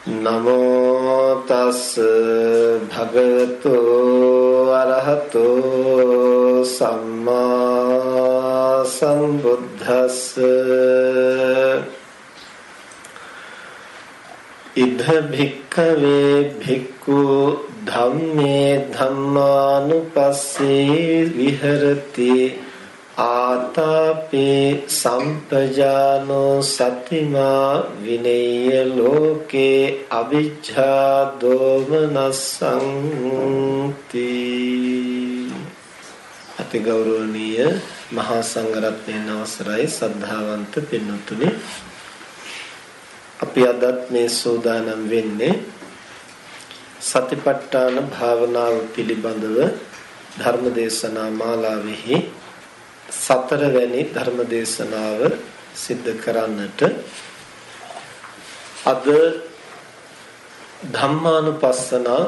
නමෝ තස් භගවතු අරහතු සම්මා සම්බුද්දස්ස ඉද භික්ඛවේ භික්ඛු ධම්මේ ධම්මානුපස්සේ විහෙරති ආතාපේ සම්පජානෝ සතිමා විනේය ලෝකේ අවිජ්ජා දෝමනසංති අති ගෞරවනීය මහා සංඝරත්නයන් අවසරයි සද්ධාවන්ත පින්වත්නි. අපි අදත් මේ සෝදානම් වෙන්නේ සතිපට්ඨාන භාවනාව පිළිබඳව ධර්මදේශනා මාලාවෙහි සතරවැනි ධර්මදේශනාව සිද්ධ කරන්නට අද ධම්මානුපස්සනා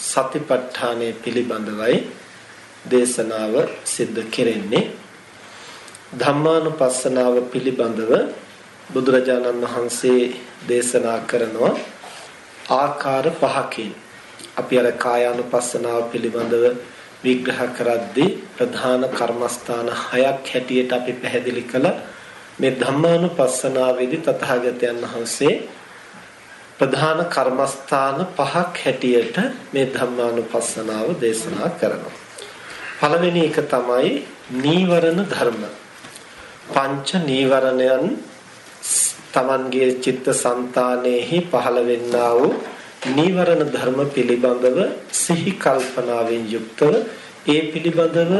සතිපට්ඨානය පිළිබඳවයි දේශනාව සිද්ධ කෙරෙන්නේ. ධම්මානුපස්සනාව පිළිබඳව බුදුරජාණන් වහන්සේ දේශනා කරනවා ආකාර පහකින්. අපි අර කායානුපස්සනාව පිළිබඳව විග්‍රහ කරද්දී ප්‍රධාන කර්මස්ථාන හයක් හැටියට අපි පැහැදිලි කළා මේ ධම්මානුපස්සනාවේදී තථාගතයන් වහන්සේ ප්‍රධාන කර්මස්ථාන පහක් හැටියට මේ ධම්මානුපස්සනාව දේශනා කරනවා පළවෙනි එක තමයි නීවරණ ධර්ම. පංච නීවරණයන් තමන්ගේ චිත්ත સંතානෙහි පහළ වෙන්නා වූ නීවරණ ධර්ම පිළිබඳව සිහි කල්පනාවෙන් යුක්තව ඒ පිළිබඳව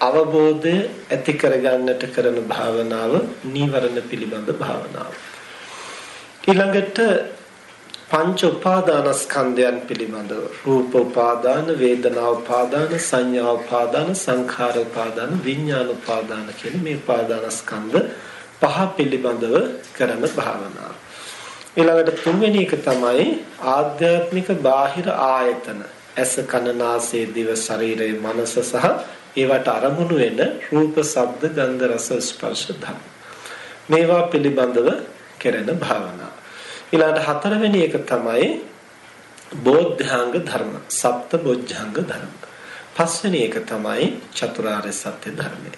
අවබෝධය ඇති කරගන්නට කරන භාවනාව නීවරණ පිළිබඳ භාවනාව. ඊළඟට පංච උපාදානස්කන්ධයන් පිළිබඳව රූප උපාදාන වේදනා උපාදාන සංඥා උපාදාන සංඛාර උපාදාන විඥාන උපාදාන කියන මේ උපාදානස්කන්ධ පහ පිළිබඳව කරන භාවනාව. ඊළඟට තුන්වෙනි එක තමයි ආධ්‍යාත්මික බාහිර ආයතන. ඇස කන නාසය දිව ශරීරය මනස සහ ඒවට අරමුණු වෙන රූප ශබ්ද ගන්ධ රස ස්පර්ශ ධර්ම. මේවා පිළිබඳව කරන භාවනාව. ඊළඟට හතරවෙනි එක තමයි බෝධ්‍යාංග ධර්ම සප්ත බොජ්ජංග ධර්ම පස්වෙනි එක තමයි චතුරාර්ය සත්‍ය ධර්මය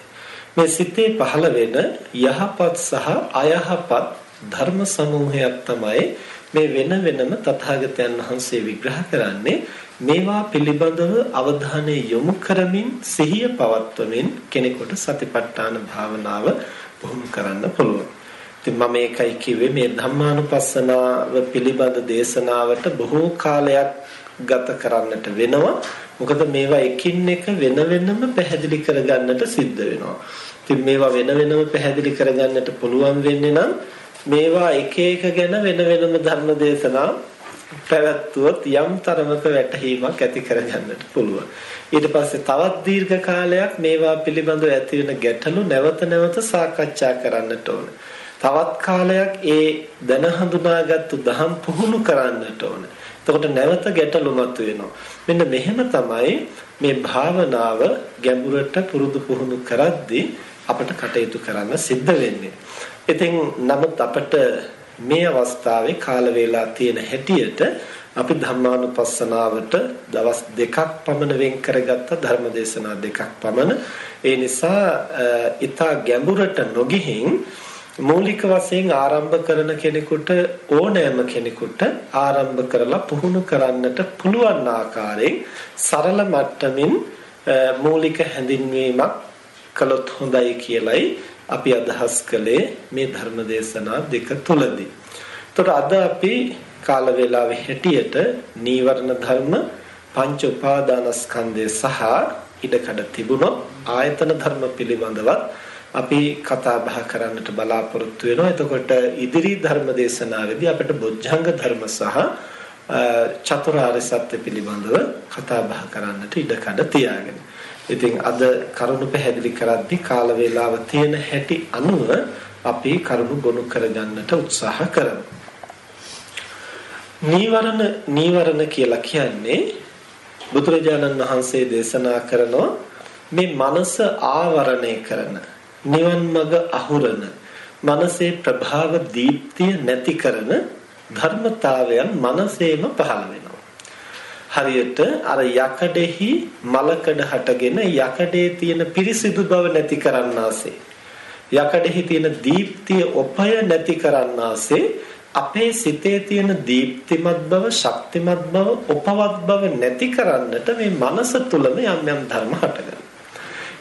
මේ සිතේ පහළ වෙන යහපත් සහ අයහපත් ධර්ම සමූහයක් තමයි මේ වෙන වෙනම තථාගතයන් වහන්සේ විග්‍රහ කරන්නේ මේවා පිළිබඳව අවධානය යොමු කරමින් සිහිය පවත්වමින් කෙනෙකුට සතිපට්ඨාන භාවනාව පුහුණු කරන්න පුළුවන් ඉතින් මම ඒකයි කිව්වේ මේ ධම්මානුපස්සනාව පිළිබඳ දේශනාවට බොහෝ කාලයක් ගත කරන්නට වෙනවා. මොකද මේවා එකින් එක වෙන වෙනම පැහැදිලි කරගන්නට සිද්ධ වෙනවා. ඉතින් මේවා වෙන වෙනම පැහැදිලි කරගන්නට පුළුවන් වෙන්නේ නම් මේවා එක එක ගැන වෙන වෙනම ධර්ම දේශනා පැවැත්වුවොත් යම් තරමක වැටහීමක් ඇති කරගන්නට පුළුවන්. ඊට පස්සේ තවත් දීර්ඝ කාලයක් මේවා පිළිබඳව ඇති වෙන ගැටලු නැවත නැවත සාකච්ඡා කරන්නට ඕනේ. තවත් කාලයක් ඒ දැන හඳුනාගත්තු දහම් පුහුණු කරන්නට ඕන. එතකොට නැවත ගැටලු මතුවෙනවා. මෙන්න මෙහෙම තමයි මේ භාවනාව ගැඹුරට පුරුදු පුහුණු කරද්දී අපට කටයුතු කරන්න සිද්ධ වෙන්නේ. ඉතින් නමුත් අපට මේ අවස්ථාවේ කාල වේලා තියෙන හැටියට අපි ධම්මානුපස්සනාවට දවස් දෙකක් පමණ වෙන් කරගත්ත ධර්මදේශනා දෙකක් පමණ. ඒ නිසා ඊට ගැඹුරට නොගිහින් මූලික වශයෙන් ආරම්භ කරන කෙනෙකුට ඕනෑම කෙනෙකුට ආරම්භ කරලා පුහුණු කරන්නට පුළුවන් ආකාරයෙන් සරල මට්ටමින් මූලික හැඳින්වීමක් කළොත් හොඳයි කියලයි අපි අදහස් කළේ මේ ධර්ම දේශනා දෙක තුලදී. එතකොට අද අපි කාල වේලාවේ හැටියට නීවරණ ධර්ම පංච උපාදානස්කන්ධය සහ ඉඩකඩ තිබුණොත් ආයතන ධර්ම පිළිබඳවත් අපි කතා බහ කරන්නට බලාපොරොත්තු වෙනවා. එතකොට ඉදිරි ධර්ම දේශනාවේදී අපිට බොජ්ජංග ධර්ම සහ චතුරාර්ය සත්‍ය පිළිබඳව කතා බහ කරන්නට ඉඩකඩ තියාගෙන. ඉතින් අද කරුණු පැහැදිලි කරද්දී කාල වේලාව තියෙන හැටි අනුව අපි කරුණු ගොනු කරගන්නට උත්සාහ කරමු. නීවරණ නීවරණ කියලා කියන්නේ බුදුරජාණන් වහන්සේ දේශනා කරනවා මේ මනස ආවරණය කරන නිවන් මඟ අහුරන මනසේ ප්‍රභාව දීප්තිය නැති කරන ධර්මතාවයන් මනසේම පහළ වෙනවා. හරියට අර යකඩෙහි මලකඩ හටගෙන යකඩේ තියෙන පිරිසිදු බව නැති කරන්නාසේ යකඩෙහි තියෙන දීප්තිය ඔපය නැති කරන්නාසේ අපේ සිතේ තියෙන දීප්තිමත් බව, ශක්තිමත් බව, උපවත් බව නැති කරන්නට මේ මනස තුලම යම් යම් ධර්ම හටගන්නවා.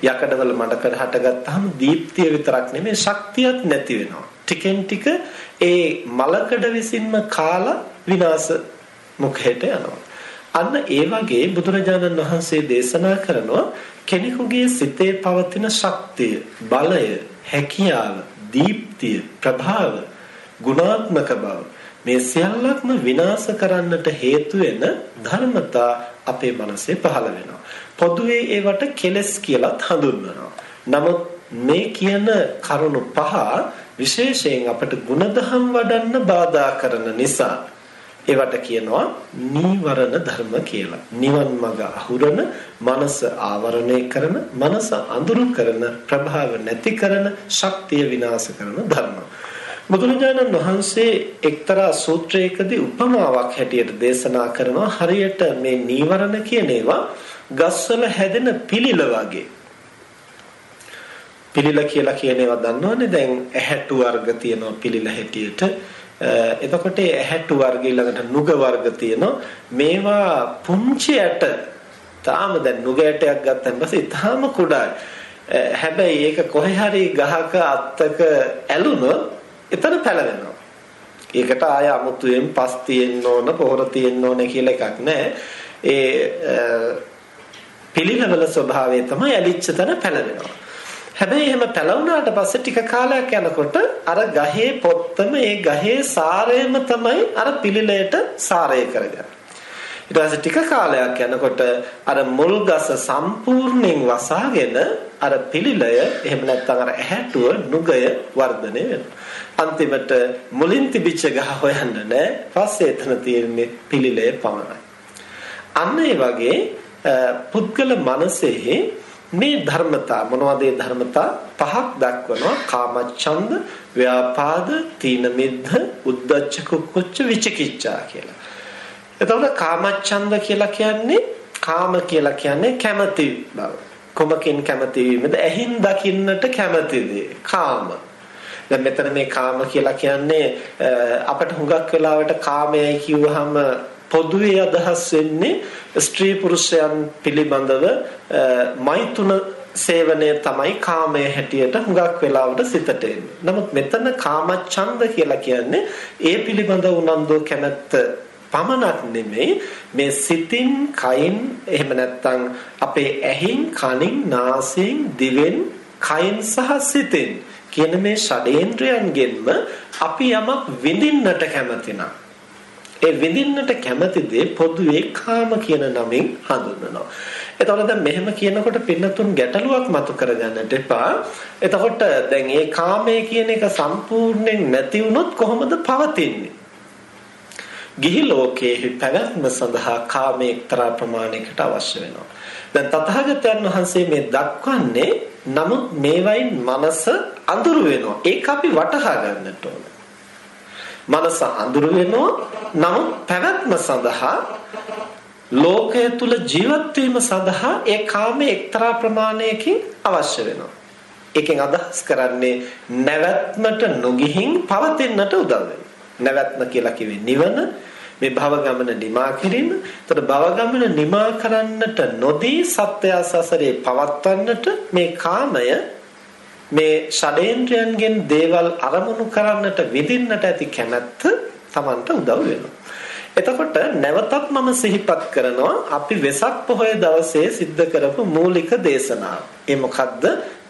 යකඩවල මඩකඩ හටගත්තාම දීප්තිය විතරක් නෙමෙයි ශක්තියත් නැති වෙනවා. ටිකෙන් ටික ඒ මලකඩ විසින්ම කාලා විනාශ මුඛයට යනවා. අන්න ඒ වගේ බුදුරජාණන් වහන්සේ දේශනා කරනවා කෙනෙකුගේ සිතේ පවතින ශක්තිය, බලය, හැකියාව, දීප්තිය, ප්‍රභාව ගුණාත්මක බව මේ සියල්ලක්ම විනාශ කරන්නට හේතු වෙන ධර්මතා අපේ මනසේ පහළ වෙනවා. පොදුවේ ඒවට කෙලස් කියලාත් හඳුන්වනවා. නමුත් මේ කියන කරුණු පහ විශේෂයෙන් අපට ಗುಣධම් වඩන්න බාධා කරන නිසා ඒවට කියනවා නීවරණ ධර්ම කියලා. නිවන් මඟ අහුරන, මනස ආවරණය කරන, මනස අඳුරු කරන, ප්‍රභාව නැති කරන, ශක්තිය විනාශ කරන ධර්ම. බුදුරජාණන් වහන්සේ එක්තරා සූත්‍රයකදී උපමාවක් හැටියට දේශනා කරනවා හරියට මේ නීවරණ කියන ඒවා ගස්වල හැදෙන පිළිල වගේ. පිළිල කියලා කියන ඒවා දන්නවනේ දැන් ඇහැටු වර්ග තියෙනවා පිළිල හැටියට. එතකොට ඇහැටු වර්ග ඊළඟට නුග වර්ග තියෙනවා. මේවා පුංචි ඇට තාම දැන් නුග ඇටයක් ගත්තන් පස්සේ තාම කුඩායි. හැබැයි ඒක කොහේ හරි ගහක අත්තක ඇලුනොත් එතන පැලවෙනවා. ඒකට ආය අමුතුවෙන් පස් තියෙන්න ඕන, පොහොර තියෙන්න ඕන කියලා එකක් නැහැ. ඒ පිළිලවල ස්වභාවය තමයි ඇලිච්ච තැන පැලවෙනවා. හැබැයි එහෙම පැලවුණාට පස්සේ ටික කාලයක් යනකොට අර ගහේ පොත්තම ඒ ගහේ සාරයම තමයි අර පිළිලයට සාරය කරගන්නේ. ඊට පස්සේ ටික කාලයක් යනකොට අර මුල් ගස සම්පූර්ණයෙන් වසාගෙන අර පිළිලය එහෙම නැත්නම් අර ඇහැටුව නුගය වර්ධනය වෙනවා. අන්තිමට මුලින් තිබිච්ච ගහ හොයන්න නෑ. පස්සේ එතන තියෙන්නේ පිළිලය පමණයි. අන්න ඒ වගේ පුද්ගල මනසෙහි මේ ධර්මතා මොනවද ඒ ධර්මතා පහක් දක්වනවා කාමච්ඡන්ද ව්‍යාපාද තීන මිද්ධ උද්ධච්ච කුක්කුච්ච විචිකිච්ඡා කියලා. එතකොට කාමච්ඡන්ද කියලා කියන්නේ කාම කියලා කියන්නේ කැමැති බව. කොමකින් කැමැති වීමද? ඇහින් දකින්නට කැමැතිද? කාම. දැන් මෙතන මේ කාම කියලා කියන්නේ අපිට හුඟක් වෙලාවට කාමයයි කිව්වහම පොදුවේ අදහස් වෙන්නේ ස්ත්‍රී පුරුෂයන් පිළිබඳව මෛතුන සේවනය තමයි කාමයේ හැටියට හුඟක් වෙලාවට සිතට එන්නේ. නමුත් මෙතන කාමච්ඡන්ද කියලා කියන්නේ ඒ පිළිබඳ උනන්දු කැමැත්ත පමණක් නෙමෙයි මේ සිතින් කයින් එහෙම නැත්නම් අපේ ඇහින් කනින් නාසයෙන් දිවෙන් කයින් සහ සිතෙන් කියන මේ ෂඩේන්ද්‍රයන්ගෙන්ම අපි යමක් විඳින්නට කැමතිනම් ඒ විඳින්නට කැමති දේ පොදුවේ කාම කියන නමින් හඳුන්වනවා. එතකොට දැන් මෙහෙම කියනකොට පින්නතුන් ගැටලුවක් මතු කරගන්නට එපා. එතකොට දැන් මේ කාමය කියන එක සම්පූර්ණයෙන් නැති වුණොත් කොහොමද පවතින්නේ? ගිහි ලෝකයේ පැවැත්ම සඳහා කාමයේ එක්තරා ප්‍රමාණයකට අවශ්‍ය වෙනවා. දැන් තථාගතයන් වහන්සේ මේ දක්වන්නේ නමුත් මේවයින් මනස අඳුරු වෙනවා. ඒක අපි වටහා ගන්නට ඕන. මනස අඳුරු වෙනවා. නමුත් පැවැත්ම සඳහා ලෝකය තුල ජීවත් වීම සඳහා ඒ කාමයේ එක්තරා ප්‍රමාණයකින් අවශ්‍ය වෙනවා. ඒකෙන් අදහස් කරන්නේ නැවැත්මට නොගිහින් පවතින්නට උදව් වෙනවා. නැවැත්ම කියලා කිව්වේ නිවන මේ භව ගමන නිමා කිරීම. එතකොට භව ගමන නිමා කරන්නට නොදී සත්‍ය සසරේ පවත්වන්නට මේ කාමය මේ ෂඩේන්ද්‍රයන්ගෙන් දේවල් අරමුණු කරන්නට විඳින්නට ඇති කැමැත්ත Tamanට උදව් වෙනවා. එතකොට නැවතත් මම සිහිපත් කරනවා අපි වෙසක් පොහොය දවසේ සිද්ධ කරපු මූලික දේශනාව. ඒ මොකද්ද?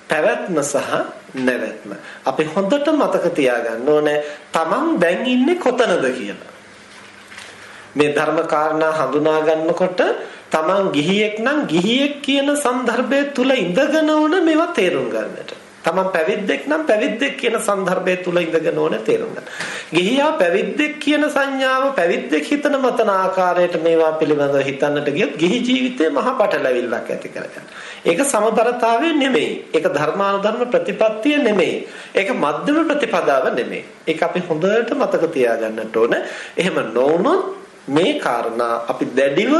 පැවැත්ම සහ නැවැත්ම. අපි හොඳට මතක තියාගන්න ඕනේ Taman දැන් ඉන්නේ කොතනද කියලා. මේ ධර්ම කාරණා හඳුනා ගන්නකොට Taman ගිහියෙක් නම් ගිහියෙක් කියන સંદર્ભය තුල ඉඳගෙන උන මේවා තේරුම් ගන්නට. තමන් පැවිද්දෙක් නම් පැවිද්දෙක් කියන સંદર્ભය තුල ඉඳගෙන ඕන තේරුම් ගන්න. ගිහියා පැවිද්දෙක් කියන සංඥාව පැවිද්දෙක් හිතන මතන ආකාරයට මේවා පිළිබඳව හිතන්නට ගියොත් ගිහි ජීවිතේ මහා පටලැවිල්ලක් ඇති කරගන්න. ඒක සමබරතාවය නෙමෙයි. ඒක ධර්මානුධර්ම ප්‍රතිපත්තිය නෙමෙයි. ඒක මධ්‍යම ප්‍රතිපදාව නෙමෙයි. ඒක අපි හොඳට මතක තියාගන්නට ඕන. එහෙම නොවුනොත් මේ කාරණා අපි දැඩිව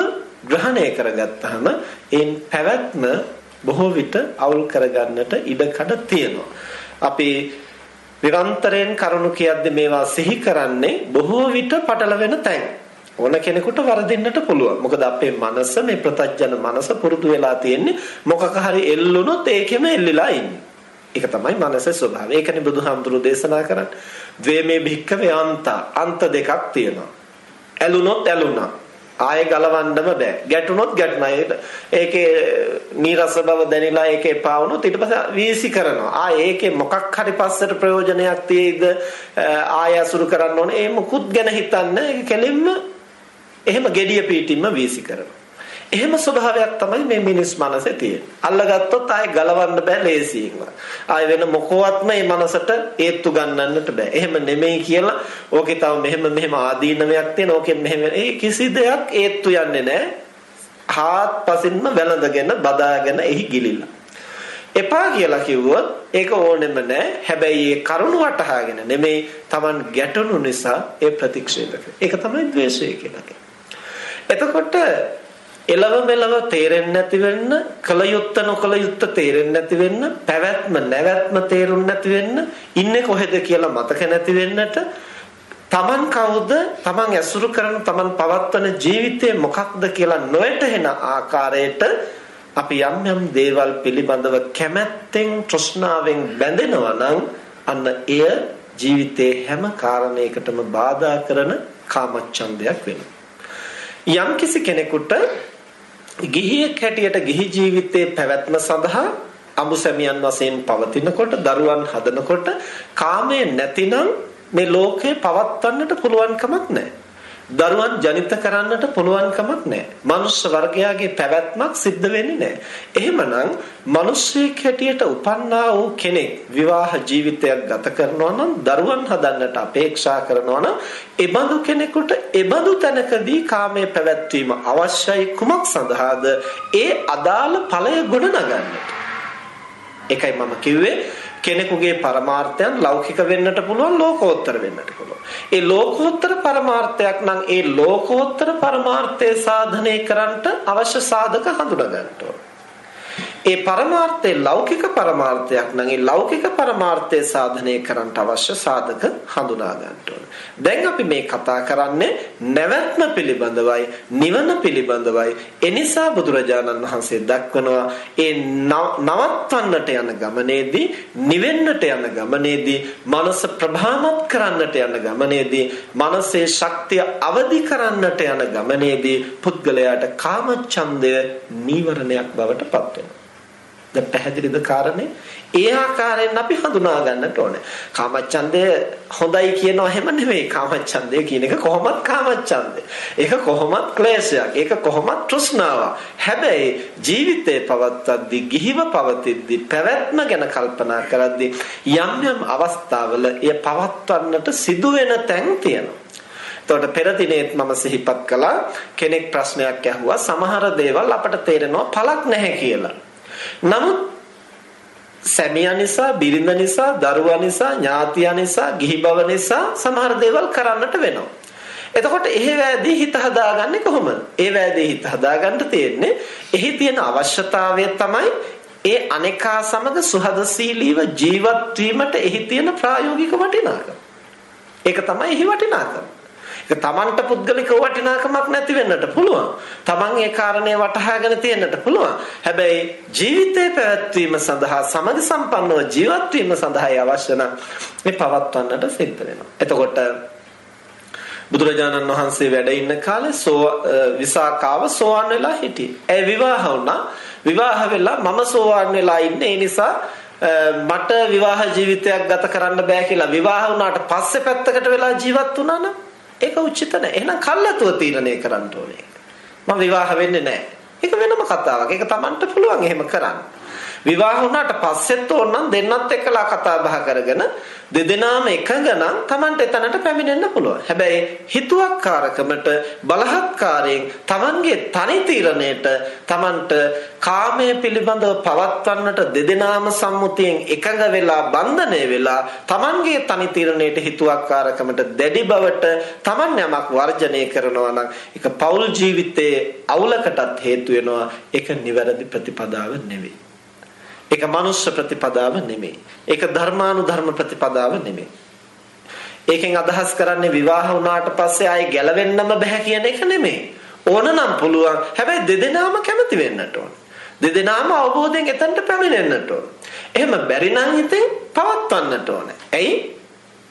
ග්‍රහණය කරගත්තාම ඒන් පැවැත්ම බොහෝ විට අවුල් කරගන්නට ඉඩකඩ තියෙනවා. අපි නිරන්තරයෙන් කරුණු කියද්දී මේවා සිහි කරන්නේ බොහෝ විට පටලවෙන තැන්. ඕන කෙනෙකුට වරදින්නට පුළුවන්. මොකද අපේ මනස මේ ප්‍රතඥ මනස පුරුදු වෙලා තියෙන්නේ මොකක හරි එල්ලුනොත් ඒකෙම එල්ලිලා ඉන්නේ. ඒක තමයි මනසේ ස්වභාවය. ඒකනේ බුදුහාමුදුරු දේශනා කරන්නේ. ද්වේමේ භික්කවේ අන්ත අන්ත දෙකක් තියෙනවා. ඇලුනොත් ඇලුනා. ආයෙ ගලවන්නම බෑ. ගැටුනොත් ගැටුණා. ඒකේ නීරස බව දැනිලා ඒක එපා වුණොත් ඊට පස්සේ වීසි කරනවා. ආයෙ ඒකේ මොකක් හරි පස්සට ප්‍රයෝජනයක් තියෙයිද ආයෙ අසුරු කරන්න ඕනේ. ඒ මුකුත් ගැන හිතන්න ඒක කෙලින්ම එහෙම gediya පීටින්ම වීසි කරනවා. එහෙම ස්වභාවයක් තමයි මේ මිනිස් මනසේ තියෙන්නේ. අල්ලගත්තොත් ආයෙ ගලවන්න බෑ ලේසියෙන්. ආයෙ වෙන මොකවත්ම මේ මනසට ඒත්තු ගන්නන්නට බෑ. එහෙම නෙමෙයි කියලා ඕකේ තව මෙහෙම මෙහෙම ආදීනමයක් තියෙන. ඕකෙන් මෙහෙම ඒ කිසි දෙයක් ඒත්තු යන්නේ නැහැ. හාත්පසින්ම වැළඳගෙන බදාගෙන එහි ගිලිලා. එපා කියලා කිව්වොත් ඒක ඕනෙම නැහැ. හැබැයි ඒ කරුණ වටහාගෙන නෙමෙයි Taman ගැටුණු නිසා ඒ ප්‍රතික්ෂේප ඒක තමයි ද්වේෂය කියලා එතකොට එලව මෙලව තේරෙන්නේ නැති වෙන්න, කල යුත්ත නොකල යුත්ත තේරෙන්නේ නැති වෙන්න, පැවැත්ම නැවැත්ම තේරුම් නැති වෙන්න, ඉන්නේ කොහෙද කියලා මතක නැති වෙන්නට තමන් කවුද තමන් ඇසුරු කරන තමන් පවත්වන ජීවිතය මොකක්ද කියලා නොයටහෙන ආකාරයට අපි යම් යම් දේවල් පිළිබඳව කැමැත්තෙන් තෘෂ්ණාවෙන් බැඳෙනවා නම් අන්න එය ජීවිතේ හැම කාරණයකටම බාධා කරන කාමච්ඡන්දයක් වෙනවා. යම් කිසි කෙනෙකුට ගිහියෙක් හැටියට ගිහි ජීවිතයේ පැවැත්ම සඳහා අමුසැමියන් වශයෙන් පවතිනකොට දරුවන් හදනකොට කාමයේ නැතිනම් මේ ලෝකේ පවත්වන්නට පුළුවන් කමක් නැහැ. දරුවන් ජනිත කරන්නට පුළුවන් කමක් නැහැ. මනුෂ්‍ය වර්ගයාගේ පැවැත්මක් සිද්ධ වෙන්නේ නැහැ. එහෙමනම් මිනිස්සෙක් හැටියට උපන්නා වූ කෙනෙක් විවාහ ජීවිතයක් ගත කරනවා නම් දරුවන් හදන්නට අපේක්ෂා කරනවා නම් එබඳු කෙනෙකුට එබඳු තැනකදී කාමයේ පැවැත්වීම අවශ්‍යයි කුමක් සඳහාද? ඒ අදාළ ඵලය ගොඩනගන්නට. ඒකයි මම කිව්වේ කෙනෙකුගේ පරමාර්ථයන් ලෞකික වෙන්නට පුළුවන් ලෝකෝත්තර වෙන්නට පුළුවන්. ඒ ලෝකෝත්තර පරමාර්ථයක් නම් ඒ ලෝකෝත්තර පරමාර්ථය සාධනය කරන්නට අවශ්‍ය සාධක හඳුනා ගන්න ඕන. ඒ පරමාර්ථය ලෞකික පරමාර්ථයක් නම් ඒ ලෞකික පරමාර්ථය සාධනය කරන්නට අවශ්‍ය සාධක හඳුනා ගන්න ඕන. දැන් අපි මේ කතා කරන්නේ නැවැත්ම පිළිබඳවයි නිවන පිළිබඳවයි. එනිසා බුදුරජාණන් වහන්සේ දක්වනවා ඒ නවත්වන්නට යන ගමනේදී නිවෙන්නට යන ගමනේදී මනස ප්‍රභාමත් කරන්නට යන ගමනේදී මනසේ ශක්තිය අවදි කරන්නට යන ගමනේදී පුද්ගලයාට කාමච්ඡන්දය නීවරණයක් බවට පත් වෙනවා. දැන් පැහැදිලිද කාරණේ? ඒ ආකාරයෙන් අපි හඳුනා ගන්නට ඕනේ. කාමච්ඡන්දය හොඳයි කියනවා හැම නෙවෙයි. කාමච්ඡන්දය කියන එක කොහොමත් කාමච්ඡන්දය. ඒක කොහොමත් ක්ලේශයක්. ඒක කොහොමත් තෘෂ්ණාවක්. හැබැයි ජීවිතේ පවත්වද්දී, ගිහිව පවතිද්දී, පැවැත්ම ගැන කල්පනා කරද්දී යම් යම් අවස්ථාවල එය පවත්වන්නට සිදුවෙන තැන් තියෙනවා. එතකොට පෙර දිනේත් මම සිහිපත් කළා කෙනෙක් ප්‍රශ්නයක් ඇහුවා සමහර දේවල් අපට තේරෙනවා පළක් නැහැ කියලා. නමුත් සැමියා නිසා, බිරිඳ නිසා, දරුවා නිසා, ඥාතියා නිසා, ගිහි බව නිසා සමහර දේවල් කරන්නට වෙනවා. එතකොට එහෙ වෑදී හිත හදාගන්නේ කොහොමද? ඒ වෑදී හිත හදාගන්න තියෙන්නේ එහි තියෙන අවශ්‍යතාවය තමයි ඒ අනේකා සමග සුහදශීලීව ජීවත් වීමට එහි තියෙන ප්‍රායෝගික වටිනාකම. ඒක තමයි එහි වටිනාකම. ඒක Tamanට පුද්ගලික වටිනාකමක් නැති වෙන්නට පුළුවන්. Taman ඒ කාරණේ වටහාගෙන තියෙන්නට පුළුවන්. හැබැයි ජීවිතේ පැවැත්වීම සඳහා සමග සම්පන්නව ජීවත් වීම සඳහා අවශ්‍ය නම් මේ පවත්වන්නට සිද්ධ වෙනවා. එතකොට බුදුරජාණන් වහන්සේ වැඩ ඉන්න කාලේ සෝ විසාකාව සෝවන් වෙලා හිටියේ. ඒ විවාහ වුණා. විවාහ වෙලා මම සෝවන් වෙලා ඉන්නේ. ඒ නිසා මට විවාහ ජීවිතයක් ගත කරන්න බෑ කියලා විවාහ වුණාට පස්සේ පැත්තකට වෙලා ජීවත් වුණා නම් ඒක උචිත නැහැ. එහෙනම් කල්ලාතුව තීරණය කරන්න ඕනේ. මම විවාහ වෙන්නේ නැහැ. ඒක වෙනම කතාවක්. ඒක Tamanට පුළුවන් එහෙම කරන්න. විවාහ වුණාට පස්සෙත් ඕනනම් දෙන්නත් එක්කලා කතා බහ කරගෙන දෙදෙනාම එකඟ නම් Tamanට එතනට පැමිණෙන්න පුළුවන්. හැබැයි හිතුවක්කාරකමට බලහත්කාරයෙන් Tamanගේ තනි තීරණයට Tamanට කාමයේ පිළිබඳව පවත්වන්නට දෙදෙනාම සම්මුතියෙන් එකඟ වෙලා බන්ධනය වෙලා Tamanගේ තනි තීරණයට හිතුවක්කාරකමට දැඩි බවට Taman යමක් වර්ජනය කරනවා නම් ඒක පෞල් ජීවිතයේ අවුලකටත් හේතු වෙනවා. ඒක නිවැරදි ප්‍රතිපදාව නෙවෙයි. ඒක මනුෂ්‍ය ප්‍රතිපදාව නෙමෙයි. ඒක ධර්මානුධර්ම ප්‍රතිපදාව නෙමෙයි. ඒකෙන් අදහස් කරන්නේ විවාහ වුණාට පස්සේ ආයේ ගැලවෙන්නම බෑ කියන එක නෙමෙයි. ඕනනම් පුළුවන්. හැබැයි දෙදෙනාම කැමති වෙන්නට ඕන. දෙදෙනාම අවබෝධයෙන් එතනට පැමිණෙන්නට ඕන. එහෙම බැරි නම් ඉතින් පවත්වන්නට ඕන. ඇයි?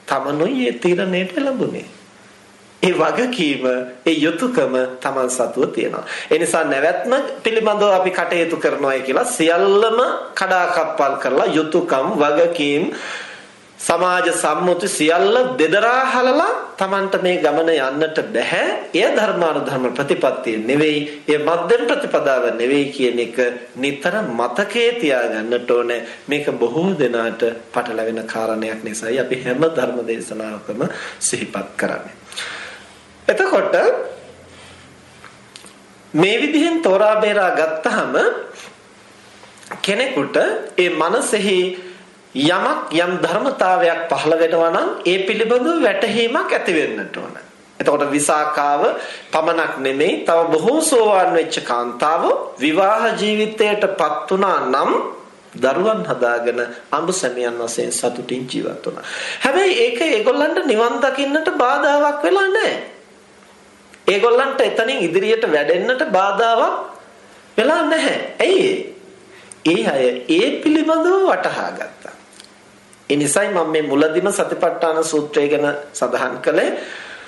තමනුයි ඒ තීරණයට ලැබුණේ. ඒ වගකීම ඒ යුතුයකම Taman සතුව තියෙනවා. ඒ නිසා නැවැත්ම පිළිබඳව අපි කටයුතු කරනවා කියලා සියල්ලම කඩාකප්පල් කරලා යුතුයකම් වගකීම් සමාජ සම්මුති සියල්ල දෙදරා හලලා Tamanට මේ ගමන යන්නට බෑ. එය ධර්මානුධර්ම ප්‍රතිපත්තිය නෙවෙයි. එය මධ්‍යම ප්‍රතිපදාව නෙවෙයි කියන එක නිතර මතකයේ තියාගන්නට ඕනේ. මේක බොහෝ දෙනාට පටලැවෙන කාරණයක් නිසායි අපි හැම ධර්ම දේශනාවකම සිහිපත් කරන්නේ. එතකොට මේ විදිහෙන් තෝරා බේරා ගත්තාම කෙනෙකුට ඒ මනසෙහි යමක් යම් ධර්මතාවයක් පහළ වෙනවා නම් ඒ පිළිබඳව වැටහීමක් ඇති වෙන්නට ඕන. එතකොට විසාකාව පමණක් නෙමෙයි තව බොහෝ සෝවාන් වෙච්ච කාන්තාව විවාහ ජීවිතයටපත් වුණා නම් දරුවන් හදාගෙන අඹ සැමියන් වශයෙන් සතුටින් ජීවත් වුණා. හැබැයි ඒක ඒගොල්ලන්ට නිවන් දකින්නට බාධාවක් වෙලා නැහැ. ඒගොල්ලන්ට එතනින් ඉදිරියට වැඩෙන්නට බාධාවක් වෙලා නැහැ. ඇයි ඒ අය ඒ පිළිබඳව වටහා ගත්තා. ඒ නිසයි මම මේ මුලදිම සතිපට්ඨාන සූත්‍රය ගැන සඳහන් කළේ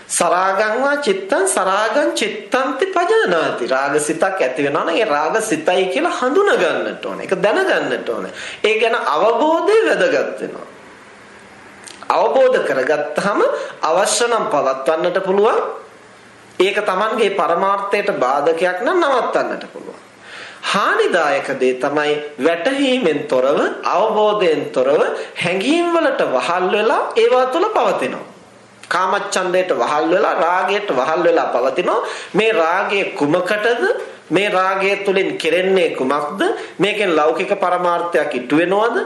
සරාගං වා චිත්තං සරාගං චිත්තන්ති පජානාති රාගසිතක් ඇති වෙනවා නම් ඒ රාගසිතයි කියලා හඳුනා ගන්නට ඕනේ. ඒක දැනගන්නට ඕනේ. ඒ ගැන අවබෝධය වැදගත් වෙනවා. අවබෝධ කරගත්තාම අවශ්‍ය නම් පවත්වන්නට පුළුවන් ඒක Tamanගේ පරමාර්ථයට බාධකයක් නම් නවත්තන්නට පුළුවන්. හානිදායක දේ තමයි වැටහීමෙන් තොරව අවබෝධයෙන් තොරව හැඟීම් වලට වහල් වෙලා ඒවා තුළ පවතිනවා. කාමච්ඡන්දයට වහල් වෙලා රාගයට වහල් වෙලා පවතිනවා. මේ රාගයේ කුමකටද මේ රාගය තුලින් කෙරෙන්නේ කුමක්ද මේකෙන් ලෞකික පරමාර්ථයක් ඉටු වෙනවද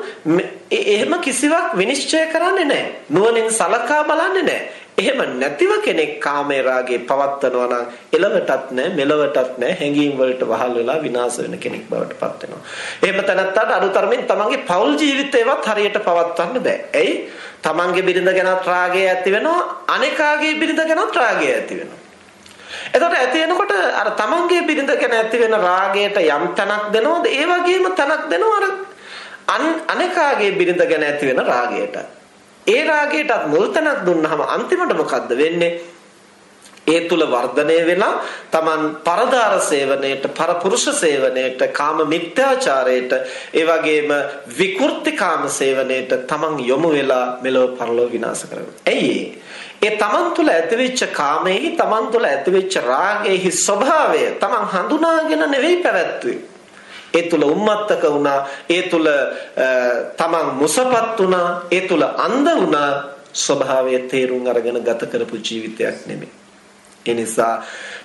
එහෙම කිසිවක් විනිශ්චය කරන්නේ නැහැ නුවණින් සලකා බලන්නේ නැහැ එහෙම නැතිව කෙනෙක් කාමයේ රාගේ පවත්නවා නම් එලවටත් නැහැ මෙලවටත් නැහැ හැඟීම් වලට වහල් වෙලා විනාශ වෙන කෙනෙක් බවට පත් වෙනවා. එහෙම තැනත්තාට අනුතරමින් තමන්ගේ පෞල් ජීවිතේවත් හරියට පවත්වන්න බෑ. එයි තමන්ගේ බිරිඳ ගැනත් රාගය ඇති වෙනවා අනේකාගේ බිරිඳ ගැනත් රාගය ඇති වෙනවා. එතකොට ඇති වෙනකොට අර තමන්ගේ බිරිඳ ගැන ඇති වෙන රාගයට යම් තැනක් දෙනවද ඒ වගේම තැනක් දෙනවා අර අනේකාගේ බිරිඳ ගැන ඇති වෙන රාගයට. ඒ රාගයටත් මුල් තැනක් දුන්නාම අන්තිමට මොකද්ද වෙන්නේ? ඒ තුල වර්ධනය වෙලා Taman පරදාර සේවනයේට පරපුරුෂ සේවනයේට කාම මිත්‍යාචාරයට ඒ වගේම විකෘති කාම සේවනයේට Taman යොමු වෙලා මෙලොව පරලොව විනාශ කරනවා. ඇයි ඒ Taman තුල ඇතිවෙච්ච කාමයේ Taman තුල ඇතිවෙච්ච රාගයේ ස්වභාවය Taman හඳුනාගෙන නෙවෙයි පැවැත්වුවේ. ඒ තුල උම්මත්තක වුණා ඒ තුල තමන් මුසපත් වුණා ඒ තුල අන්ධ වුණා ස්වභාවය තේරුම් අරගෙන ගත කරපු ජීවිතයක් නෙමෙයි ඒ නිසා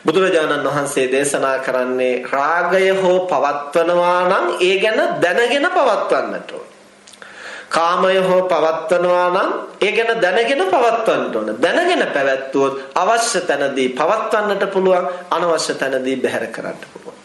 බුදුරජාණන් වහන්සේ දේශනා කරන්නේ රාගය හෝ පවත්වනවා නම් ඒ ගැන දැනගෙන පවත්වන්නට ඕන කාමය හෝ පවත්වනවා නම් ඒ ගැන දැනගෙන පවත්වන්න ඕන. දැනගෙන පැවැත්වුවොත් අවශ්‍ය තැනදී පවත්වන්නට පුළුවන් අනවශ්‍ය තැනදී බැහැර කරන්න පුළුවන්.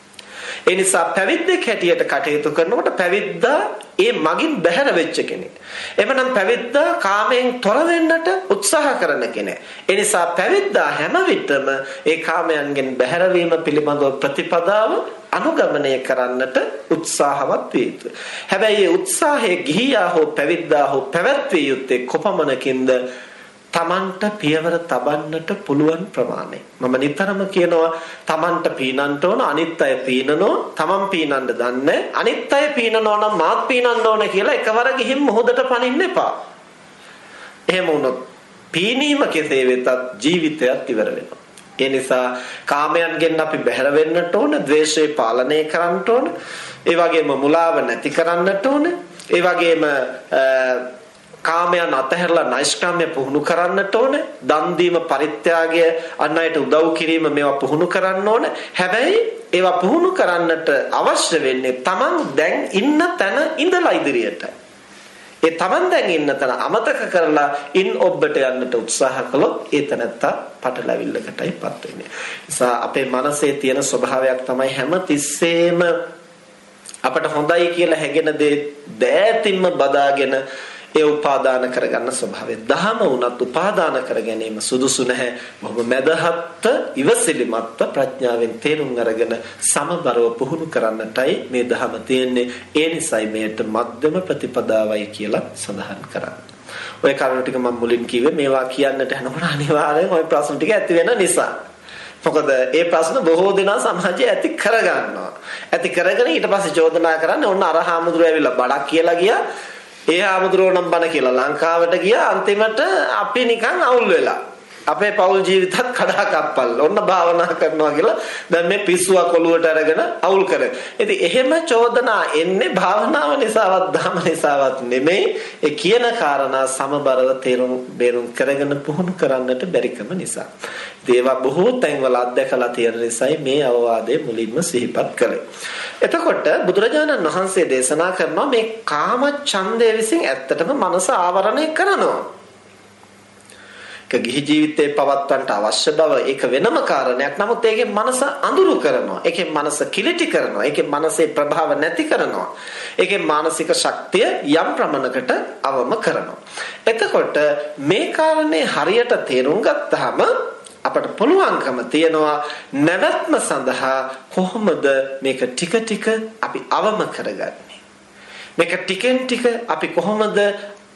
ඒ නිසා පැවිද්දෙක් හැටියට කටයුතු කරනකොට පැවිද්දා ඒ මගින් බැහැර වෙච්ච කෙනෙක්. එවනම් පැවිද්දා කාමයෙන් තොර වෙන්නට උත්සාහ කරන කෙනෙක්. ඒ නිසා පැවිද්දා හැම විටම ඒ කාමයන්ගෙන් බැහැර වීම පිළිබඳව ප්‍රතිපදාව අනුගමනය කරන්නට උත්සාහවත් විය යුතුයි. හැබැයි මේ උත්සාහයේ ගිහියා හෝ පැවිද්දා හෝ පැවැත්විය යුත්තේ කොපමණකින්ද තමන්ට පියවර තබන්නට පුළුවන් ප්‍රමාණය. මම නිතරම කියනවා තමන්ට පීනන්න ඕන අනිත් අය පීනනෝ තමන් පීනන්න දන්නේ අනිත් අය පීනනෝ නම් මාත් පීනන්න ඕන කියලා එකවර ගිහින් මොහොතට පනින්න එපා. එහෙම වුණොත් පීනීම කෙසේ වෙතත් ජීවිතයත් ඉවර වෙනවා. ඒ නිසා කාමයන්ගෙන් අපි බැහැර වෙන්නට ඕන, ද්වේෂය පාලනය කරන්නට ඕන, ඒ වගේම මුලාව නැති කරන්නට ඕන, ඒ වගේම කාමයන් අතහැරලා නෛෂ්ක්‍රම්‍ය පුහුණු කරන්නට ඕන. දන් දීම පරිත්‍යාගය අන් අයට උදව් කිරීම මේවා පුහුණු කරන්න ඕන. හැබැයි ඒවා පුහුණු කරන්නට අවශ්‍ය වෙන්නේ Taman දැන් ඉන්න තැන ඉඳලා ඉදිරියට. ඒ Taman දැන් ඉන්න තැන අමතක කරලා ඉන් ඔබට යන්නට උත්සාහ කළොත් ඒ තැනත්තා පටලැවිල්ලකටයිපත් වෙන්නේ. නිසා අපේ මනසේ තියෙන ස්වභාවයක් තමයි හැම තිස්සෙම අපට හොඳයි කියලා හැගෙන දේ දෑතින්ම බදාගෙන ඒ උපාදාන කරගන්න ස්වභාවය. දහම වුණත් උපාදාන කර ගැනීම සුදුසු නැහැ. බොහොම මැදහත් ඉවසිලිමත් ප්‍රඥාවෙන් තේරුම් අරගෙන සමබරව පුහුණු කරන්නටයි මේ දහම තියෙන්නේ. ඒ නිසයි මේට මධ්‍යම ප්‍රතිපදාවයි කියලා සඳහන් කරන්නේ. ඔය කරුණු ටික මම මුලින් කිව්වේ මේවා කියන්නට යනකොට අනිවාර්යෙන් ওই ප්‍රශ්න ටික ඇති වෙන නිසා. මොකද ඒ ප්‍රශ්න බොහෝ දෙනා සමාජයේ ඇති කරගන්නවා. ඇති කරගෙන ඊට පස්සේ චෝදනා කරන්නේ ඔන්න අරහාමුදුරුවෝ ඇවිල්ලා බඩක් කියලා ගියා. ඒ ආමුදුරෝ නම් බණ කියලා ලංකාවට ගියා අන්තිමට අපි නිකන් අවුල් වෙලා. අපේ පෞල් ජීවිතත් කඩා කප්පල්. ඔන්න භාවනා කරනවා කියලා දැන් මේ පිස්සුවක් ඔලුවට අරගෙන අවුල් කරේ. ඉතින් එහෙම චෝදනා එන්නේ භාවනාව නිසාවත් ධම නිසාවත් නෙමෙයි. ඒ කියන කාරණා සමබරව තේරුම් බේරුම් කරගෙන පුහුණු කරන්නට බැරිකම නිසා. ඒවා බොහෝ තැන්වල අත්දැකලා තියෙන නිසායි මේ අවවාදය මුලින්ම සිහිපත් කළේ. එතකොට බුදුරජාණන් වහන්සේ දේශනා කරනවා මේ කාම ඡන්දය විසින් ඇත්තටම මනස ආවරණය කරනවා. ගිහි ජීවිතේ පවත්වන්නට අවශ්‍ය බව ඒක වෙනම කාරණයක්. නමුත් ඒකේ මනස අඳුරු කරනවා. ඒකේ මනස කිලිටි කරනවා. ඒකේ මනසේ ප්‍රභාව නැති කරනවා. ඒකේ මානසික ශක්තිය යම් ප්‍රමාණයකට අවම කරනවා. එතකොට මේ කාරණේ හරියට තේරුම් ගත්තාම අපට පුළුවන්කම තියනවා නැවැත්ම සඳහා කොහොමද මේක ටික ටික අපි අවම කරගන්නේ මේක ටිකෙන් ටික අපි කොහොමද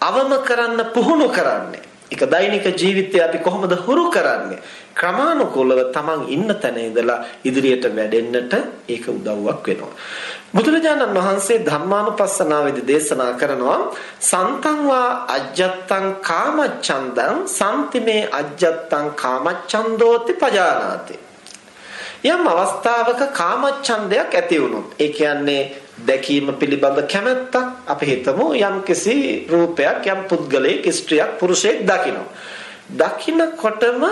අවම කරන්න පුහුණු කරන්නේ ඒක දෛනික ජීවිතේ අපි කොහොමද හුරු කරන්නේ? ක්‍රමානුකූලව Taman ඉන්න තැන ඉඳලා ඉදිරියට වැඩෙන්නට ඒක උදව්වක් වෙනවා. බුදුරජාණන් වහන්සේ ධම්මානුපස්සනාවේදී දේශනා කරනවා සන්තං වා අජ්ජත්තං කාමච්ඡන්දං සම්තිමේ අජ්ජත්තං කාමච්ඡන්දෝති පජානාති. යම් අවස්ථාවක කාමච්ඡන්දයක් ඇති වුණොත් ඒ කියන්නේ දැකීම පිළිබඳ කැමැත්තක් අපි හිතමු. යම් කිසි රූපයක් යම් පුද්ගලයෙක් ස්ත්‍රියක් පුරුෂයෙක් දකිනවා. දකින්නකොටම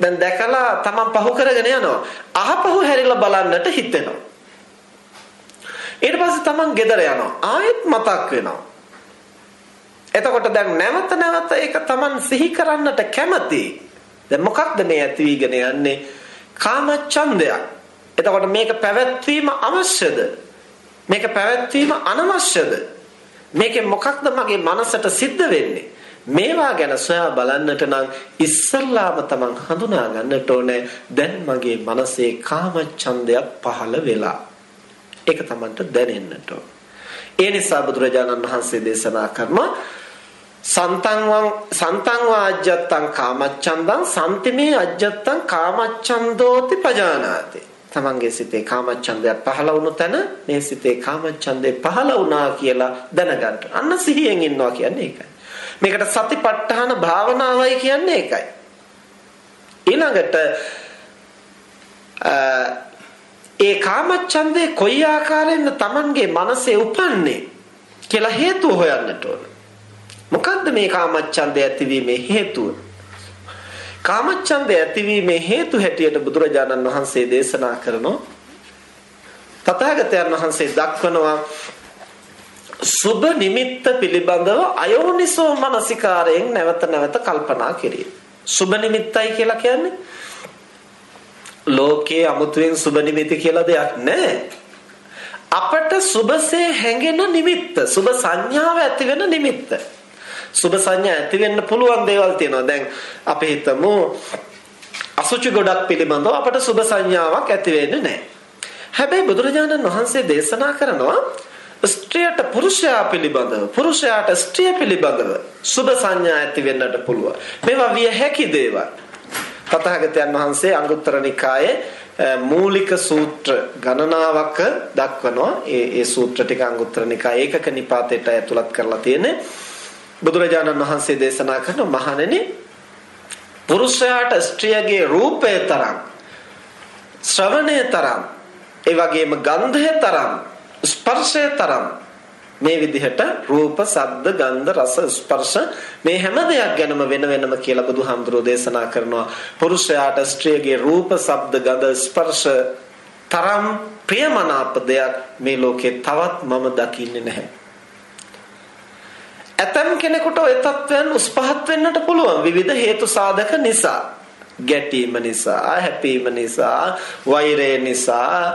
දැන් දැකලා තමන් පහු කරගෙන යනවා. අහපහු හැරිලා බලන්නට හිතෙනවා. ඊට පස්සේ තමන් ගෙදර යනවා. ආයෙත් මතක් වෙනවා. එතකොට දැන් නැවත නැවත ඒක තමන් සිහි කරන්නට කැමති. දැන් මොකක්ද මේ ඇති වීගෙන යන්නේ? කාමච්ඡන්දයක්. එතකොට මේක පැවැත්වීම අවශ්‍යද? මේක පැවැත්වීම අනවශ්‍යද? මේකෙන් මොකක්ද මගේ මනසට සිද්ධ වෙන්නේ? මේවා ගැන සොයා බලන්නට නම් ඉස්සල්ලාම තමන් හඳුනා ගන්නට ඕනේ. දැන් මගේ මනසේ කාමච්ඡන්දයක් පහළ වෙලා. ඒක තමන්ට දැනෙන්නට ඕන. ඒ නිසා බුදුරජාණන් වහන්සේ දේශනා කරනවා සන්තං වං සන්තං වාජ්ජත්තං කාමච්ඡන්දං සම්තිමේ අජ්ජත්තං කාමච්ඡන්දෝති පජානාති. තමන්ගේ සිතේ කාමච්ඡන්දයක් පහළ වුණු තැන මේ සිතේ කාමච්ඡන්දේ පහළ වුණා කියලා දැනගන්න. අන්න සිහියෙන් ඉන්නවා කියන්නේ ඒකයි. මේකට සතිපට්ඨාන භාවනාවයි කියන්නේ ඒකයි. ඊළඟට ඒ කාමච්ඡන්දේ කොයි ආකාරයෙන්ද තමන්ගේ මනසේ උපන්නේ කියලා හේතුව හොයන්නට ඕන. මොකද්ද මේ කාමච්ඡන්දය ඇතිවීමේ හේතුව? කාමච්ඡන්දය ඇතිවීමේ හේතු හැටියට බුදුරජාණන් වහන්සේ දේශනා කරනවා තථාගතයන් වහන්සේ දක්වනවා සුබ නිමිත්ත පිළිබඳව අයෝනිසෝ මනසිකාරයෙන් නැවත නැවත කල්පනා කිරීම. සුබ නිමිත්තයි කියලා කියන්නේ ලෝකයේ අමුතුවෙන් සුබ නිමිති කියලා දෙයක් නැහැ. අපට සුබසේ හැඟෙන නිමිත්ත, සුබ සංඥාව ඇති වෙන නිමිත්ත. සුබ සංඥා ඇති වෙන්න පුළුවන් දේවල් තියෙනවා. දැන් අපි හිතමු අසුචි ගොඩක් පිළිබඳව අපට සුබ සංඥාවක් ඇති වෙන්නේ නැහැ. හැබැයි බුදුරජාණන් වහන්සේ දේශනා කරනවා ස්ත්‍රියට පුරුෂයා පිළිබඳව පුරුෂයාට ස්ත්‍රිය පිළිබඳව සුබ සංඥා ඇති වෙන්නට පුළුවන්. මේවා විය හැකි දේවල්. තථාගතයන් වහන්සේ අංගුත්තර නිකායේ මූලික සූත්‍ර ගණනාවක දක්වනවා. ඒ ඒ සූත්‍ර ටික අංගුත්තර නිකායේ ඒකක නිපාතයට ඇතුළත් කරලා තියෙන්නේ. බුදුරජාණන් වහන්සේ දේශනා කරන මහණෙනි පුරුෂයාට ස්ත්‍රියගේ රූපය තරම් ශ්‍රවණය තරම් ඒ වගේම ගන්ධය තරම් ස්පර්ශය තරම් මේ විදිහට රූප, ශබ්ද, ගන්ධ, රස, ස්පර්ශ මේ හැම දෙයක් ගැනම වෙන වෙනම කියලා බුදුහාමුදුරෝ දේශනා කරනවා. පුරුෂයාට ස්ත්‍රියගේ රූප, ශබ්ද, ගන්ධ, ස්පර්ශ තරම් ප්‍රියමනාප දෙයක් මේ ලෝකේ තවත් මම දකින්නේ නැහැ. ඇතම් කෙනෙකුට ওই තත්වයන් උස් පහත් වෙන්නට පුළුවන් විවිධ හේතු සාධක නිසා. ගැටීම නිසා හැපීම නිසා වෛරය නිසා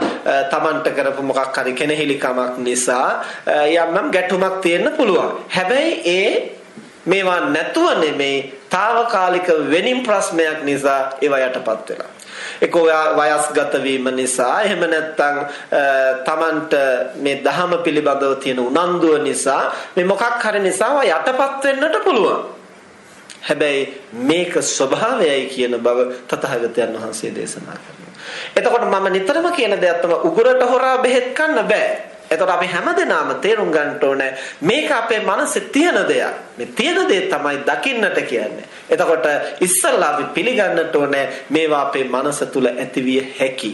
තමන්ට කරපු මොකක් හරි කෙනෙහිලිකමක් නිසා යම් යම් ගැටුමක් තියෙන්න පුළුවන්. හැබැයි ඒ මේවා නැතුව නෙමේ తాවකාලික වෙනින් ප්‍රශ්නයක් නිසා ඒවා යටපත් වෙලා. ඒක වයස්ගත වීම නිසා එහෙම නැත්නම් තමන්ට මේ ධහම පිළිබඳව තියෙන උනන්දුව නිසා මේ මොකක් හරි නිසා යටපත් වෙන්නට පුළුවන්. හැබැයි මේක ස්වභාවයයි කියන බව තථාගතයන් වහන්සේ දේශනා කරනවා. එතකොට මම නිතරම කියන දෙයක් තමයි උගුරට හොරා බෙහෙත් කන්න බෑ. එතකොට අපි හැමදෙනාම තේරුම් ගන්න ඕනේ මේක අපේ මනසේ තියෙන දෙයක්. මේ තියෙන දේ තමයි දකින්නට කියන්නේ. එතකොට ඉස්සල්ලා අපි පිළිගන්නට ඕනේ මේවා අපේ මනස තුල ඇතිවිය හැකි.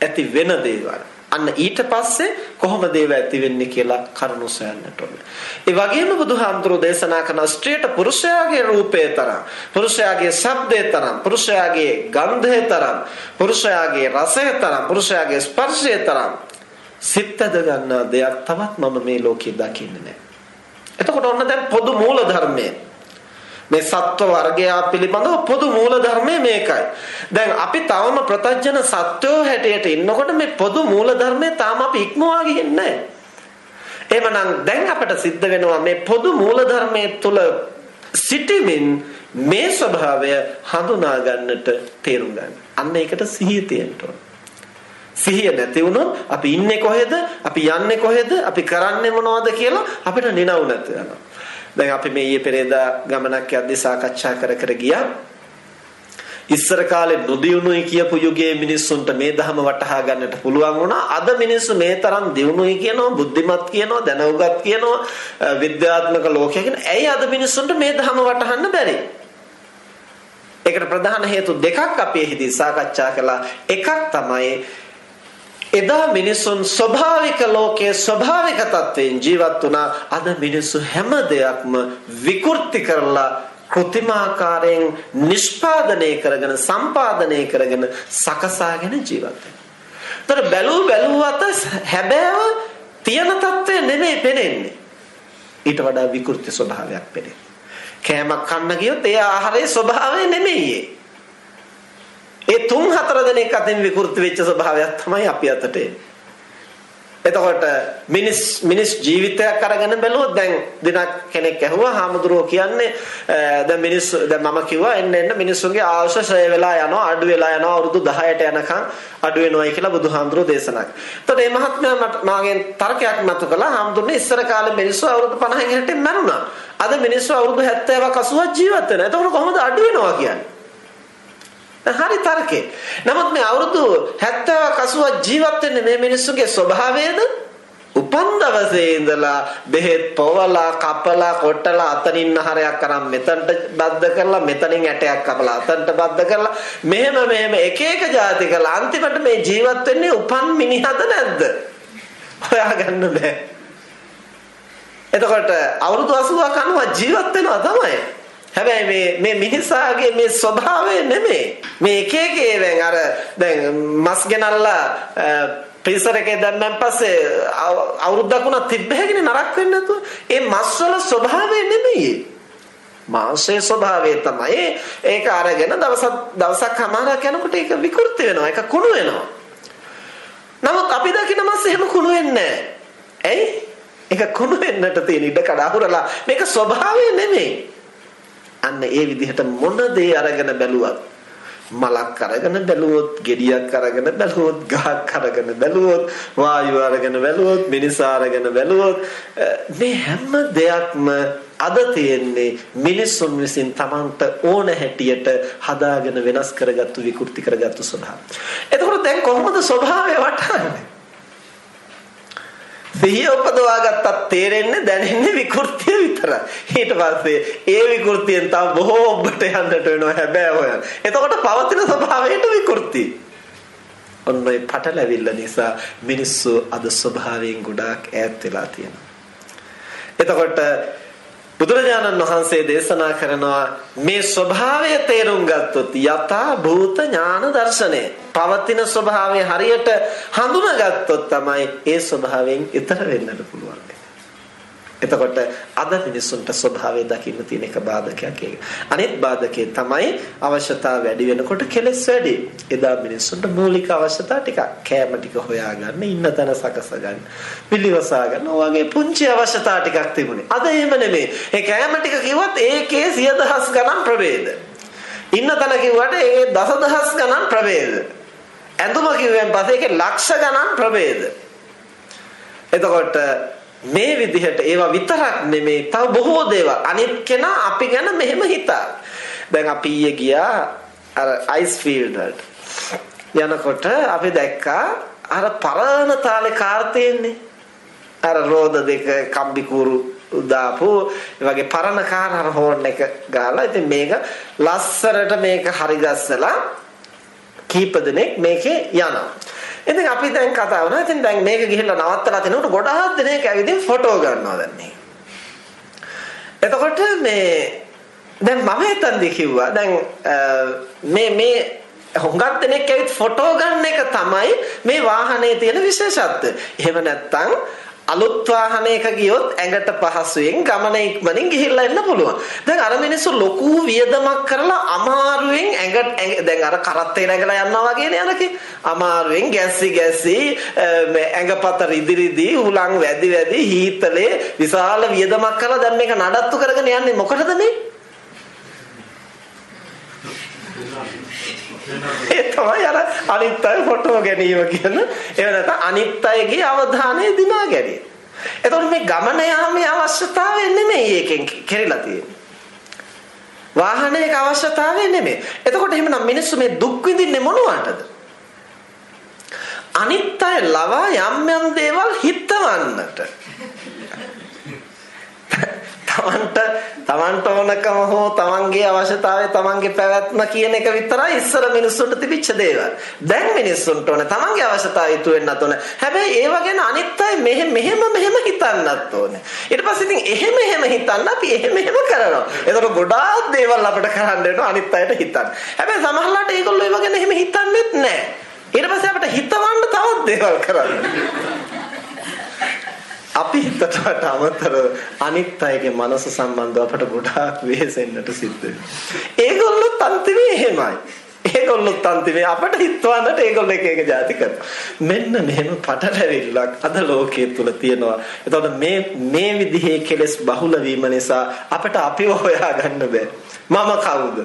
ඇති වෙන දේවල්. අන්න ඊට පස්සේ කොහොමද ඒව ඇති වෙන්නේ කියලා කරුණු සොයන්නට ඕනේ. ඒ වගේම බුදුහාමුදුරෝ දේශනා කරන ස්ත්‍රියට පුරුෂයාගේ රූපේ තරම්, පුරුෂයාගේ ශබ්දේ තරම්, පුරුෂයාගේ ගන්ධේ තරම්, පුරුෂයාගේ රසය තරම්, පුරුෂයාගේ ස්පර්ශය තරම් සිතද ගන්නා දෙයක් තවත් මම මේ ලෝකේ දකින්නේ නැහැ. එතකොට ඔන්න දැන් පොදු මූල ධර්මයේ මේ සත්ව වර්ගයා පිළිබඳව පොදු මූල ධර්මය මේකයි. දැන් අපි තවම ප්‍රතඥ සත්වෝ හැටියට ඉන්නකොට මේ පොදු මූල ධර්මය තාම අපි ඉක්මවා ගිහින් නැහැ. එහෙමනම් දැන් අපට සිද්ධ වෙනවා මේ පොදු මූල ධර්මයේ තුල සිටිමින් මේ ස්වභාවය හඳුනා ගන්නට තේරුම් ගන්න. අන්න ඒකට සිහිය තියෙන්න ඕන. සිහිය නැති වුණොත් අපි ඉන්නේ කොහෙද? අපි යන්නේ කොහෙද? අපි කරන්නේ මොනවද කියලා අපිට නිනවු නැතු වෙනවා. දැන් අපි මේ ඊයේ පෙරේදා ගමනක් යද්දී සාකච්ඡා කර කර ගියා. ඉස්සර කාලේ නොදියුණුයි කියපු යුගයේ මිනිස්සුන්ට මේ ධහම වටහා ගන්නට පුළුවන් වුණා. අද මිනිස්සු මේ තරම් දියුණුයි කියනවා, බුද්ධිමත් කියනවා, දැනුගත් කියනවා, විද්‍යාත්මක ලෝකයක් කියන. ඇයි අද මිනිස්සුන්ට මේ ධහම වටහන්න බැරි? ඒකට ප්‍රධාන හේතු දෙකක් අපි එහිදී සාකච්ඡා කළා. එකක් තමයි එදා මිනිසුන් ස්වභාවික ලෝකයේ ස්වභාවික තත්වයෙන් ජීවත් වුණා අද මිනිස්සු හැම දෙයක්ම විකෘති කරලා කෘතිමාකාරයෙන් නිෂ්පාදනය කරගෙන සම්පාදනය කරගෙන සකසාගෙන ජීවත් වෙනවා. බැලූ බැලුවට හැබෑව තියෙන තත්ත්වය නෙමෙයි පෙනෙන්නේ. ඊට වඩා විකෘති ස්වභාවයක් පෙනෙන්නේ. කෑමක් කන්න ගියොත් ඒ ආහාරයේ ස්වභාවය නෙමෙයි. ඒ තුන් හතර දෙනෙක් අතින් විකෘති වෙච්ච ස්වභාවයක් තමයි අපි අතට එතකොට මිනිස් මිනිස් ජීවිතයක් අරගෙන බැලුවොත් දැන් දිනක් කෙනෙක් ඇහුවා හාමුදුරුවෝ කියන්නේ දැන් මිනිස් දැන් මම කිව්වා එන්න එන්න මිනිස්සුන්ගේ ආයුෂ ෂය වෙලා යනවා අඩු වෙලා යනවා අවුරුදු 10ට යනකම් අඩු වෙනවයි කියලා බුදුහාමුදුරුවෝ දේශනා කළා. එතකොට මේ මහත්මයා මට මාගෙන් තර්කයක් මතු කළා හාමුදුරනේ ඉස්සර කාලේ මිනිස්සු අවුරුදු 50න් 60න් මැරුණා. අද මිනිස්සු අවුරුදු 70ක් 80ක් ජීවත් වෙනවා. එතකොට කොහොමද අඩු වෙනවා කියන්නේ? හරි තර්කේ. නමුත් මේ අවුරුදු 70ක් 80ක් ජීවත් වෙන්නේ මේ මිනිස්සුගේ ස්වභාවයද? උපන් දවසේ ඉඳලා බෙහෙත් පොවලා කපලා කොටලා අතනින් ආහාරයක් අරන් මෙතනට බද්ධ කරලා මෙතනින් ඇටයක් කපලා අතනට බද්ධ කරලා මෙහෙම මෙහෙම එක එක જાති කරලා අන්තිමට මේ ජීවත් වෙන්නේ උපන් මිනිහද නැද්ද? හොයාගන්න බෑ. එතකොට අවුරුදු 80ක් 90ක් ජීවත් වෙනවා තමයි. හැබැයි මේ මේ මිනිසාගේ මේ ස්වභාවය නෙමෙයි. මේ එක එක ඒවෙන් අර දැන් මස් ගෙනල්ලා ෆ්‍රීසර් එකේ දැම්මන් පස්සේ අවුරුද්දක් වුණා තිබ්බ හැකිනේ නරක වෙන්නේ නැතුව. ඒ මස් වල ස්වභාවය නෙමෙයි. මාංශයේ ස්වභාවය තමයි ඒක අරගෙන දවසක් දවසක් හමාරක් යනකොට ඒක විකෘති වෙනවා. ඒක කුණු වෙනවා. නමුත් අපි දකින මස් එහෙම කුණු වෙන්නේ නැහැ. ඇයි? ඒක කුණු වෙන්නට තියෙන ඉඩ කඩ අහුරලා මේක ස්වභාවය නෙමෙයි. අන්න ඒ විදිහට මොන දේ අරගෙන බැලුවත් මලක් අරගෙන බැලුවොත්, gediyak අරගෙන බැලුවොත්, ගහක් අරගෙන බැලුවොත්, වායුව අරගෙන බැලුවොත්, මිනිසා අරගෙන බැලුවොත් මේ හැම දෙයක්ම අද තියෙන්නේ මිනිසුන් විසින් Tamanට ඕන හැටියට හදාගෙන වෙනස් කරගත්තු විකෘති කරගත්තු ස්වභාවය. එතකොට දැන් කොහොමද ස්වභාවය වටහන්නේ? සිහිය උපදවා ගත්තත් තේරෙන්නේ දැනෙන්නේ විකෘතිය විතරයි. ඊට පස්සේ ඒ විකෘතියෙන් තව බොහෝ ඔබට යන්නට වෙනවා හැබැයි හොයන්න. එතකොට පවතින ස්වභාවයට විකෘති. ඔන්න ඔය පටලැවිල්ල නිසා මිනිස්සු අද ස්වභාවයෙන් ගොඩාක් ඈත් වෙලා තියෙනවා. එතකොට බුදුරජාණන් වහන්සේ දේශනා කරනවා මේ ස්වභාවය තේරුම් ගත්තොත් යථා භූත ඥාන දර්ශනය පවතින ස්වභාවය හරියට හඳුනාගත්තොත් තමයි ඒ ස්වභාවයෙන් ඈතර වෙන්නට පුළුවන්. එතකොට අද මිනිස්සුන්ට ස්වභාවය දකින්න තියෙන එක බාධකයක් ඒක. අනිත් බාධකේ තමයි අවශ්‍යතාව වැඩි වෙනකොට කෙලස් වැඩි. එදා මිනිස්සුන්ට මූලික අවශ්‍යතා ටිකක් කෑම ටික හොයාගන්න, ඉන්න තැන සකස ගන්න, පිළිවසා ගන්න, ඔයගේ පුංචි අවශ්‍යතා ටිකක් තිබුණේ. අද එහෙම නෙමෙයි. ඒ කෑම ටික කිව්වත් ඒකේ සිය දහස් ගණන් ප්‍රභේද. ඉන්න තැන කිව්වට ඒ දසදහස් ගණන් ප්‍රභේද. ඇඳුම කිව්වෙන් පස්සේ ඒකේ ලක්ෂ ගණන් ප්‍රභේද. එතකොට මේ විදිහට ඒවා විතරක් නෙමේ තව බොහෝ දේවල් අනිත් කෙනා අපි ගැන මෙහෙම හිතා. දැන් අපි ඊයේ ගියා අර අයිස් ෆීල්ඩ් වලට. යනකොට අපි දැක්කා අර පරණ තාලේ කාර් තියෙන්නේ. අර රෝද දෙක කම්බි කුරු දාපු වගේ පරණ කාර් අර හෝන් එක ගාලා ඉතින් මේක ලස්සරට මේක හරි ගස්සලා කීප දෙනෙක් මේකේ යනවා. ඉතින් අපි දැන් කතා වුණා. ඉතින් දැන් මේක ගිහිල්ලා නවත්තලා තිනකොට ගොඩාක් දෙනෙක් ඇවිදින් ෆොටෝ ගන්නවා දැන් මේ. එතකොට මේ දැන් මම හිතන්නේ කිව්වා දැන් මේ මේ හුඟක් දෙනෙක් ඇවිත් ෆොටෝ ගන්න එක තමයි මේ වාහනේ තියෙන විශේෂත්වය. එහෙම නැත්නම් අලුත් වාහනයක ගියොත් ඇඟට පහසුවෙන් ගමන ඉක්මනින් ගිහිල්ලා එන්න පුළුවන්. දැන් අර මිනිස්සු ලොකු වියදමක් කරලා අමාරුවෙන් ඇඟ දැන් අර කරත්තේ නැගලා යනවා වගේනේ අරකේ. අමාරුවෙන් ගැස්සි ගැස්සි ඇඟපත රිදි රිදි උලන් වැදි වැදි හීතලේ විශාල වියදමක් කරලා දැන් මේක නඩත්තු කරගෙන යන්නේ මොකටද මේ? ඒ තමයි අර අනිත් අය ෆොටෝ ගැනීම කියන එහෙම නැත්නම් අනිත් අයගේ අවධානය දිනා ගැනීම. එතකොට මේ ගමන යාමේ අවශ්‍යතාවය නෙමෙයි ඒකෙන් කෙරෙලා තියෙන්නේ. වාහනයක අවශ්‍යතාවය නෙමෙයි. එතකොට එහෙමනම් මිනිස්සු මේ දුක් විඳින්නේ මොනවටද? අනිත් අය ලවා යම් යම් දේවල් හිතවන්නට. තමන්ට තමන්ට ඕනකම හෝ තමන්ගේ අවශ්‍යතාවය තමන්ගේ පැවැත්ම කියන එක විතරයි ඉස්සර මිනිස්සුන්ට තිබිච්ච දේවල්. දැන් මිනිස්සුන්ට ඕන තමන්ගේ අවශ්‍යතාවය ඉතු වෙන්නත් ඕන. හැබැයි ඒව ගැන අනිත් අය මෙහෙම මෙහෙම මෙහෙම හිතන්නත් ඕනේ. ඊට පස්සේ ඉතින් එහෙම එහෙම හිතන්න අපි එහෙම එහෙම කරනවා. ඒතකොට ගොඩාක් දේවල් අපිට කරන්න වෙනවා අනිත් අයට හිතන්න. හැබැයි සමහරවිට ඒගොල්ලෝ ඒව ගැන එහෙම හිතන්නේත් නැහැ. ඊට පස්සේ අපිට හිතවන්න තවත් දේවල් කරන්න. අපි හිතට අමතරව අනිත් අයගේ මනස සම්බන්ධව අපට ගොඩාක් වෙහෙසෙන්නට සිද්ධ වෙනවා. ඒගොල්ලොත් අන්තිමේ එහෙමයි. ඒගොල්ලොත් අන්තිමේ අපට හිතවන්නට ඒගොල්ලෝ එක එක જાති කරනවා. මෙන්න මෙහෙම පටලැවිල්ලක් අද ලෝකයේ තුල තියෙනවා. එතකොට මේ මේ විදිහේ කෙලෙස් බහුල වීම නිසා අපට අපිව හොයාගන්න බෑ. මම කවුද?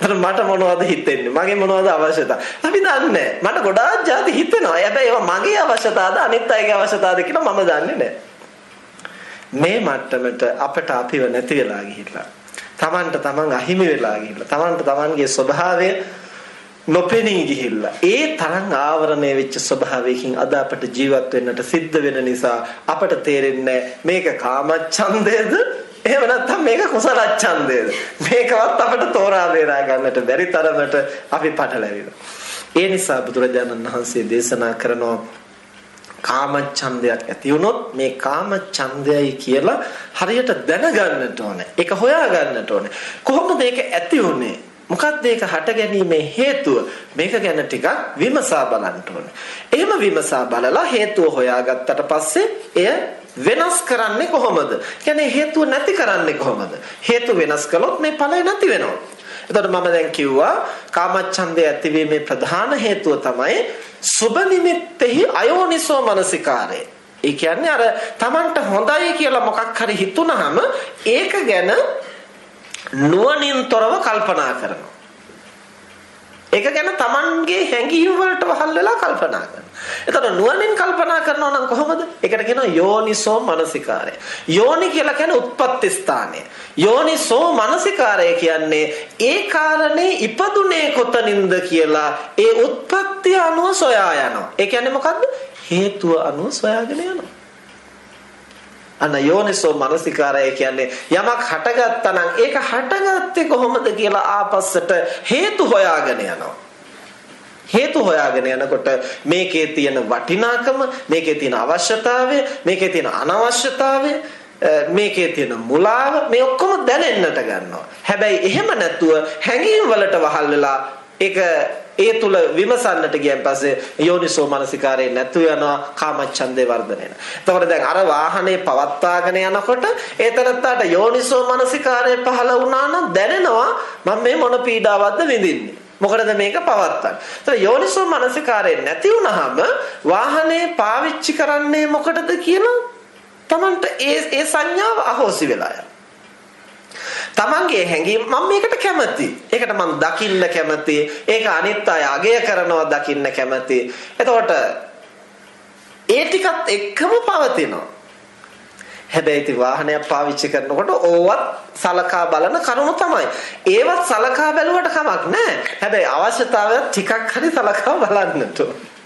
අර මට මොනවද හිතෙන්නේ? මගේ මොනවද අවශ්‍යතා? අපි දන්නේ මට ගොඩාක් જાති හිතෙනවා. හැබැයි ඒවා මගේ අවශ්‍යතාවද අනිත් අයගේ අවශ්‍යතාවද කියලා මම දන්නේ නැහැ. මේ මට්ටමට අපට අපිව නැති වෙලා ගිහිල්ලා. Tamanට Taman අහිමි වෙලා ගිහිල්ලා. Tamanට Tamanගේ ස්වභාවය නොපෙනී ගිහිල්ලා. ඒ තරම් ආවරණය වෙච්ච ස්වභාවයකින් අද අපට ජීවත් වෙන්නට සිද්ධ වෙන නිසා අපට තේරෙන්නේ මේක කාමච්ඡන්දයද එහෙම නැත්නම් මේක කුසල ඡන්දයද? මේකවත් අපිට තෝරා බේරා ගන්නට බැරි තරමට අපි පටලැවිලා. ඒ නිසා බුදුරජාණන් වහන්සේ දේශනා කරනවා කාම ඡන්දයක් ඇති වුණොත් මේ කාම ඡන්දයයි කියලා හරියට දැනගන්නට ඕනේ. ඒක හොයාගන්නට ඕනේ. කොහොමද ඒක ඇති වුනේ? මොකක්ද ඒක හට ගැනීමේ හේතුව? මේක ගැන ටිකක් විමසා බලන්න ඕනේ. එහෙම විමසා බලලා හේතුව හොයාගත්තට පස්සේ එය වෙනස් කරන්නේ කොහොමද? කියන්නේ හේතුව නැති කරන්නේ කොහොමද? හේතු වෙනස් කළොත් මේ ඵලය නැති වෙනවා. එතකොට මම දැන් කිව්වා කාමච්ඡන්දය ඇතිවීමේ ප්‍රධාන හේතුව තමයි සුබ නිමිත්තෙහි අයෝනිසෝ මනසිකාරය. ඒ කියන්නේ අර Tamanට හොඳයි කියලා මොකක් හරි හිතුනහම ඒක ගැන නුවණින් තොරව කල්පනා කරනවා. ඒක ගැන Tamanගේ හැඟීම් වලට වහල් වෙලා කල්පනා කරනවා. එතකොට නුවණින් කල්පනා කරනවා නම් කොහොමද? ඒකට කියනවා යෝනිසෝ මනසිකාරය. යෝනි කියලා කියන්නේ උත්පත්ති ස්ථානය. යෝනිසෝ මනසිකාරය කියන්නේ ඒ කාරණේ ඉපදුනේ කොතනින්ද කියලා ඒ උත්පත්ති අනුව සොයා යනවා. ඒ කියන්නේ මොකද්ද? හේතුව අනුව සොයාගෙන යනවා. අන්න යෝනිසෝ මනසිකාරය කියන්නේ යමක් හටගත්තා නම් ඒක හටගත්තේ කොහොමද කියලා ආපස්සට හේතු හොයාගෙන යනවා. හේතු හොයාගෙන යනකොට මේකේ තියෙන වටිනාකම, මේකේ තියෙන අවශ්‍යතාවය, මේකේ තියෙන අනවශ්‍යතාවය, මේකේ තියෙන මුලාව මේ ඔක්කොම දැනෙන්නට ගන්නවා. හැබැයි එහෙම නැතුව හැඟීම් වලට වහල් වෙලා ඒක ඒ තුල විමසන්නට ගියන් පස්සේ යෝනිසෝ මනසිකාරේ නැතු යනවා කාමච්ඡන්දේ වර්ධනය වෙනවා. එතකොට දැන් අර වාහනේ පවත්වාගෙන යනකොට ඒ තරත්තාට යෝනිසෝ මනසිකාරය පහළ වුණා නම් දැනෙනවා මම මේ මොන පීඩාවක්ද විඳින්නේ. මොකටද මේක පවත්තන්නේ? ඒතර යෝනිසෝ මනසිකාරය නැති වුනහම වාහනේ පාවිච්චි කරන්නේ මොකටද කියලා Tamanට ඒ ඒ සංඥාව අහෝසි වෙලා යනවා. තමන්ගේ හැඟීම් මම මේකට කැමති. ඒකට මම දකින්න කැමති. ඒක අනිත් අය අගය කරනවා දකින්න කැමති. එතකොට ඒ ටිකත් එක්කම පවතිනවා. හැබැයි ඉතින් වාහනයක් පාවිච්චි කරනකොට ඕවත් සලකා බලන කරුණු තමයි. ඒවත් සලකා බැලුවට කමක් නැහැ. හැබැයි අවශ්‍යතාවය ටිකක් හරි සලකා බලන්නට ඕන.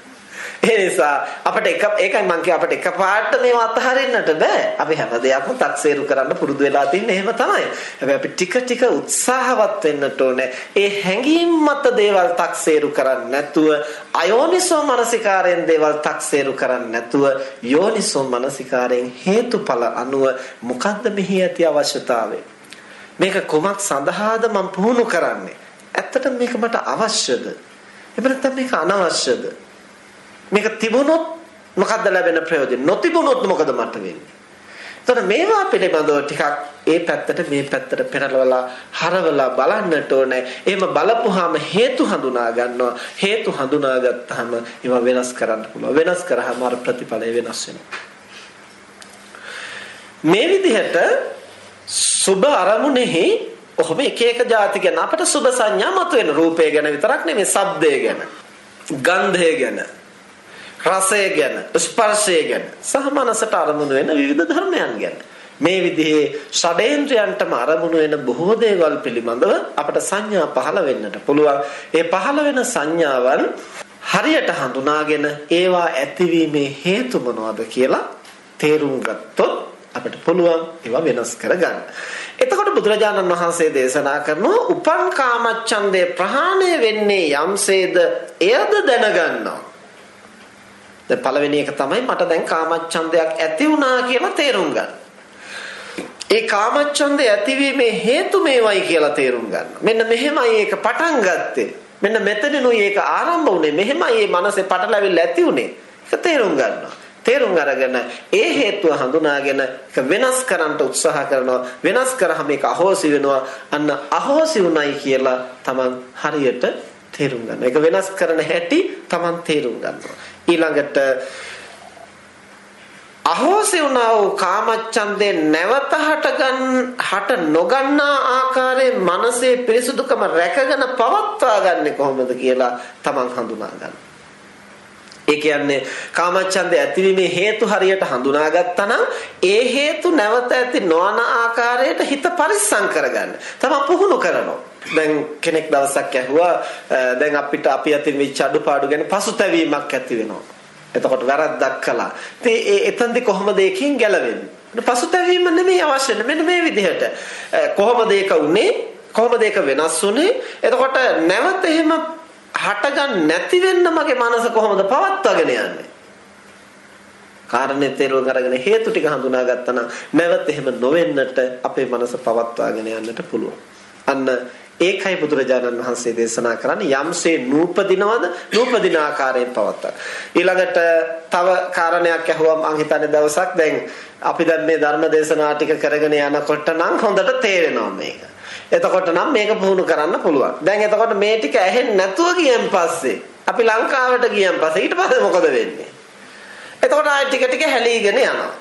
ඒ නිසා අපිට එක ඒකයි මම කිය අපිට එකපාරට මේව අතහරින්නට බෑ. අපි හැම දෙයක්ම තක්සේරු කරන්න පුරුදු වෙලා තින්නේ එහෙම තමයි. හැබැයි අපි ටික ටික උත්සාහවත් වෙන්නට ඕනේ. ඒ හැඟීම් මත දේවල් තක්සේරු කරන්නේ නැතුව අයෝනිසෝ මනසිකාරයෙන් දේවල් තක්සේරු කරන්නේ නැතුව යෝනිසෝ මනසිකාරයෙන් හේතුඵල අනුව මොකද්ද මෙහි ඇති අවශ්‍යතාවය? මේක කොමක් සඳහාද මම පුහුණු කරන්නේ? ඇත්තටම මේක මට අවශ්‍යද? එහෙම නැත්නම් මේක අනවශ්‍යද? මේක තිබුණොත් මොකද්ද ලැබෙන ප්‍රයෝජන? නොතිබුණොත් මොකද මට වෙන්නේ? එතකොට මේවා පිළිබඳව ටිකක් ඒ පැත්තට මේ පැත්තට පෙරලවලා හරවලා බලන්නට ඕනේ. එහෙම බලපුවාම හේතු හඳුනා ගන්නවා. හේතු හඳුනාගත්තාම ඒවා වෙනස් කරන්න පුළුවන්. වෙනස් කරාම අර ප්‍රතිඵලය වෙනස් වෙනවා. මේ විදිහට සුබ අරමුණෙහි ඔහොම එක එක જાති ගැන අපට සුබ සංඥා මතුවෙන රූපය ගැන විතරක් නෙමෙයි ශබ්දය ගැන ගන්ධය ගැන රසය ගැන ස්පර්ශය ගැන සහ මනසට අරමුණු වෙන විවිධ ධර්මයන් ගැන මේ විදිහේ ෂඩේන්ද්‍රයන්ටම අරමුණු වෙන බොහෝ දේවල් පිළිබඳව අපට සංඥා පහළ වෙන්නට පුළුවන් ඒ පහළ වෙන සංඥාවන් හරියට හඳුනාගෙන ඒවා ඇතිවීමේ හේතු මොනවද කියලා තේරුම් ගත්තොත් අපිට පුළුවන් ඒවා වෙනස් කරගන්න. එතකොට බුදුරජාණන් වහන්සේ දේශනා කරනවා උපන් කාමච්ඡන්දේ ප්‍රහාණය වෙන්නේ යම්සේද එයද දැනගන්නවා. දැන් පළවෙනි එක තමයි මට දැන් කාමච්ඡන්දයක් ඇති වුණා කියලා තේරුම් ගන්න. ඒ කාමච්ඡන්දය ඇතිවීමේ හේතු මේවයි කියලා තේරුම් ගන්න. මෙන්න මෙහෙමයි ඒක පටන් ගත්තේ. මෙන්න මෙතනිනුයි ඒක ආරම්භ වුනේ. මෙහෙමයි මේ මනසේ පටලැවිල්ල ඇති වුනේ. ඒක තේරුම් ගන්නවා. තේරුම් අරගෙන ඒ හේතුව හඳුනාගෙන ඒක වෙනස් කරන්න උත්සාහ කරනවා වෙනස් කරාම ඒක අහෝසි වෙනවා අන්න අහෝසි උනායි කියලා Taman හරියට තේරුම් ගන්නවා ඒක වෙනස් කරන හැටි Taman තේරුම් ගන්නවා ඊළඟට අහෝසි වුණා වූ කාමච්ඡන්දේ නැවත හටගන් හට නොගන්නා ආකාරයේ මනසේ පිරිසුදුකම රැකගෙන පවත්වා ගන්න කොහොමද කියලා තමන් හඳුනා ගන්න. ඒ කියන්නේ කාමච්ඡන්දේ ඇතිවීමේ හේතු හරියට හඳුනාගත්තා නම් ඒ හේතු නැවත ඇති නොවන ආකාරයට හිත පරිස්සම් කරගන්න. තමන් පුහුණු කරනවා. දැන් කෙනෙක් දවසක් ඇහුවා දැන් අපිට අපි අතින් වෙච්ච අඩුපාඩු ගැන පසුතැවීමක් ඇති වෙනවා. එතකොට වැරද්දක් කළා. ඉතින් ඒ එතෙන්දි කොහොමද ඒකෙන් ගැලවෙන්නේ? පසුතැවීම නෙමෙයි අවශ්‍ය මෙන්න මේ විදිහට. කොහොමද ඒක උනේ? කොහොමද ඒක වෙනස් උනේ? එතකොට නැවත එහෙම හටගන්න නැති වෙන්න මගේ මනස කොහොමද පවත්වාගෙන යන්නේ? කාරණේ තේරුම් අරගෙන හේතු ටික හඳුනා ගත්තා නම් නැවත එහෙම නොවෙන්නට අපේ මනස පවත්වාගෙන යන්නට පුළුවන්. අන්න ඒකයි බුදුරජාණන් වහන්සේ දේශනා කරන්නේ යම්සේ නූපදිනවද නූපදින ආකාරයෙන් පවත්වා. ඊළඟට තව කාරණයක් ඇහුවම් මං හිතන්නේ දවසක් දැන් අපි දැන් මේ ධර්ම දේශනා ටික කරගෙන යනකොට නම් හොඳට තේරෙනවා මේක. එතකොට නම් මේක පුහුණු කරන්න පුළුවන්. දැන් එතකොට මේ ටික ඇහෙන්නේ නැතුව ගියන් පස්සේ අපි ලංකාවට ගියන් පස්සේ ඊට පස්සේ මොකද වෙන්නේ? එතකොට ආයෙ ටික ටික හැලීගෙන යනවා.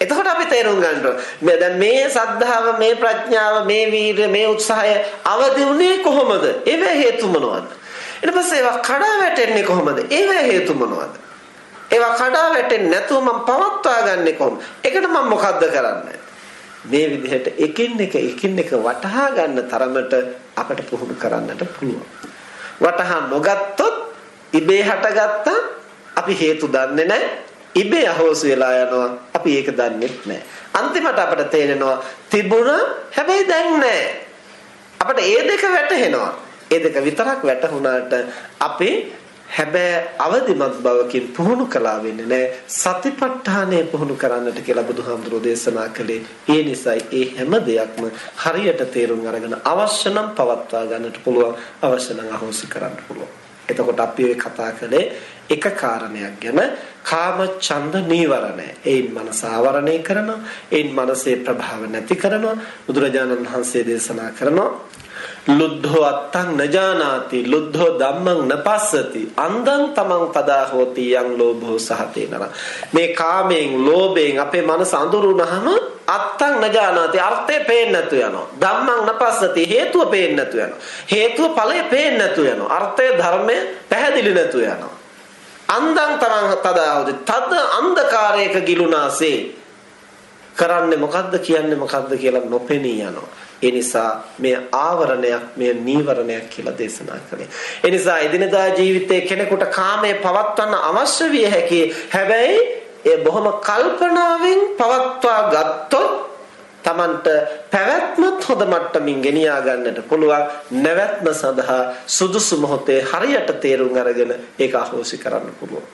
එතකොට අපි තේරුම් ගන්න ඕනේ දැන් මේ සද්ධාව මේ ප්‍රඥාව මේ වීරිය මේ උත්සාහය අවදි වුණේ කොහොමද? ඒවේ හේතු මොනවද? ඊට පස්සේ ඒවා කඩා වැටෙන්නේ කොහොමද? ඒවේ හේතු මොනවද? ඒවා කඩා වැටෙන්නේ නැතුව මම පවත්වා ගන්නෙ කොහොමද? ඒකට මම මොකද්ද කරන්නේ? මේ විදිහට එකින් එක එකින් එක වටහා ගන්න තරමට අපට පුහුණු කරන්නට පුළුවන්. වටහා නොගත්තොත් ඉබේ හටගත්තා අපි හේතු දන්නේ නැහැ ඉබේ අහෝසු වෙලා යනවා. අපි ඒක දන්නේ නැහැ. අන්තිමට අපට තේරෙනවා තිබුණා හැබැයි දැන් නැහැ. අපට ඒ දෙක වැටහෙනවා. ඒ දෙක විතරක් වැටහුණාට අපේ හැබැයි අවදිමත් බවකින් පුහුණු කළා වෙන්නේ නැහැ. සතිපට්ඨානය පුහුණු කරන්නට කියලා බුදුහාමුදුරෝ දේශනා කළේ. ඒ නිසායි ඒ හැම දෙයක්ම හරියට තේරුම් අරගෙන අවශ්‍ය නම් පවත්වා ගන්නට පුළුවන්. අවශ්‍ය නම් අහෝසි කරන්න පුළුවන්. එතකොට අපි ඔය කතා කළේ එක කාරණයක් ගැන කාම ඡන්ද නීවරණය. ඒයින් මනස ආවරණය කරනවා. ඒයින් මනසේ ප්‍රභාව නැති කරනවා. බුදුරජාණන් වහන්සේ දේශනා කරනවා ලුද්ධෝ අත්තං නජානාති ලුද්ධෝ ධම්මං නපස්සති අන්දං තමන් පදා හෝති යං ලෝභෝ සහතේනර මේ කාමයෙන් ලෝභයෙන් අපේ මනස අඳුරුනහම අත්තං නජානාති අර්ථය පේන්නේ නැතු යනවා ධම්මං නපස්සති හේතුව පේන්නේ නැතු යනවා හේතුව ඵලය පේන්නේ නැතු යනවා අර්ථය ධර්මය පැහැදිලි නැතු යනවා අන්දං තමන් පදා හෝති තද අන්ධකාරයක ගිලුනාසේ කරන්නේ මොකද්ද කියන්නේ මොකද්ද කියලා නොපෙනී යනවා ඒ නිසා මේ ආවරණයක් මේ නීවරණයක් කියලා දේශනා කළේ. ඒ නිසා එදිනදා ජීවිතයේ කෙනෙකුට කාමයේ පවත්වන්න අවශ්‍ය විය හැකි. හැබැයි ඒ බොහොම කල්පනාවෙන් පවත්වා ගත්තොත් Tamanට පැවැත්මත් හොඳ මට්ටමින් ගෙනියා ගන්නට පුළුවන් නැවැත්ම සඳහා සුදුසු මොහොතේ හරියට තේරුම් අරගෙන ඒක අහෝසි කරන්න පුළුවන්.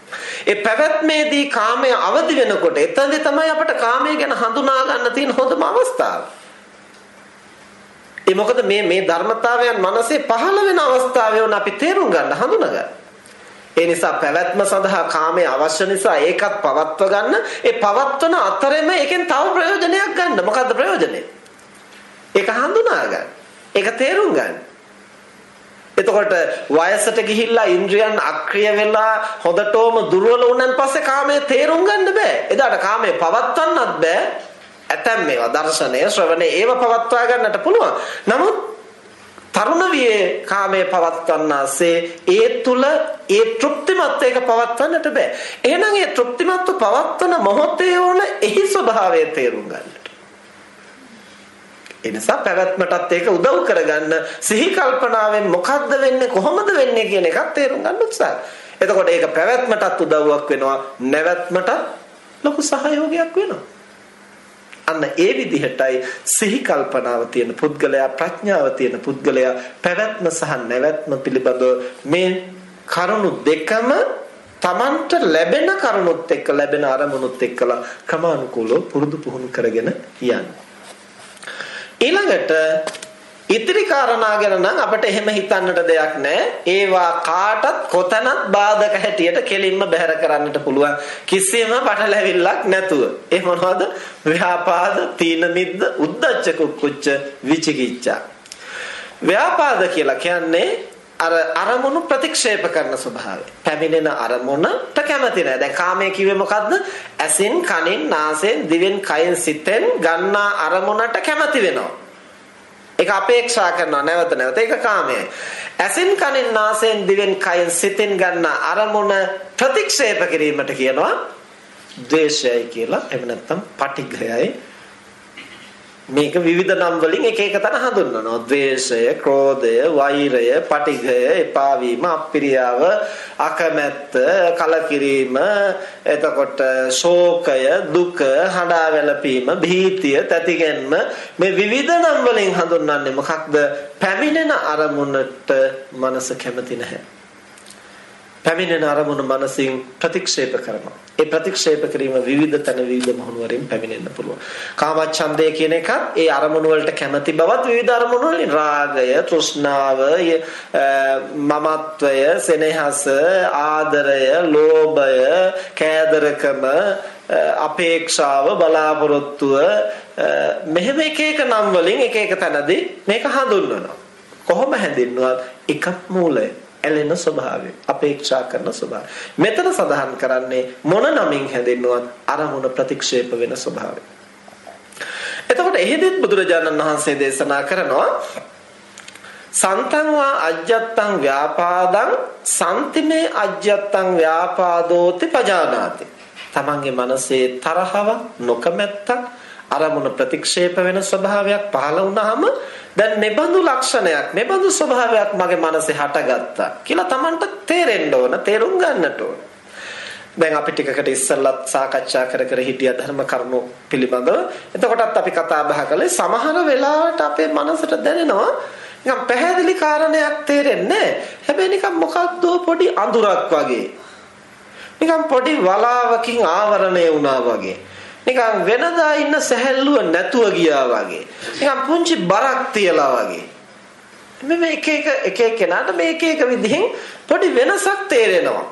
ඒ පැවැත්මේදී කාමය අවදි වෙනකොට එතනදී තමයි අපට කාමය ගැන හඳුනා ගන්න තියෙන හොඳම අවස්ථාව. ඒ මොකද මේ මේ ධර්මතාවයන් මනසේ පහළ වෙන අවස්ථාවේ උන අපි තේරුම් ගන්න හඳුනගන්න. ඒ නිසා පැවැත්ම සඳහා කාමයේ අවශ්‍ය නිසා ඒකත් පවත්ව ගන්න. ඒ පවත්වන අතරෙම ඒකෙන් තව ප්‍රයෝජනයක් ගන්න. මොකද්ද ප්‍රයෝජනේ? ඒක හඳුනා ගන්න. ඒක තේරුම් ගන්න. එතකොට වයසට ගිහිල්ලා ඉන්ද්‍රියන් අක්‍රිය වෙලා හොදටම දුර්වල වුණන් පස්සේ කාමයේ තේරුම් ගන්න බෑ. එදාට කාමයේ පවත්වන්නත් බෑ. ඇතැම් මේවා දර්ශනය ශ්‍රවණය ඒව පවත්වා ගන්නට පුළුවන්. නමුත් තරුණ වියේ කාමයේ පවත්වන්නාසේ ඒ තුල ඒ තෘප්තිමත් එක පවත්වන්නට බෑ. එහෙනම් ඒ තෘප්තිමත්ව පවත්වන මොහොතේ ඕන එහි ස්වභාවය තේරුම් ගන්නට. එනිසා පැවැත්මටත් ඒක උදව් කරගන්න සිහි කල්පනාවෙන් මොකද්ද වෙන්නේ කොහොමද වෙන්නේ කියන එකත් තේරුම් ගන්න උත්සාහ. එතකොට ඒක පැවැත්මටත් උදව්වක් වෙනවා නැවැත්මටත් ලොකු සහයෝගයක් වෙනවා. අන්න ඒ විදිහටයි සිහි කල්පනාව තියෙන පුද්ගලයා ප්‍රඥාව තියෙන පුද්ගලයා පැවැත්ම සහ නැවැත්ම පිළිබඳව මේ කරුණු දෙකම Tamanට ලැබෙන කරුණුත් එක්ක ලැබෙන අරමුණුත් එක්කලා ක්‍රමානුකූලව පුරුදු පුහුණු කරගෙන යන්න. ඊළඟට ඉතිරි කාරණා ගැන නම් අපිට එහෙම හිතන්නට දෙයක් නැහැ. ඒවා කාටත් කොතනත් බාධක හැටියට කෙලින්ම බැහැර කරන්නට පුළුවන්. කිසිම පටලැවිල්ලක් නැතුව. ඒ මොනවද? ව්‍යාපාද, තීන මිද්ද, උද්ධච්ච කුක්කුච්ච, විචිකිච්ඡා. ව්‍යාපාද කියලා කියන්නේ අර අරමුණු ප්‍රතික්ෂේප කරන ස්වභාවය. පැමිණෙන අරමුණට කැමති නැහැ. දැන් කාමයේ කිව්වේ මොකද්ද? ඇසින්, කනින්, නාසයෙන්, දිවෙන්, කයෙන්, සිතෙන් ගන්නා අරමුණට කැමති වෙනවා. ඒක අපේක්ෂා කරනවා නැවත නැවත ඒක කාමයයි. ඇසින් කනෙන් නාසයෙන් දිවෙන් කයෙන් සිතෙන් ගන්න අරමුණ ප්‍රතික්ෂේප කිරීමට කියනවා ද්වේෂයයි කියලා. එහෙම නැත්නම් පටිඝයයි මේක විවිධ නම් වලින් එක එක තැන හඳුන්වනවා. ද්වේෂය, ක්‍රෝධය, වෛරය, පටිඝය, එපා වීම, අප්‍රියාව, අකමැත්ත, කලකිරීම, එතකොට ශෝකය, දුක, හඬා වැළපීම, භීතිය, තැතිගැන්ම මේ විවිධ නම් වලින් හඳුන්වන්නේ මොකක්ද? පැමිණෙන අරමුණට මනස කැමති නැහැ. පැමිණෙන අරමුණු මනසින් ප්‍රතික්ෂේප කරනවා. ඒ ප්‍රතික්ෂේප කිරීම විවිධ තන විවිධ මොහොන වලින් පැමිණෙන්න පුළුවන්. කාමච්ඡන්දය කියන එකත් ඒ අරමුණු වලට කැමැති බවත් විවිධ අරමුණු වලින් රාගය, තෘෂ්ණාව, මමත්වය, සෙනෙහස, ආදරය, ලෝභය, කෑදරකම, අපේක්ෂාව, බලාපොරොත්තුව මෙහෙම එක එක නම් වලින් එක එක තැනදී මේක හඳුන්වනවා. කොහොම හැඳින්වුවත් එකක් මූලය ඇලෙන ස්වභාවය අපේක්ෂා කරන ස්වභාවය. මෙතන සඳහන් කරන්නේ මොන නමින් හැඳින්නුවත් අරමුණ ප්‍රතික්ෂේප වෙන ස්වභාවය. එතකොට එහෙදිත් බුදුරජාණන් වහන්සේ දේශනා කරනවා සන්තං වා අජ්ජත්තං ව්‍යාපාදං සම්තිමේ අජ්ජත්තං ව්‍යාපාදෝති පජානාති. තමන්ගේ මනසේ තරහව නොකමැත්තක් අරමුණ ප්‍රතික්ෂේප වෙන ස්වභාවයක් පහළ වුණාම දැන් මෙබඳු ලක්ෂණයක් මෙබඳු ස්වභාවයක් මගේ මනසේ හටගත්තා කියලා Tamanට තේරෙන්න ඕන තේරුම් ගන්නට ඕන. දැන් අපි ටිකකට ඉස්සෙල්ලත් සාකච්ඡා කර කර හිටිය ධර්ම කරුණු පිළිබඳව. එතකොටත් අපි කතා බහ කළේ සමහර වෙලාවට අපේ මනසට දැනෙනවා නිකන් පැහැදිලි කාරණයක් තේරෙන්නේ හැබැයි නිකන් මොකක්ද පොඩි අඳුරක් වගේ. නිකන් පොඩි වලාවකින් ආවරණය වුණා වගේ. නිකන් වෙනදා ඉන්න සැහැල්ලුව නැතුව ගියා වගේ. නිකන් පුංචි බරක් තියලා වගේ. මේ එක එක එක එක කෙනාට මේ එක එක විදිහෙන් පොඩි වෙනසක් තේරෙනවා.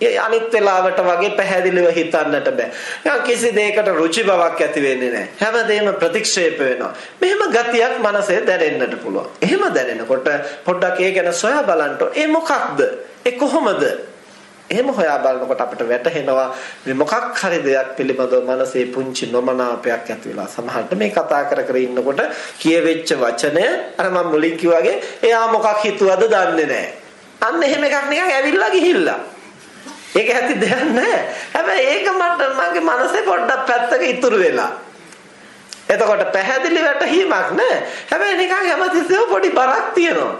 ඒ අනිත් වෙලාවට වගේ පැහැදිලිව හිතන්නට බෑ. නිකන් කිසි දෙයකට රුචි බවක් ඇති වෙන්නේ නැහැ. හැමදේම ප්‍රතික්ෂේප වෙනවා. මෙහෙම ගතියක් මනසේ දැනෙන්නට පුළුවන්. එහෙම දැනෙනකොට පොඩ්ඩක් ඒ ගැන සොයා බලන්න. ඒ මොකක්ද? ඒ කොහොමද? එහෙම හොයා බලනකොට අපිට වැටහෙනවා මේ මොකක් හරි දෙයක් පිළිබඳව මනසේ පුංචි නොමනාපයක් ඇති වෙලා සමහරට මේ කතා කර කර ඉන්නකොට කියවෙච්ච වචනය අර මම මුලින් කිව්වාගේ එයා මොකක් හිතුවද දන්නේ නැහැ. අන්න එහෙම එකක් නිකන් ඇවිල්ලා ගිහිල්ලා. ඒක ඇති දෙයක් නැහැ. හැබැයි ඒක මට මගේ මනසේ පොඩ්ඩක් පැත්තක ඉතුරු වෙලා. එතකොට පැහැදිලි වැටහීමක් නැහැ. හැබැයි නිකන් හැමතිස්සෙම පොඩි බරක් තියෙනවා.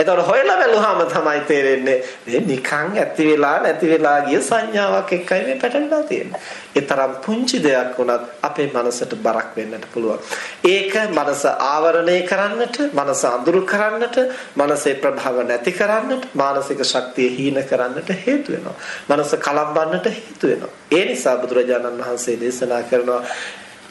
එතකොට හොයලා බැලුවාම තමයි තේරෙන්නේ මේ නිකන් ඇති වෙලා නැති වෙලා ගිය සංඥාවක් එක්කයි මේ පැටලලා තියෙන්නේ. ඒ තරම් පුංචි දෙයක් වුණත් අපේ මනසට බරක් වෙන්නට පුළුවන්. ඒක මනස ආවරණය කරන්නට, මනස අඳුරු කරන්නට, මනසේ ප්‍රභාව නැති කරන්නට, මානසික ශක්තිය හීන කරන්නට හේතු වෙනවා. මනස කලම්බන්නට හේතු වෙනවා. ඒ නිසා බුදුරජාණන් වහන්සේ දේශනා කරනවා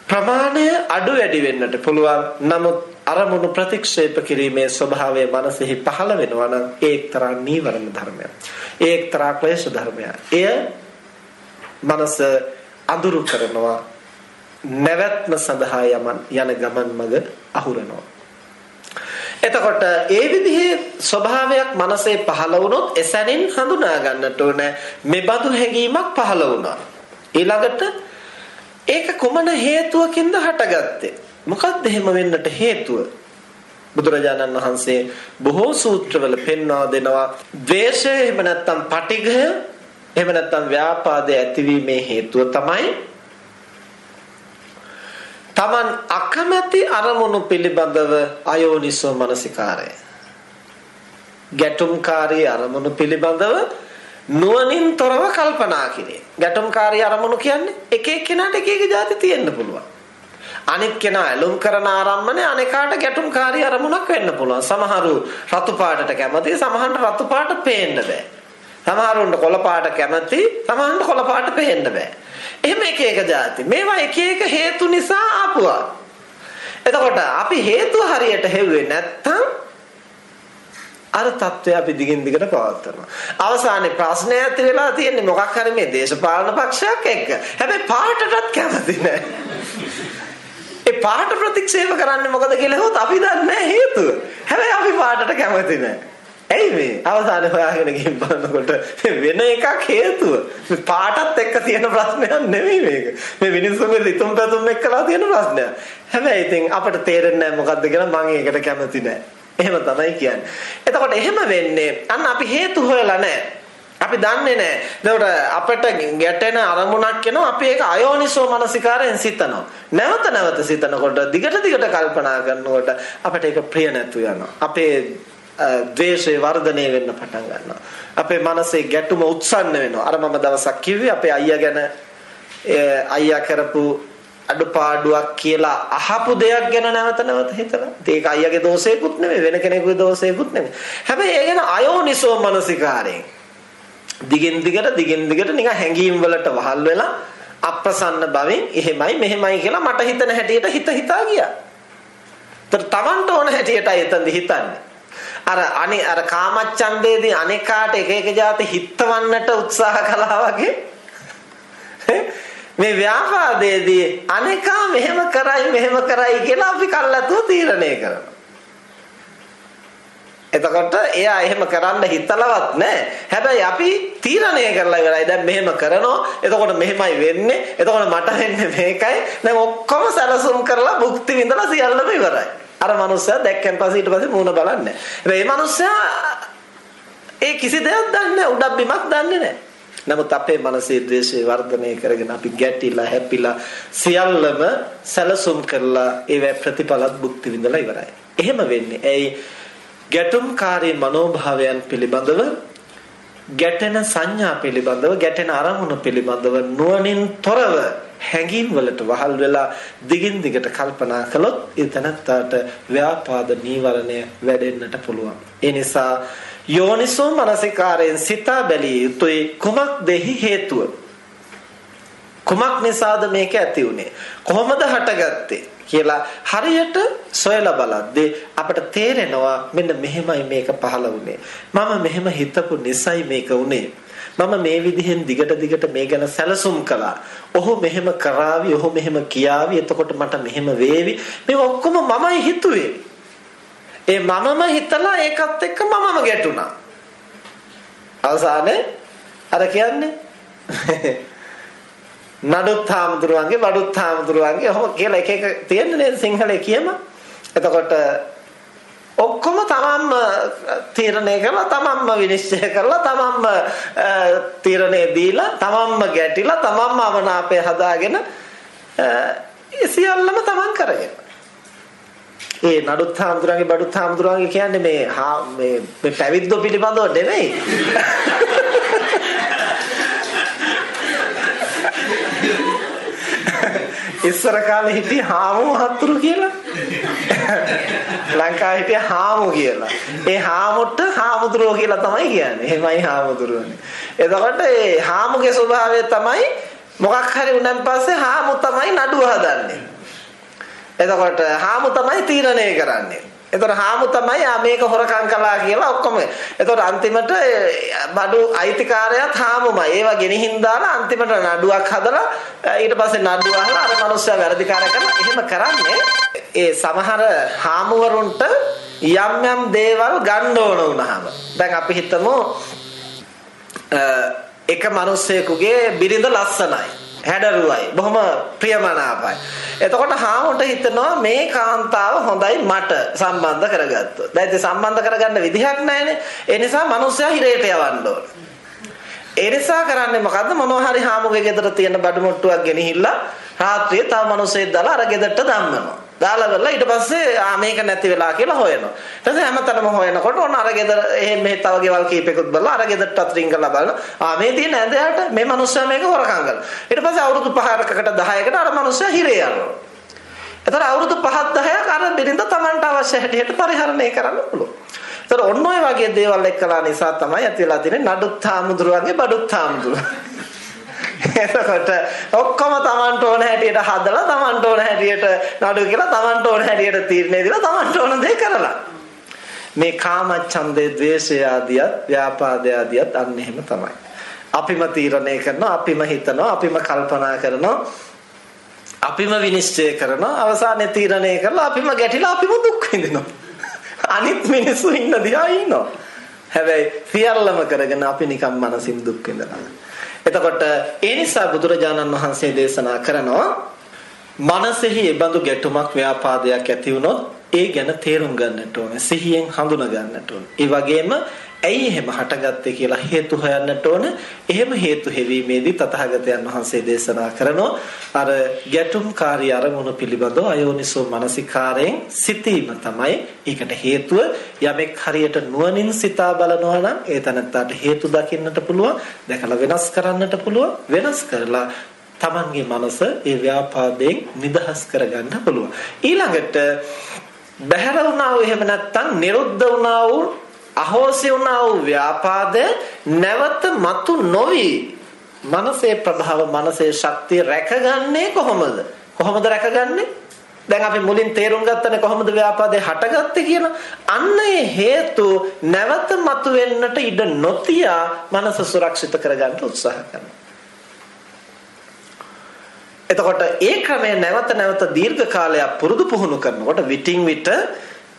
ප්‍රමාණය අඩු වැඩි වෙන්නට පුළුවන්. නමුත් අරමුණු ප්‍රතික්ෂේප කිරීමේ ස්වභාවය මනසෙහි පහළ වෙනවා නම් ඒ එක්තරා නීවරණ ධර්මයක්. ඒ එක්තරා ක්ලේශ ධර්මයක්. එය මනස අඳුරු කරනවා නැවැත්ම සඳහා යමන් යන ගමන් මඟ අහුරනවා. එතකොට ඒ විදිහේ ස්වභාවයක් මනසේ පහළ වුණොත් එසැනින් හඳුනා ගන්නට ඕන මේ බඳු හැඟීමක් පහළ වුණා. ඊළඟට ඒක කොමන හේතුවකින්ද හටගත්තේ? මොකක්ද එහෙම වෙන්නට හේතුව? බුදුරජාණන් වහන්සේ බොහෝ සූත්‍රවල පෙන්වා දෙනවා ද්වේෂය එහෙම නැත්නම් පටිඝය එහෙම නැත්නම් ව්‍යාපාදයේ ඇතිවීමේ හේතුව තමයි Taman අකමැති අරමුණු පිළිබඳව අයෝනිසෝ මනසිකාරය. ගැටුම්කාරී අරමුණු පිළිබඳව නුවණින් තොරව කල්පනා කිරීම. ගැටුම්කාරී අරමුණු කියන්නේ එක එක්කෙනාට එක එක જાති තියෙන්න පුළුවන්. අනිත් කෙනා ඇලුම් කරන ආරම්මනේ අනේකාට ගැටුම්කාරී අරමුණක් වෙන්න පුළුවන්. සමහරු රතු පාටට කැමති, සමහරට රතු පාට පේන්න බෑ. සමහරුන්ට කොළ පාට කැමති, සමහරුන්ට කොළ පාට පේන්න බෑ. එහෙම එක එක જાති. මේවා එක එක හේතු නිසා ආපුවා. එතකොට අපි හේතුව හරියට හෙව්වේ නැත්තම් අර தත්ත්වය අපි දිගින් දිගට පවත්වනවා. අවසානයේ ප්‍රශ්නය ඇති වෙලා තියෙන්නේ මොකක් හරි මේ දේශපාලන පක්ෂයක් එක්ක. හැබැයි පාටටත් කැමති නැහැ. ඒ පාට ප්‍රතික්ෂේප කරන්නේ මොකද කියලා හොත් අපි දන්නේ හේතුව. හැබැයි අපි පාටට කැමති නැහැ. ඇයි මේ? අවසානයේ හොයාගෙන ගිහින් බලනකොට වෙන එකක් හේතුව. මේ පාටත් එක්ක තියෙන ප්‍රශ්නයක් නෙමෙයි මේක. මේ මිනිස්සුන්ගේ ලිතුම් පැතුම් එක්කලා තියෙන ප්‍රශ්නයක්. හැබැයි ඉතින් අපිට තේරෙන්නේ නැහැ මොකද්ද කියලා මම ඒකට කැමති නැහැ. එහෙම තමයි කියන්නේ. එතකොට එහෙම වෙන්නේ අන්න අපි හේතු හොයලා නැහැ. අපි දන්නේ නැහැ. ඒකට අපිට ගැටෙන අරමුණක් එනවා අපි ඒක අයෝනිසෝ මනසිකාරයෙන් සිතනවා. නැවත නැවත සිතනකොට දිගට දිගට කල්පනා කරනකොට අපිට ඒක ප්‍රිය නැතු යනවා. අපේ ද්වේෂය වර්ධනය වෙන්න පටන් ගන්නවා. අපේ මනසේ ගැටුම උත්සන්න වෙනවා. අර මම දවසක් කිව්වේ අපේ අයියා ගැන අයියා කරපු අඩුපාඩුවක් කියලා අහපු දෙයක් ගැන නැවත නැවත හිතලා. ඒක අයියාගේ දෝෂයකුත් නෙමෙයි වෙන කෙනෙකුගේ දෝෂයකුත් නෙමෙයි. හැබැයි ඒ ගැන අයෝනිසෝ මනසිකාරයෙන් දිගින් දිගට දිගින් දිගට නිකන් හැංගීම් වලට වහල් වෙලා අප්‍රසන්න බවෙන් එහෙමයි මෙහෙමයි කියලා මට හිතන හැටියට හිත හිතා ගියා. ඒතර Tamanට ඕන හැටියටයි එතනදි හිතන්නේ. අර අනේ අර කාමච්ඡන්දේදී අනේකාට එක එක જાති හිතවන්නට උත්සාහ කළා වගේ මේ ව්‍යාපාදයේදී අනේකා මෙහෙම කරයි මෙහෙම කරයි කියලා අපි කල්ලාතුව තීරණය කරනවා. එතකොට එයා එහෙම කරන්න හිතලවත් නැහැ. හැබැයි අපි තීරණය කරලා ඉවරයි. දැන් මෙහෙම කරනවා. එතකොට මෙහෙමයි වෙන්නේ. එතකොට මට වෙන්නේ මේකයි. දැන් ඔක්කොම සැලසුම් කරලා භුක්ති විඳලා සියල්ලම ඉවරයි. අර මනුස්සයා දැක්කන් පස්සේ ඊට පස්සේ මූණ බලන්නේ. හැබැයි මේ මනුස්සයා ඒ කිසි දෙයක් දන්නේ නැහැ. උඩක් බිමක් දන්නේ නැහැ. නමුත් අපේ මනසේ ද්වේෂය වර්ධනය කරගෙන අපි ගැටිලා හැපිලා සියල්ලම සැලසුම් කරලා ඒවැ ප්‍රතිඵලත් භුක්ති විඳලා ඉවරයි. එහෙම වෙන්නේ. ඇයි ගැටුම්කාරී මනෝභාවයන් පිළිබඳව ගැටෙන සංඥා පිළිබඳව ගැටෙන අරමුණු පිළිබඳව නුවණින් තොරව හැඟීම් වලට වහල් වෙලා දිගින් දිගට කල්පනා කළොත් එතනත්තාට ව්‍යාපාද නීවරණය වැඩෙන්නට පුළුවන්. ඒ නිසා යෝනිසෝ මනසිකාරයෙන් සිතා බැලිය යුතුයි කුමක්දෙහි හේතුව? කුමක් නිසාද මේක ඇති වුනේ? කොහොමද හටගත්තේ? කියලා හරියට සොයලා බලද්දී අපට තේරෙනවා මෙන්න මෙහෙමයි මේක පහළ වුනේ. මම මෙහෙම හිතපු නිසයි මේක වුනේ. මම මේ විදිහෙන් දිගට දිගට මේ ගැන සැලසුම් කළා. ඔහු මෙහෙම කරાવી, ඔහු මෙහෙම කියාවි. එතකොට මට මෙහෙම වේවි. මේ ඔක්කොම මමයි හිතුවේ. ඒ මමම හිතලා ඒකත් එක්ක මමම ගැටුණා. අවසානයේ අර කියන්නේ නඩුත් හාමුදුරුවන්ගේ බඩුත් හාමුදුරුවන්ගේ ඔහොම කියලා එක එක තියෙන්නේ නේද සිංහලේ කියම. එතකොට ඔක්කොම තමන්ම තීරණය කරලා තමන්ම විනිශ්චය කරලා තමන්ම තීරණය දීලා තමන්ම ගැටිලා තමන්ම අවනාපය හදාගෙන සියල්ලම තමන් කරගෙන. ඒ නඩුත් හාමුදුරන්ගේ බඩුත් හාමුදුරන්ගේ කියන්නේ මේ මේ මේ පැවිද්දෝ පිළිබඳව නෙමෙයි. ඉස්සර කාලේ හිටියේ හාමු හතුරු කියලා. ලංකාවේ හිටියේ හාමු කියලා. ඒ හාමුට හාමුදුරුවෝ කියලා තමයි කියන්නේ. එහෙමයි හාමුදුරුවනේ. එතකොට ඒ හාමුගේ ස්වභාවය තමයි මොකක් හරි උනන් පස්සේ හාමු තමයි නඩුව හදන්නේ. එතකොට හාමු තමයි තීරණය කරන්නේ. එතකොට හාමු තමයි ආ මේක හොරකම් කළා කියලා ඔක්කොම. එතකොට අන්තිමට බඩු අයිතිකාරයත් හාමුමයි. ඒවා ගෙනihin දාලා අන්තිමට නඩුවක් හදලා ඊට පස්සේ නඩුව අහලා අර මනුස්සයා වැරදිකාරය කරලා එහෙම කරන්නේ ඒ සමහර හාමුවරුන්ට යම් යම් දේවල් ගන්න ඕන වුණාම. දැන් අපි හිතමු එක මිනිස්සෙකුගේ බිරිඳ ලස්සනයි. හැඩරුවයි බොහොම ප්‍රියමනාපයි. එතකොට හාමුට හිතනවා මේ කාන්තාව හොඳයි මට සම්බන්ධ කරගත්තොත්. දැන් ඉතින් සම්බන්ධ කරගන්න විදිහක් නැහැනේ. ඒ නිසා මිනිස්සයා හිරේට යවන්න ඕන. ඒ නිසා කරන්නේ මොකද්ද මොනවා හරි හාමුගේ ගෙදර තියෙන බඩු මුට්ටුවක් ගෙනහිල්ලා රාත්‍රියේ තව මිනිස්සෙක් දාලා අර ගෙදරට දම්මනවා. දාලා කරලා ඊට පස්සේ ආ මේක නැති වෙලා කියලා හොයනවා. ඊට පස්සේ හැමතැනම හොයනකොට ඔන්න අර ගෙදර එහෙම මෙහෙ තව ගෙවල් කීපෙකුත් බලලා අර ගෙදරටත් රින් කරලා බලනවා. ආ මේ තියෙන ඇඳයට මේ මිනිස්සයා මේක හොරකම් කරලා. ඊට පස්සේ අවුරුදු 5කට 10කට අර මිනිස්සයා හිරේ යනවා. එතන අවුරුදු 5ක් 10ක් අර බිරිඳ Tamanට අවශ්‍ය හැටියට පරිහරණය කරන්න පුළුවන්. ඒතර ඔන්න ඔය වගේ දේවල් එක්කලා නිසා තමයි ඇතිලා තියෙන්නේ නඩුත් හාමුදුරුවන්ගේ බඩුත් හාමුදුරුවෝ. එතකොට ඔක්කොම Tamanට ඕන හැටියට හදලා Tamanට ඕන හැටියට නඩු කියලා Tamanට ඕන හැටියට තීරණය දීලා Tamanට ඕන දේ කරලා. මේ කාමච්ඡන්දේ ද්වේෂය ආදියත් ව්‍යාපාදය ආදියත් අන්න එහෙම තමයි. අපිම තීරණය කරනවා අපිම හිතනවා අපිම කල්පනා කරනවා අපිම විනිශ්චය කරනවා අවසානයේ තීරණය කරලා අපිම ගැටිලා අපිම දුක් විඳිනවා. අනිත් මිනිස්සු ඉන්න දිහා ඉන්නවා. හැබැයි සියල්ලම කරගෙන අපි නිකම් මනසින් දුක් විඳලා. එතකොට ඒ නිසා බුදුරජාණන් වහන්සේ දේශනා කරනවා මනසෙහි එබඳු ගැටුමක් ව්‍යාපාදයක් ඇති වුණොත් ඒ ගැන තේරුම් ගන්නට ඕනේ සිහියෙන් හඳුනා ගන්නට ඕනේ. ඒ වගේම ඇයි එහෙම හටගත්තේ කියලා හේතු හොයන්නට ඕන. එහෙම හේතු හෙවීමේදී තථාගතයන් වහන්සේ දේශනා කරනවා අර ගැටුම්කාරී අරමුණු පිළිබඳව අයෝනිසෝ මනසිකාරයෙන් සිටීම තමයි ඒකට හේතුව. යමෙක් හරියට නුවණින් සිතා බලනවා නම් ඒ තනත්තාට හේතු දකින්නට පුළුවන්, දැකලා වෙනස් කරන්නට පුළුවන්, වෙනස් කරලා Tamanගේ මනස ඒ ව්‍යාපාදයෙන් නිදහස් කරගන්න පුළුවන්. ඊළඟට බහැර වුණා වූ එහෙම නැත්නම් නිරුද්ධ වුණා වූ අහෝසි වුණා වූ ව්‍යාපාදය නැවත මතු නොවි මනසේ ප්‍රභාව මනසේ ශක්තිය රැකගන්නේ කොහොමද? කොහොමද රැකගන්නේ? දැන් අපි මුලින් තේරුම් ගත්තනේ කොහොමද ව්‍යාපාදේ හටගත්තේ කියලා. අන්න ඒ හේතු නැවත මතුවෙන්නට ඉඩ නොතියා මනස සුරක්ෂිත කරගන්න උත්සාහ කරනවා. එතකොට ඒ ක්‍රමය නැවත නැවත දීර්ඝ කාලයක් පුරුදු පුහුණු කරනකොට විටින් විට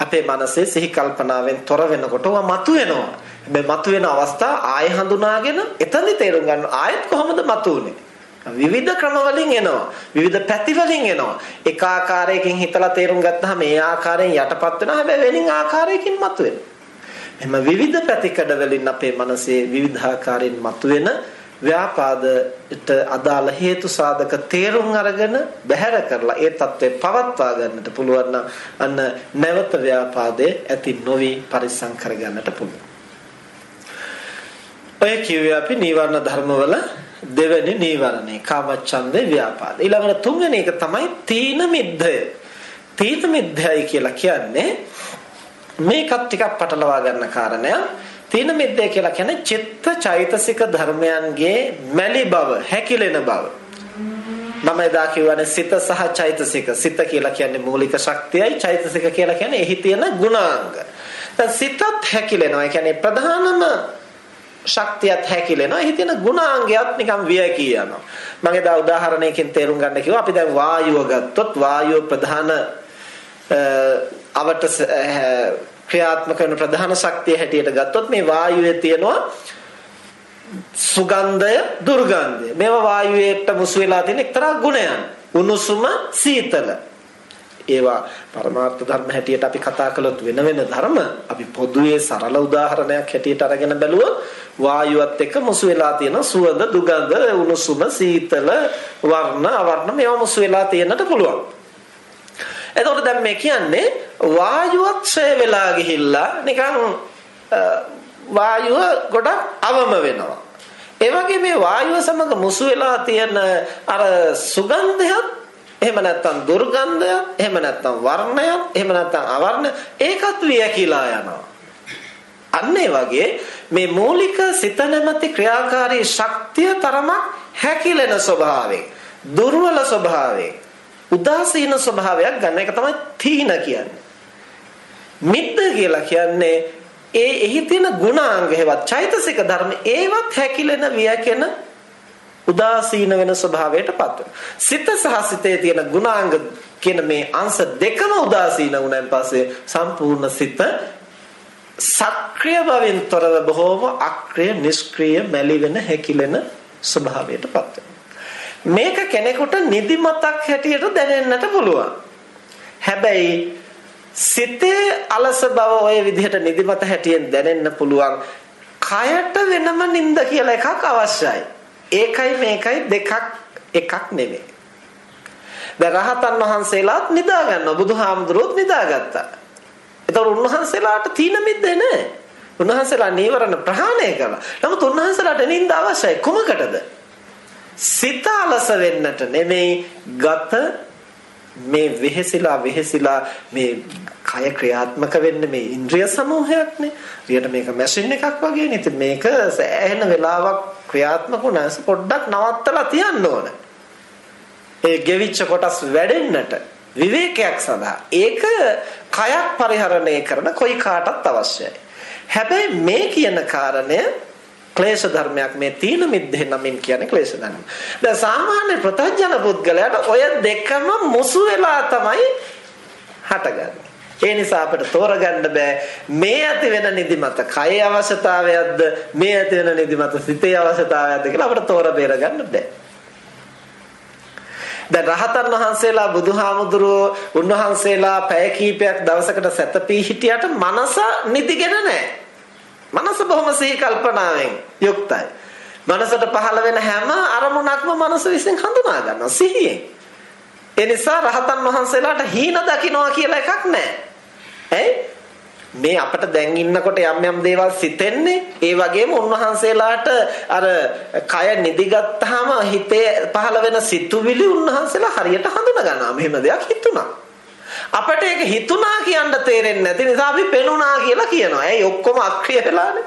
අපේ මනසේ සිහි කල්පනාවෙන් තොර වෙනකොට ඒවා මතුවෙනවා. හැබැයි මතුවෙන අවස්ථා ආය හඳුනාගෙන එතනදි තේරුම් ගන්න ආයෙත් කොහොමද මතුවන්නේ? විවිධ ක්‍රම වලින් එනවා. විවිධ පැති වලින් එනවා. එක ආකාරයකින් හිතලා තේරුම් ගත්තාම මේ ආකාරයෙන් යටපත් වෙනවා. හැබැයි වෙනින් ආකාරයකින් මතුවෙනවා. එහෙම විවිධ පැතිකඩ වලින් අපේ මනසේ විවිධාකාරයෙන් මතුවෙන ව්‍යාපාදයට අදාළ හේතු සාධක තේරුම් අරගෙන බැහැර කරලා ඒ தත්ත්වය පවත්වා ගන්නට පුළුවන් නම් අන්න නැවත ව්‍යාපාදයේ ඇති නොවි පරිසම් කර ගන්නට පුළුවන්. ඔය කිව්වේ අපි නීවරණ ධර්මවල දෙවෙනි නීවරණේ කාමච්ඡන්දේ ව්‍යාපාද. ඊළඟට තුන්වෙනි එක තමයි තීන මිද්දය. තීන මිද්දයයි කියලා කියන්නේ මේකත් ටිකක් පටලවා ගන්න කාරණයක්. තීන මිද්දය කියලා කියන්නේ චිත්ත චෛතසික ධර්මයන්ගේ මැලි බව, හැකිලෙන බව. මම එදා කියවනේ සිත සහ චෛතසික. සිත කියලා කියන්නේ මූලික ශක්තියයි, චෛතසික කියලා කියන්නේ එහි තියෙන ගුණාංග. දැන් සිතත් හැකිලෙනවා. ඒ කියන්නේ ප්‍රධානම ශක්තියත් හැකිලෙනවා. එහි තියෙන ගුණාංගයත් නිකන් වියකී යනවා. මම එදා උදාහරණයකින් තේරුම් ගන්න කිව්වා. අපි දැන් වායුව ගත්තොත් වායුව ප්‍රධාන අවට ක්‍රියාත්මක වෙන ප්‍රධාන ශක්තිය හැටියට ගත්තොත් මේ වායුවේ තියෙනවා සුගන්ධය දුර්ගන්ධය. මේවා වායුවේට මුසු වෙලා තියෙන එක්තරා ගුණයන්. උණුසුම සීතල. ඒවා පරමාර්ථ ධර්ම හැටියට අපි කතා කළොත් වෙන වෙන ධර්ම අපි පොදුවේ සරල උදාහරණයක් හැටියට අරගෙන බැලුවොත් වායුවත් එක්ක මුසු වෙලා තියෙන සුවඳ දුගඳ උණුසුම සීතල වර්ණ අවර්ණ මේවා මුසු වෙලා තියෙන්නට පුළුවන්. එතකොට දැන් මේ කියන්නේ වායුවත් ඡය වෙලා ගිහිල්ලා නිකන් වායුව ගොඩක් අවම වෙනවා. ඒ වගේ මේ වායුව සමග මුසු වෙලා තියෙන අර සුගන්ධයත් එහෙම නැත්නම් දුර්ගන්ධයත් එහෙම නැත්නම් වර්ණයත් එහෙම නැත්නම් අවර්ණ ඒකත් වියකිලා යනවා. අන්න ඒ වගේ මේ මූලික සිත නැමැති ක්‍රියාකාරී ශක්තිය තරමක් හැකිලෙන ස්වභාවයෙන් දුර්වල ස්වභාවයෙන් උදාසීන ස්වභාවයක් ගන්න එක තමයි තීන කියන්නේ. මිද්ද කියලා කියන්නේ ඒ එහි තියෙන ගුණාංග හේවත් චෛතසික ධර්ම ඒවත් හැකිලෙන වියකෙන උදාසීන වෙන ස්වභාවයටපත් වෙනවා. සිත සහ සිතේ තියෙන ගුණාංග කියන මේ අංශ දෙකම උදාසීන වුණාන් පස්සේ සම්පූර්ණ සිත සක්‍රිය බවින් තොරව බොහෝම අක්‍රිය නිෂ්ක්‍රිය මැලි වෙන හැකිලෙන ස්වභාවයටපත් වෙනවා. මේක කෙනෙකුට නිදිමතක් හැටියට දැනෙන්නට පුළුවන්. හැබැයි සිතේ අලස බව ওই විදිහට නිදිමත හැටියෙන් දැනෙන්න පුළුවන්. කයට වෙනම නිින්ද කියලා එකක් අවශ්‍යයි. ඒකයි මේකයි දෙකක් එකක් නෙමෙයි. දැන් රහතන් වහන්සේලාත් නිදා ගන්නවා. බුදුහාමුදුරුවෝත් නිදාගත්තා. ඒතකොට උන්වහන්සේලාට තීන මිද්දේ නැහැ. උන්වහන්සේලා නීවරණ ප්‍රහාණය කළා. නමුත් උන්වහන්සේලාට නිින්ද අවශ්‍යයි. කොමකටද? සිත අලස වෙන්නට නෙමෙයි ගත මේ වෙහෙසිලා වෙහෙසිලා මේ කය ක්‍රියාත්මක වෙන්න මේ ඉන්ද්‍රිය සමූහයක්නේ. ඊට මේක මැෂින් එකක් වගේනේ. ඉතින් මේක සෑහෙන වෙලාවක් ක්‍රියාත්මක වුණාස පොඩ්ඩක් නවත්තලා තියන්න ඕන. ඒ ගෙවිච්ච කොටස් වැඩෙන්නට විවේකයක් සඳහා ඒක කයක් පරිහරණය කරන කොයි කාටත් අවශ්‍යයි. හැබැයි මේ කියන කාරණය ක්ලේශ ධර්මයක් මේ තීන මිද්දේ නමින් කියන්නේ ක්ලේශ ධර්ම. දැන් සාමාන්‍ය ප්‍රත්‍යඥ පුද්ගලයාට ඔය දෙකම මුසු වෙලා තමයි හටගන්නේ. ඒ නිසා අපිට තෝරගන්න බෑ මේ ඇති වෙන නිදිමත කයේ අවශ්‍යතාවයක්ද මේ ඇති වෙන නිදිමත සිතේ අවශ්‍යතාවයක්ද කියලා අපිට තෝර බේර ගන්න බෑ. දැන් රහතන් වහන්සේලා බුදුහාමුදුරුවෝ උන්වහන්සේලා පැය කීපයක් දවසකට සැතපී හිටියට මනස නිදිගෙන නැහැ. මනස බොහොම සිහි කල්පනාවෙන් යුක්තයි. මනසට පහළ වෙන හැම අරමුණක්ම මනස විසින් හඳුනා ගන්නවා සිහියෙන්. ඒ නිසා රහතන් වහන්සේලාට හීන දකින්නවා කියලා එකක් නැහැ. ඇයි? මේ අපිට දැන් ඉන්නකොට යම් යම් දේවල් සිතෙන්නේ ඒ වගේම උන්වහන්සේලාට අර කය නිදිගත්තාම හිතේ පහළ වෙන සිතුවිලි උන්වහන්සේලා හරියට හඳුනා ගන්නවා මෙහෙම දෙයක් හිතුණා අපිට ඒක හිතුණා කියන්න තේරෙන්නේ නැති නිසා අපි පෙනුණා කියලා කියනවා. ඇයි ඔක්කොම අක්‍රිය වෙලානේ?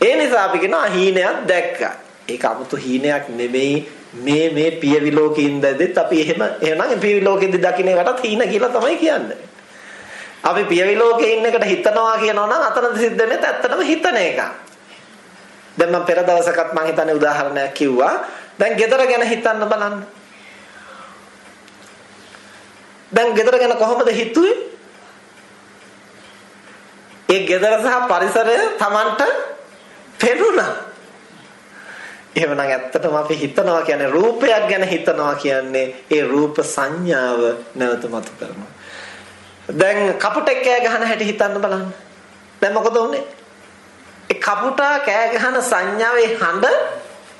ඒ නිසා අපි කියනවා හීනයක් දැක්කා. ඒක 아무තු හීනයක් නෙමෙයි මේ මේ පියවි ලෝකේ ඉඳද්දිත් අපි එහෙම එහෙනම් පියවි ලෝකෙදි දකින්න එකටත් හීන කියලා තමයි කියන්නේ. අපි පියවි ලෝකේ ඉන්න එකට හිතනවා කියනවා නම් අතනද සිද්ධ වෙන්නේ ඇත්තටම හිතන එක. දැන් මම පෙර දවසකත් මම හිතන්නේ උදාහරණයක් කිව්වා. දැන් gedara ගැන හිතන්න බලන්න. දැන් ගෙදර ගැන කොහොමද හිතුවේ? ඒ ගෙදර සහ පරිසරය Tamanට පෙනුණා. එහෙමනම් ඇත්තටම අපි හිතනවා කියන්නේ රූපයක් ගැන හිතනවා කියන්නේ ඒ රූප සංඥාව නැවත මතු කරනවා. දැන් කපුටෙක් කෑ ගහන හැටි හිතන්න බලන්න. දැන් මොකද උනේ? ඒ කපුටා කෑ ගහන සංඥාවේ හඬ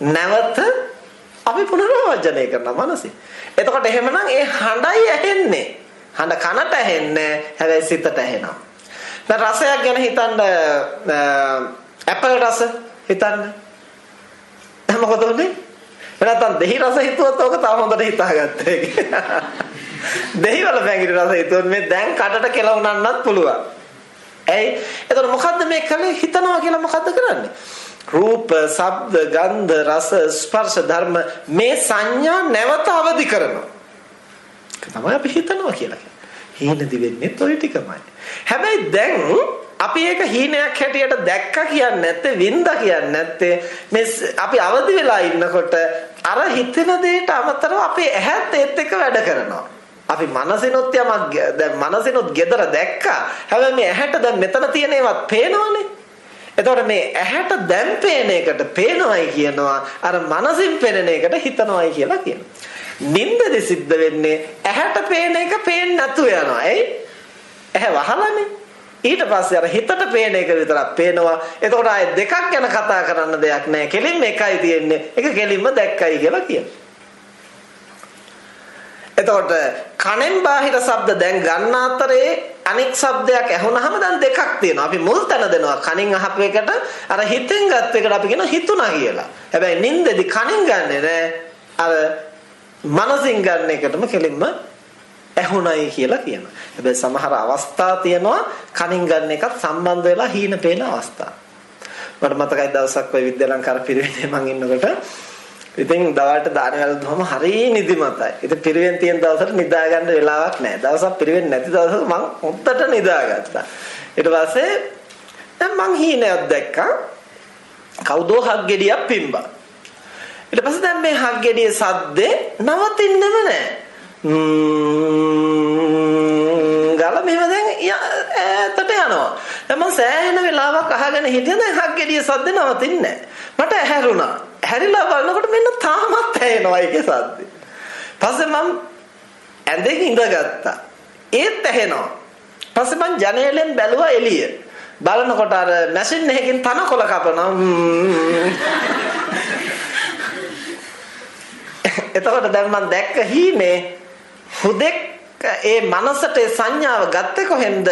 නැවත අපි පුනරවර්ජනය කරනවා මනසේ. එතකොට එහෙමනම් ඒ හඬයි ඇහෙන්නේ. හඬ කනට ඇහෙන්නේ හැබැයි සිතට ඇහෙනවා. දැන් රසයක් ගැන හිතන්න ඇපල් රස හිතන්න. මොකද උනේ? නැත්නම් දෙහි රස හිතුවොත් ඕක තව හොඳට හිතාගත්තා ඒක. දෙහි වල පැංගිරි රස හිතුවොත් මේ දැන් කටට කෙලවුනන්නත් පුළුවන්. ඇයි? එතකොට මොකද්ද මේ කලේ හිතනවා කියලා මොකද්ද කරන්නේ? රූප, ශබ්ද, ගන්ධ, රස, ස්පර්ශ ධර්ම මේ සංඥා නැවත අවදි කරනවා. තමයි අපි හිතනවා කියලා කියන්නේ. හීනදි වෙන්නේ toy ටිකමයි. හැබැයි දැන් අපි ඒක හීනයක් හැටියට දැක්ක කියන්නේ නැත්තේ වින්දා කියන්නේ නැත්තේ මේ අපි අවදි වෙලා ඉන්නකොට අර හිතෙන දෙයට අමතරව අපේ ඇහත් ඒත් එක්ක වැඩ කරනවා. අපි මනසිනුත් යමක් දැන් මනසිනුත් gedara දැක්කා. හැබැයි මේ ඇහැට දැන් මෙතන තියෙන ඒවත් පේනවනේ. එතකොට මේ ඇහැට දැන් පේන එකට පේනවයි කියනවා අර මනසින් පේන එකට හිතනවයි කියලා කියනවා. නින්දද සිද්ධ වෙන්නේ ඇහැට පේන එක පේන්නේ නැතුව යනවා. ඇයි? ඇහැ වහලානේ. ඊට පස්සේ අර හිතට පේන එක විතරක් පේනවා. එතකොට ආයේ දෙකක් ගැන කතා කරන්න දෙයක් නැහැ. කෙලින්ම එකයි තියෙන්නේ. ඒක කෙලින්ම දැක්කයි කියලා කියනවා. එතකොට කනෙන් බාහිර ශබ්ද දැන් ගන්න අතරේ අනෙක් ශබ්දයක් ඇහුනහම දැන් දෙකක් තියෙනවා. අපි මුල් තැන දෙනවා. කනින් අහපු එකට අර හිතෙන් ගත්ත එකට අපි කියනවා හිතුණා කියලා. හැබැයි නින්දෙදි කනින් ගන්නෙ නෑ. අර මනසින් ගන්න එකටම කෙලින්ම ඇහුණයි කියලා කියනවා. හැබැයි සමහර අවස්ථා තියෙනවා කනින් ගන්න එකත් සම්බන්ධ වෙලා හීන පේන අවස්ථා. මට මතකයි දවසක් ඔය විද්‍යාලංකාර පිරිවෙනේ මං ඉන්නකොට ඉතින් දවල්ට දාන වැළඳුවම හරිය නිදිමතයි. ඉතින් පිරිවෙන් තියෙන දවසට නිදා ගන්න වෙලාවක් නැහැ. දවසක් පිරිවෙන් නැති දවසක මං හොද්දට නිදාගත්තා. ඊට පස්සේ දැන් මං හීනයක් දැක්කා. කවුදෝ හක් ගෙඩියක් පිම්බා. ඊට පස්සේ දැන් මේ හක් ගෙඩියේ සද්දේ නවතින්නෙම නැහැ. ගල මෙහෙම දැන් ඈතට යනවා. දැන් මං සෑහෙන වෙලාවක් අහගෙන හිටියා දැන් හක් ගෙඩියේ සද්ද නවතින්නේ නැහැ. මට ඇහැරුණා. හැරිලා බලනකොට මෙන්න තාමත් ඇහෙනවා ඒකේ සද්දේ. පස්සේ මම ඇඳෙන් ඉඳගත්තා. ඒත් ඇහෙනවා. පස්සේ මං ජනේලෙන් බැලුවා එළිය. බලනකොට අර මැෂින් එකකින් තනකොළ කපනවා. එතකොට දැන් මම දැක්ක හීනේ හුදෙක් ඒ මනසට සංඥාව ගත්තේ කොහෙන්ද?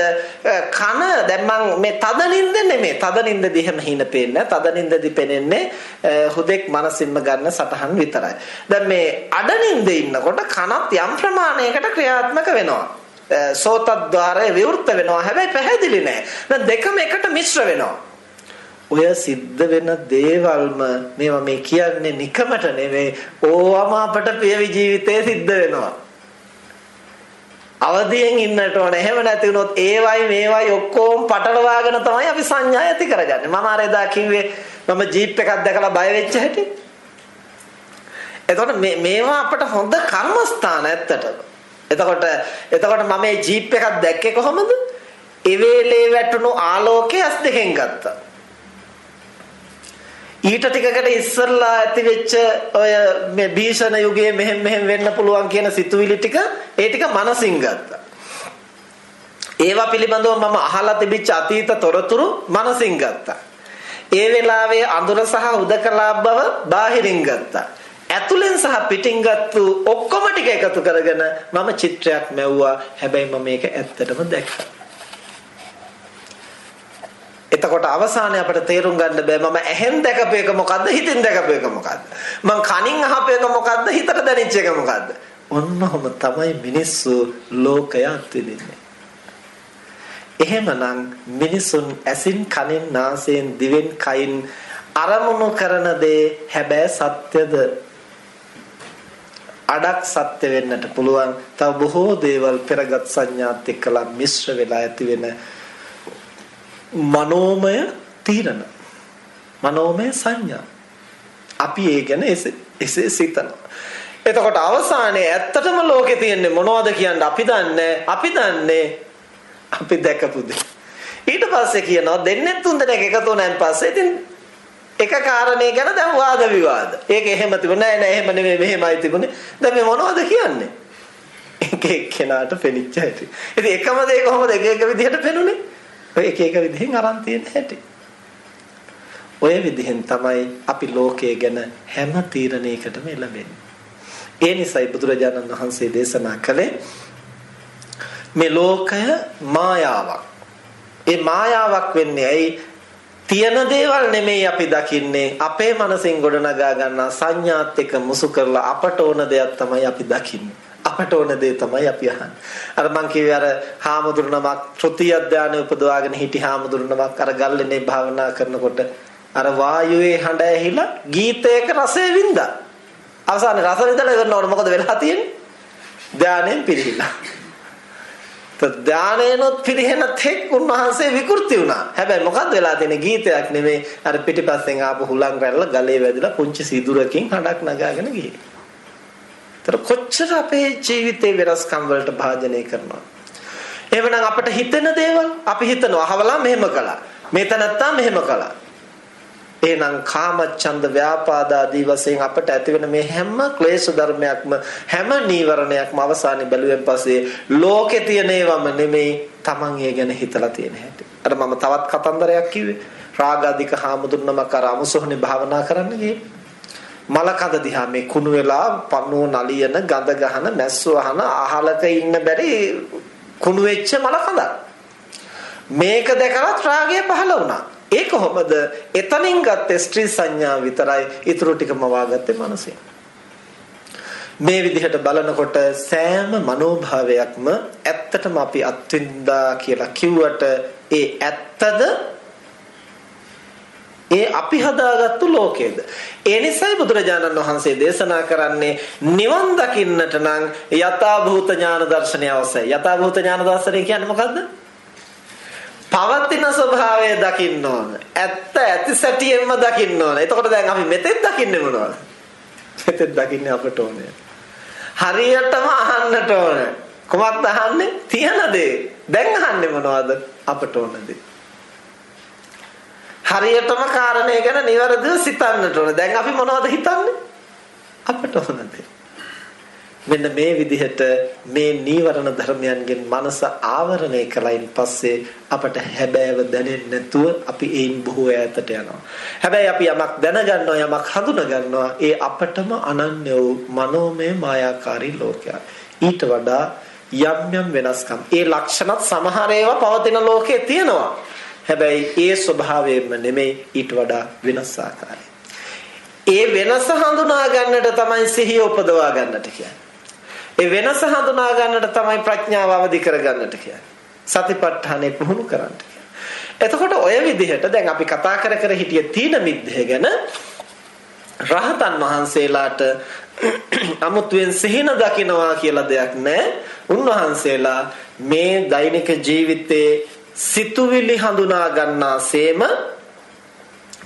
කන. දැන් මං මේ තද නින්ද නෙමෙයි. තද නින්දදී එහෙම හින පේන්නේ තද නින්දදී පෙනෙන්නේ හුදෙක් මනසින්ම ගන්න සටහන් විතරයි. දැන් මේ අඩ නින්දේ ඉන්නකොට කනත් යම් ප්‍රමාණයකට ක්‍රියාත්මක වෙනවා. සෝතද්්වාරය විවෘත වෙනවා. හැබැයි පැහැදිලි නෑ. දැන් දෙකම එකට මිශ්‍ර වෙනවා. ඔය සිද්ධ වෙන දේවල්ම මේවා මේ කියන්නේ නිකමට නෙවෙයි ඕවම අපට ප්‍රිය ජීවිතේ සිද්ධ වෙනවා. අවදියෙන් ඉන්නට ඕන. එහෙම නැති වුණොත් ඒවයි මේවයි ඔක්කොම පටලවාගෙන තමයි අපි සංඥා ඇති කරගන්නේ. මම අර එදා කිව්වේ මම ජීප් එකක් දැකලා බය වෙච්ච හැටි. එතකොට මේ මේවා අපට හොඳ කර්මස්ථාන ඇත්තටම. එතකොට එතකොට මම මේ ජීප් එකක් දැක්කේ කොහොමද? ඒ වෙලේ වැටුණු ආලෝකය ඇස් දෙකෙන් ගත්තා. ඊට ටිකකට ඉස්සරලා ඇති වෙච්ච ඔය මේ භීෂණ යුගයේ මෙහෙම මෙහෙම වෙන්න පුළුවන් කියන සිතුවිලි ටික ඒ ටික මනසින් ගත්තා. ඒවා පිළිබඳව මම අහලා තිබිච්ච අතීත තොරතුරු මනසින් ගත්තා. ඒ වෙලාවේ අඳුර සහ උදකලා බව බාහිරින් ගත්තා. ඇතුලෙන් සහ පිටින් ගත්තු ඔක්කොම ටික එකතු කරගෙන මම චිත්‍රයක් මැව්වා. හැබැයි මම මේක ඇත්තටම දැක්කා. එතකොට අවසානයේ අපිට තේරුම් ගන්න බෑ. මම ඇහෙන් දැකපු එක මොකද්ද හිතෙන් දැකපු එක මොකද්ද? මං කනින් අහපු එක මොකද්ද හිතට දැනෙච්ච එක මොකද්ද? ඔන්නෝම තමයි මිනිස්සු ලෝකය අත්විඳින්නේ. එහෙමනම් මිනිසුන් ඇසින් කනෙන් නාසයෙන් දිවෙන් කයින් අරමුණු කරන දේ හැබැයි සත්‍යද? අඩක් සත්‍ය වෙන්නට පුළුවන්. තව බොහෝ දේවල් පෙරගත් සංඥාත් එක්කලා මිශ්‍ර වෙලා ඇති වෙන මනෝමය තීරණ මනෝමය සංඥා අපි ඒ ගැන එසේ සිතනවා එතකොට අවසානයේ ඇත්තටම ලෝකේ තියෙන්නේ මොනවද කියන්නේ අපි දන්නේ අපි දන්නේ අපි දැකපු දේ ඊට පස්සේ කියනවා දෙන්නේ තුන් දෙනෙක් එකතු වුණාන් පස්සේ ඉතින් එක කාරණේ ගැන දැන් වාද විවාද. ඒක එහෙම තිබුණේ නෑ නෑ එහෙම නෙමෙයි මෙහෙමයි තිබුණේ. දැන් මේ මොනවද කියන්නේ? එක එක්කෙනාට පෙනිච්ච හැටි. ඉතින් එකම දේ කොහොමද එක එක විදිහට පෙනුනේ? ඔය එක එක විදිහෙන් අරන් තියෙන හැටි. ඔය විදිහෙන් තමයි අපි ලෝකයේ ගැන හැම තීරණයකටම එළඹෙන්නේ. ඒ නිසායි බුදුරජාණන් වහන්සේ දේශනා කළේ මේ ලෝකය මායාවක්. ඒ මායාවක් වෙන්නේ ඇයි? තියෙන දේවල් නෙමෙයි අපි දකින්නේ අපේ මනසෙන් ගොඩනගා ගන්නා සංඥාත් එක්ක මුසු කරලා අපට ඕන දෙයක් තමයි අපි දකින්නේ අපට ඕන දේ තමයි අපි අහන්නේ. අර මං කිව්වේ අර හාමුදුරනමක් තෘතිය ධානය උපදවාගෙන හිටි හාමුදුරනමක් අර ගල්ලෙනේ භාවනා කරනකොට අර වායුවේ හඬ ඇහිලා ගීතයක රසය වින්දා. අවසානයේ රස විඳලා ඉවරනකොට මොකද වෙලා තියෙන්නේ? ධානයෙන් පිළිහිලා ධානයනොත් පිළිහෙන තෙක් උන්වහන්සේ විකෘති වුණා. හැබැයි මොකක්ද වෙලා තියෙන්නේ? ගීතයක් නෙමෙයි. අර පිටිපස්සෙන් ආපු හුලං රැල්ල ගලේ වැදිලා පුංචි සිදුරකින් හඬක් නගාගෙන ගියේ. ඒතර කොච්චර අපේ ජීවිතේ වෙනස්කම් වලට භාජනය කරනවා. එහෙමනම් අපිට හිතෙන දේවල් අපි හිතනවා අහවලා මෙහෙම කළා. මේ තනත්තා මෙහෙම කළා. එහෙනම් කාමච්ඡන්ද ව්‍යාපාද ආදී වශයෙන් අපට ඇතිවෙන මේ හැම ක්ලේශ ධර්මයක්ම හැම නීවරණයක්ම අවසානයේ බැලුවෙන් පස්සේ ලෝකේ තියෙන ඒවම නෙමෙයි Taman ඒ ගැන හිතලා තියෙන හැටි. අර මම තවත් කතන්දරයක් කිව්වේ. රාගාධික හාමුදුරනම කර අමුසොහනේ භාවනා කරන්න ගියේ. මලකඳ දිහා මේ කුණු වෙලා පණුව නලියන ගඳ ගහන මැස්සෝ අහන අහලක ඉන්න බැරි කුණු වෙච්ච මලකඳක්. මේක දැකලා රාගය පහළ වුණා. ඒ කොහොමද? එතනින් ගත්තේ ස්ත්‍රී සංඥා විතරයි. ඊටු ටිකම වාගත්තේ මනසෙන්. මේ විදිහට බලනකොට සෑම මනෝභාවයක්ම ඇත්තටම අපි අත්විඳා කියලා කිව්වට ඒ ඇත්තද ඒ අපි හදාගත්තු ලෝකයේද ඒ නිසයි බුදුරජාණන් වහන්සේ දේශනා කරන්නේ නිවන් දකින්නට නම් යථා භූත ඥාන දර්ශනය අවශ්‍යයි යථා භූත ඥාන දර්ශනය කියන්නේ මොකද්ද පවතින ස්වභාවය දකින්න ඕන. ඇත්ත ඇති සැටියෙන්ම දකින්න ඕන. එතකොට දැන් අපි මෙතෙන් දකින්නේ මොනවද? මෙතෙන් දකින්නේ අපට ඕනේ. හරියටම අහන්නට ඕන. කොහොමද අහන්නේ? තියෙන දේ. දැන් අහන්නේ මොනවද? අපට ඕන දේ. හරියටම කාරණේ ගැන නිවැරදිව සිතන්නට ඕන. දැන් අපි මොනවද හිතන්නේ? අපට ඕන දේ. මෙන්න මේ විදිහට මේ නීවරණ ධර්මයන්ගෙන් මනස ආවරණය කලයින් පස්සේ අපට හැබෑව දැනෙන්නේ නැතුව අපි ඒන් බොහෝ ඈතට යනවා. හැබැයි අපි යමක් දැනගන්නවා යමක් හඳුනගන්නවා ඒ අපටම අනන්‍ය වූ මනෝමය මායාකාරී ලෝකයක්. ඊට වඩා යම් යම් වෙනස්කම්. ඒ ලක්ෂණත් සමහර ඒවා පවතින ලෝකේ තියෙනවා. හැබැයි ඒ ස්වභාවයෙන්ම නෙමෙයි ඊට වඩා වෙනස් ආකාරයි. ඒ වෙනස හඳුනා ගන්නට තමයි සිහිය උපදවා ගන්නට කියන්නේ. ඒ වෙනස හඳුනා ගන්නට තමයි ප්‍රඥාව අවදි කර ගන්නට කියන්නේ. සතිපට්ඨානෙ පුහුණු කරන්න එතකොට ඔය විදිහට දැන් අපි කතා කර කර හිටිය තීන මිද්දේ ගැන රහතන් වහන්සේලාට අමුතුවෙන් සිහින දකින්නවා කියලා දෙයක් නැහැ. උන්වහන්සේලා මේ දෛනික ජීවිතයේ සිතුවිලි හඳුනා ගන්නාseම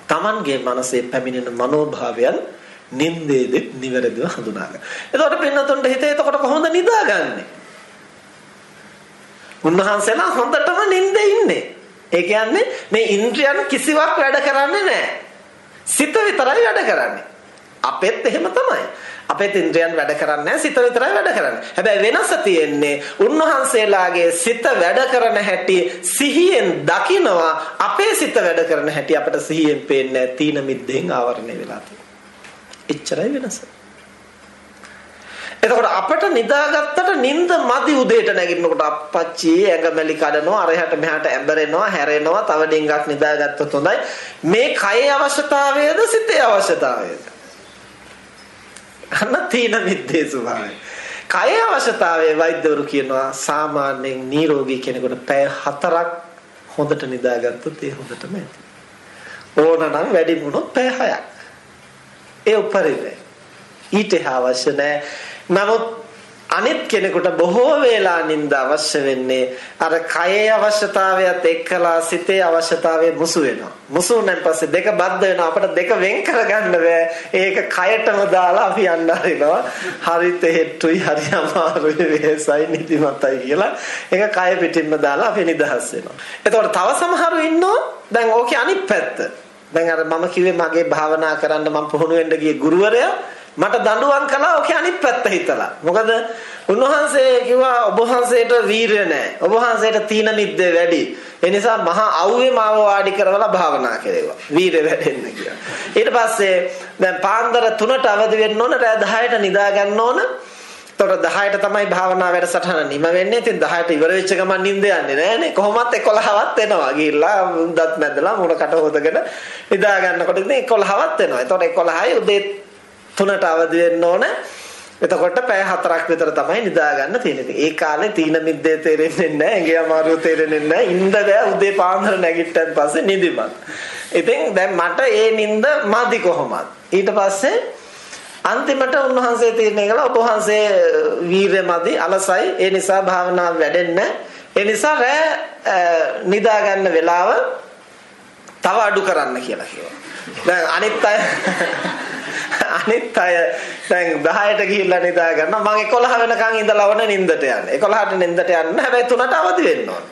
Tamanගේ මනසේ පැමිණෙන මනෝභාවයන් නින්දේදෙත් නිවැරදිව හඳුනා ගන්න. එතකොට පින්නතුන්ට හිතේ එතකොට කොහොමද නිදාගන්නේ? උන්වහන්සේලා හොඳටම නින්දේ ඉන්නේ. ඒ කියන්නේ මේ ඉන්ද්‍රියන් කිසිවක් වැඩ කරන්නේ නැහැ. සිත විතරයි වැඩ කරන්නේ. අපෙත් එහෙම තමයි. අපේ ඉන්ද්‍රයන් වැඩ කරන්නේ සිත විතරයි වැඩ කරන්නේ. හැබැයි වෙනස තියෙන්නේ උන්වහන්සේලාගේ සිත වැඩ කරන හැටි සිහියෙන් දකිනවා අපේ සිත වැඩ කරන හැටි අපිට සිහියෙන් පේන්නේ තීන මිද්දෙන් ආවරණය වෙලා තියෙනවා. එච්චරයි වෙනස. එතකොට අපට නිදාගත්තට නිින්ද මදි උදේට නැගිටිනකොට අප්පච්චි ඇඟමැලි කඩනවා අරහට මෙහාට ඇඹරෙනවා හැරෙනවා තව ඩිංගක් නිදාගත්තොත් හොඳයි මේ කයේ අවශ්‍යතාවයද සිතේ අවශ්‍යතාවයද අන්න තීන මිද්දේ ස්වභාවය කයේ අවශ්‍යතාවයේ වෛද්‍යවරු කියනවා සාමාන්‍යයෙන් නිරෝගී කෙනෙකුට පැය 4ක් හොඳට නිදාගත්තොත් ඒ හොඳටම ඇති. ඕනනම් වැඩි වුණොත් පැය 6ක් ඒ උපරිමයි ඊට අවශ්‍ය නැහැ නමුත් අනිත් කෙනෙකුට බොහෝ වේලා නිින්ද අවශ්‍ය වෙන්නේ අර කයේ අවශ්‍යතාවයත් එක්කලා සිතේ අවශ්‍යතාවය මුසු වෙනවා. මුසු වුණාන් පස්සේ දෙක බද්ධ වෙනවා. අපිට දෙක වෙන් කරගන්න බෑ. ඒක කයටම දාලා අපි යන්න හරිනවා. හරිත හෙට්ටුයි හරි අමාරුයි වෙහසයි නිදිමතයි කියලා. ඒක කය පිටින්ම දාලා අපි නිදහස් වෙනවා. එතකොට තව සමහරු ඉන්නෝ දැන් ඕකේ අනිත් පැත්ත. දැන් අර මම කිව්වේ මගේ භාවනා කරන්න මම පුහුණු වෙන්න ගිය ගුරුවරයා මට දඬුවම් කළා ඔකේ අනිත් පැත්ත හිතලා. මොකද උන්වහන්සේ කිව්වා ඔබ වහන්සේට වීරය නැහැ. ඔබ වහන්සේට තීන මිද්දේ වැඩි. ඒ නිසා මහා අවුවේ මාව වාඩි කරවලා භාවනා කෙරෙව්වා. වීරය වැඩෙන්න කියලා. ඊට පස්සේ දැන් පාන්දර 3ට අවදි වෙන්න ඕන රෑ 10ට නිදා ගන්න ඕන. එතකොට 10ට තමයි භාවනා වැඩසටහන නිම වෙන්නේ. ඉතින් 10ට ඉවර වෙච්ච ගමන් නිින්ද යන්නේ නෑනේ. කොහොමත් 11වත් එනවා. ගිහිල්ලා දත් මැදලා මුණ කට හොදගෙන නිදා ගන්නකොට ඉතින් 11වත් එනවා. එතකොට 11යි උදේ 3ට අවදි වෙන්න ඕන. එතකොට පැය 4ක් විතර තමයි නිදා ගන්න තියෙන්නේ. ඒ කාලේ තීන මිද්දේ තේරෙන්නේ නැහැ, ඇඟේ අමාරුව තේරෙන්නේ නැහැ. ඉඳ බෑ උදේ පාන්දර නැගිට්ටන් පස්සේ නිදිමත්. ඉතින් දැන් මට ඒ නිින්ද මදි කොහොමද? ඊට පස්සේ අන්තිමට උන්වහන්සේ තීරණය කළා ඔබ වහන්සේ වීරය මදි අලසයි. ඒ නිසා භාවනාව වැඩෙන්නේ ඒ නිසා රෑ නිදා ගන්න වෙලාව තව අඩු කරන්න කියලා කිව්වා. දැන් අනිත් අය අනිත් අය දැන් 10ට ගිහිල්ලා නිදා ගන්නවා. මම 11 වෙනකන් ඉඳලා වුණ නිින්දට යන්නේ. 11ට නිින්දට යන්න. හැබැයි 3ට අවදි වෙන්න ඕන.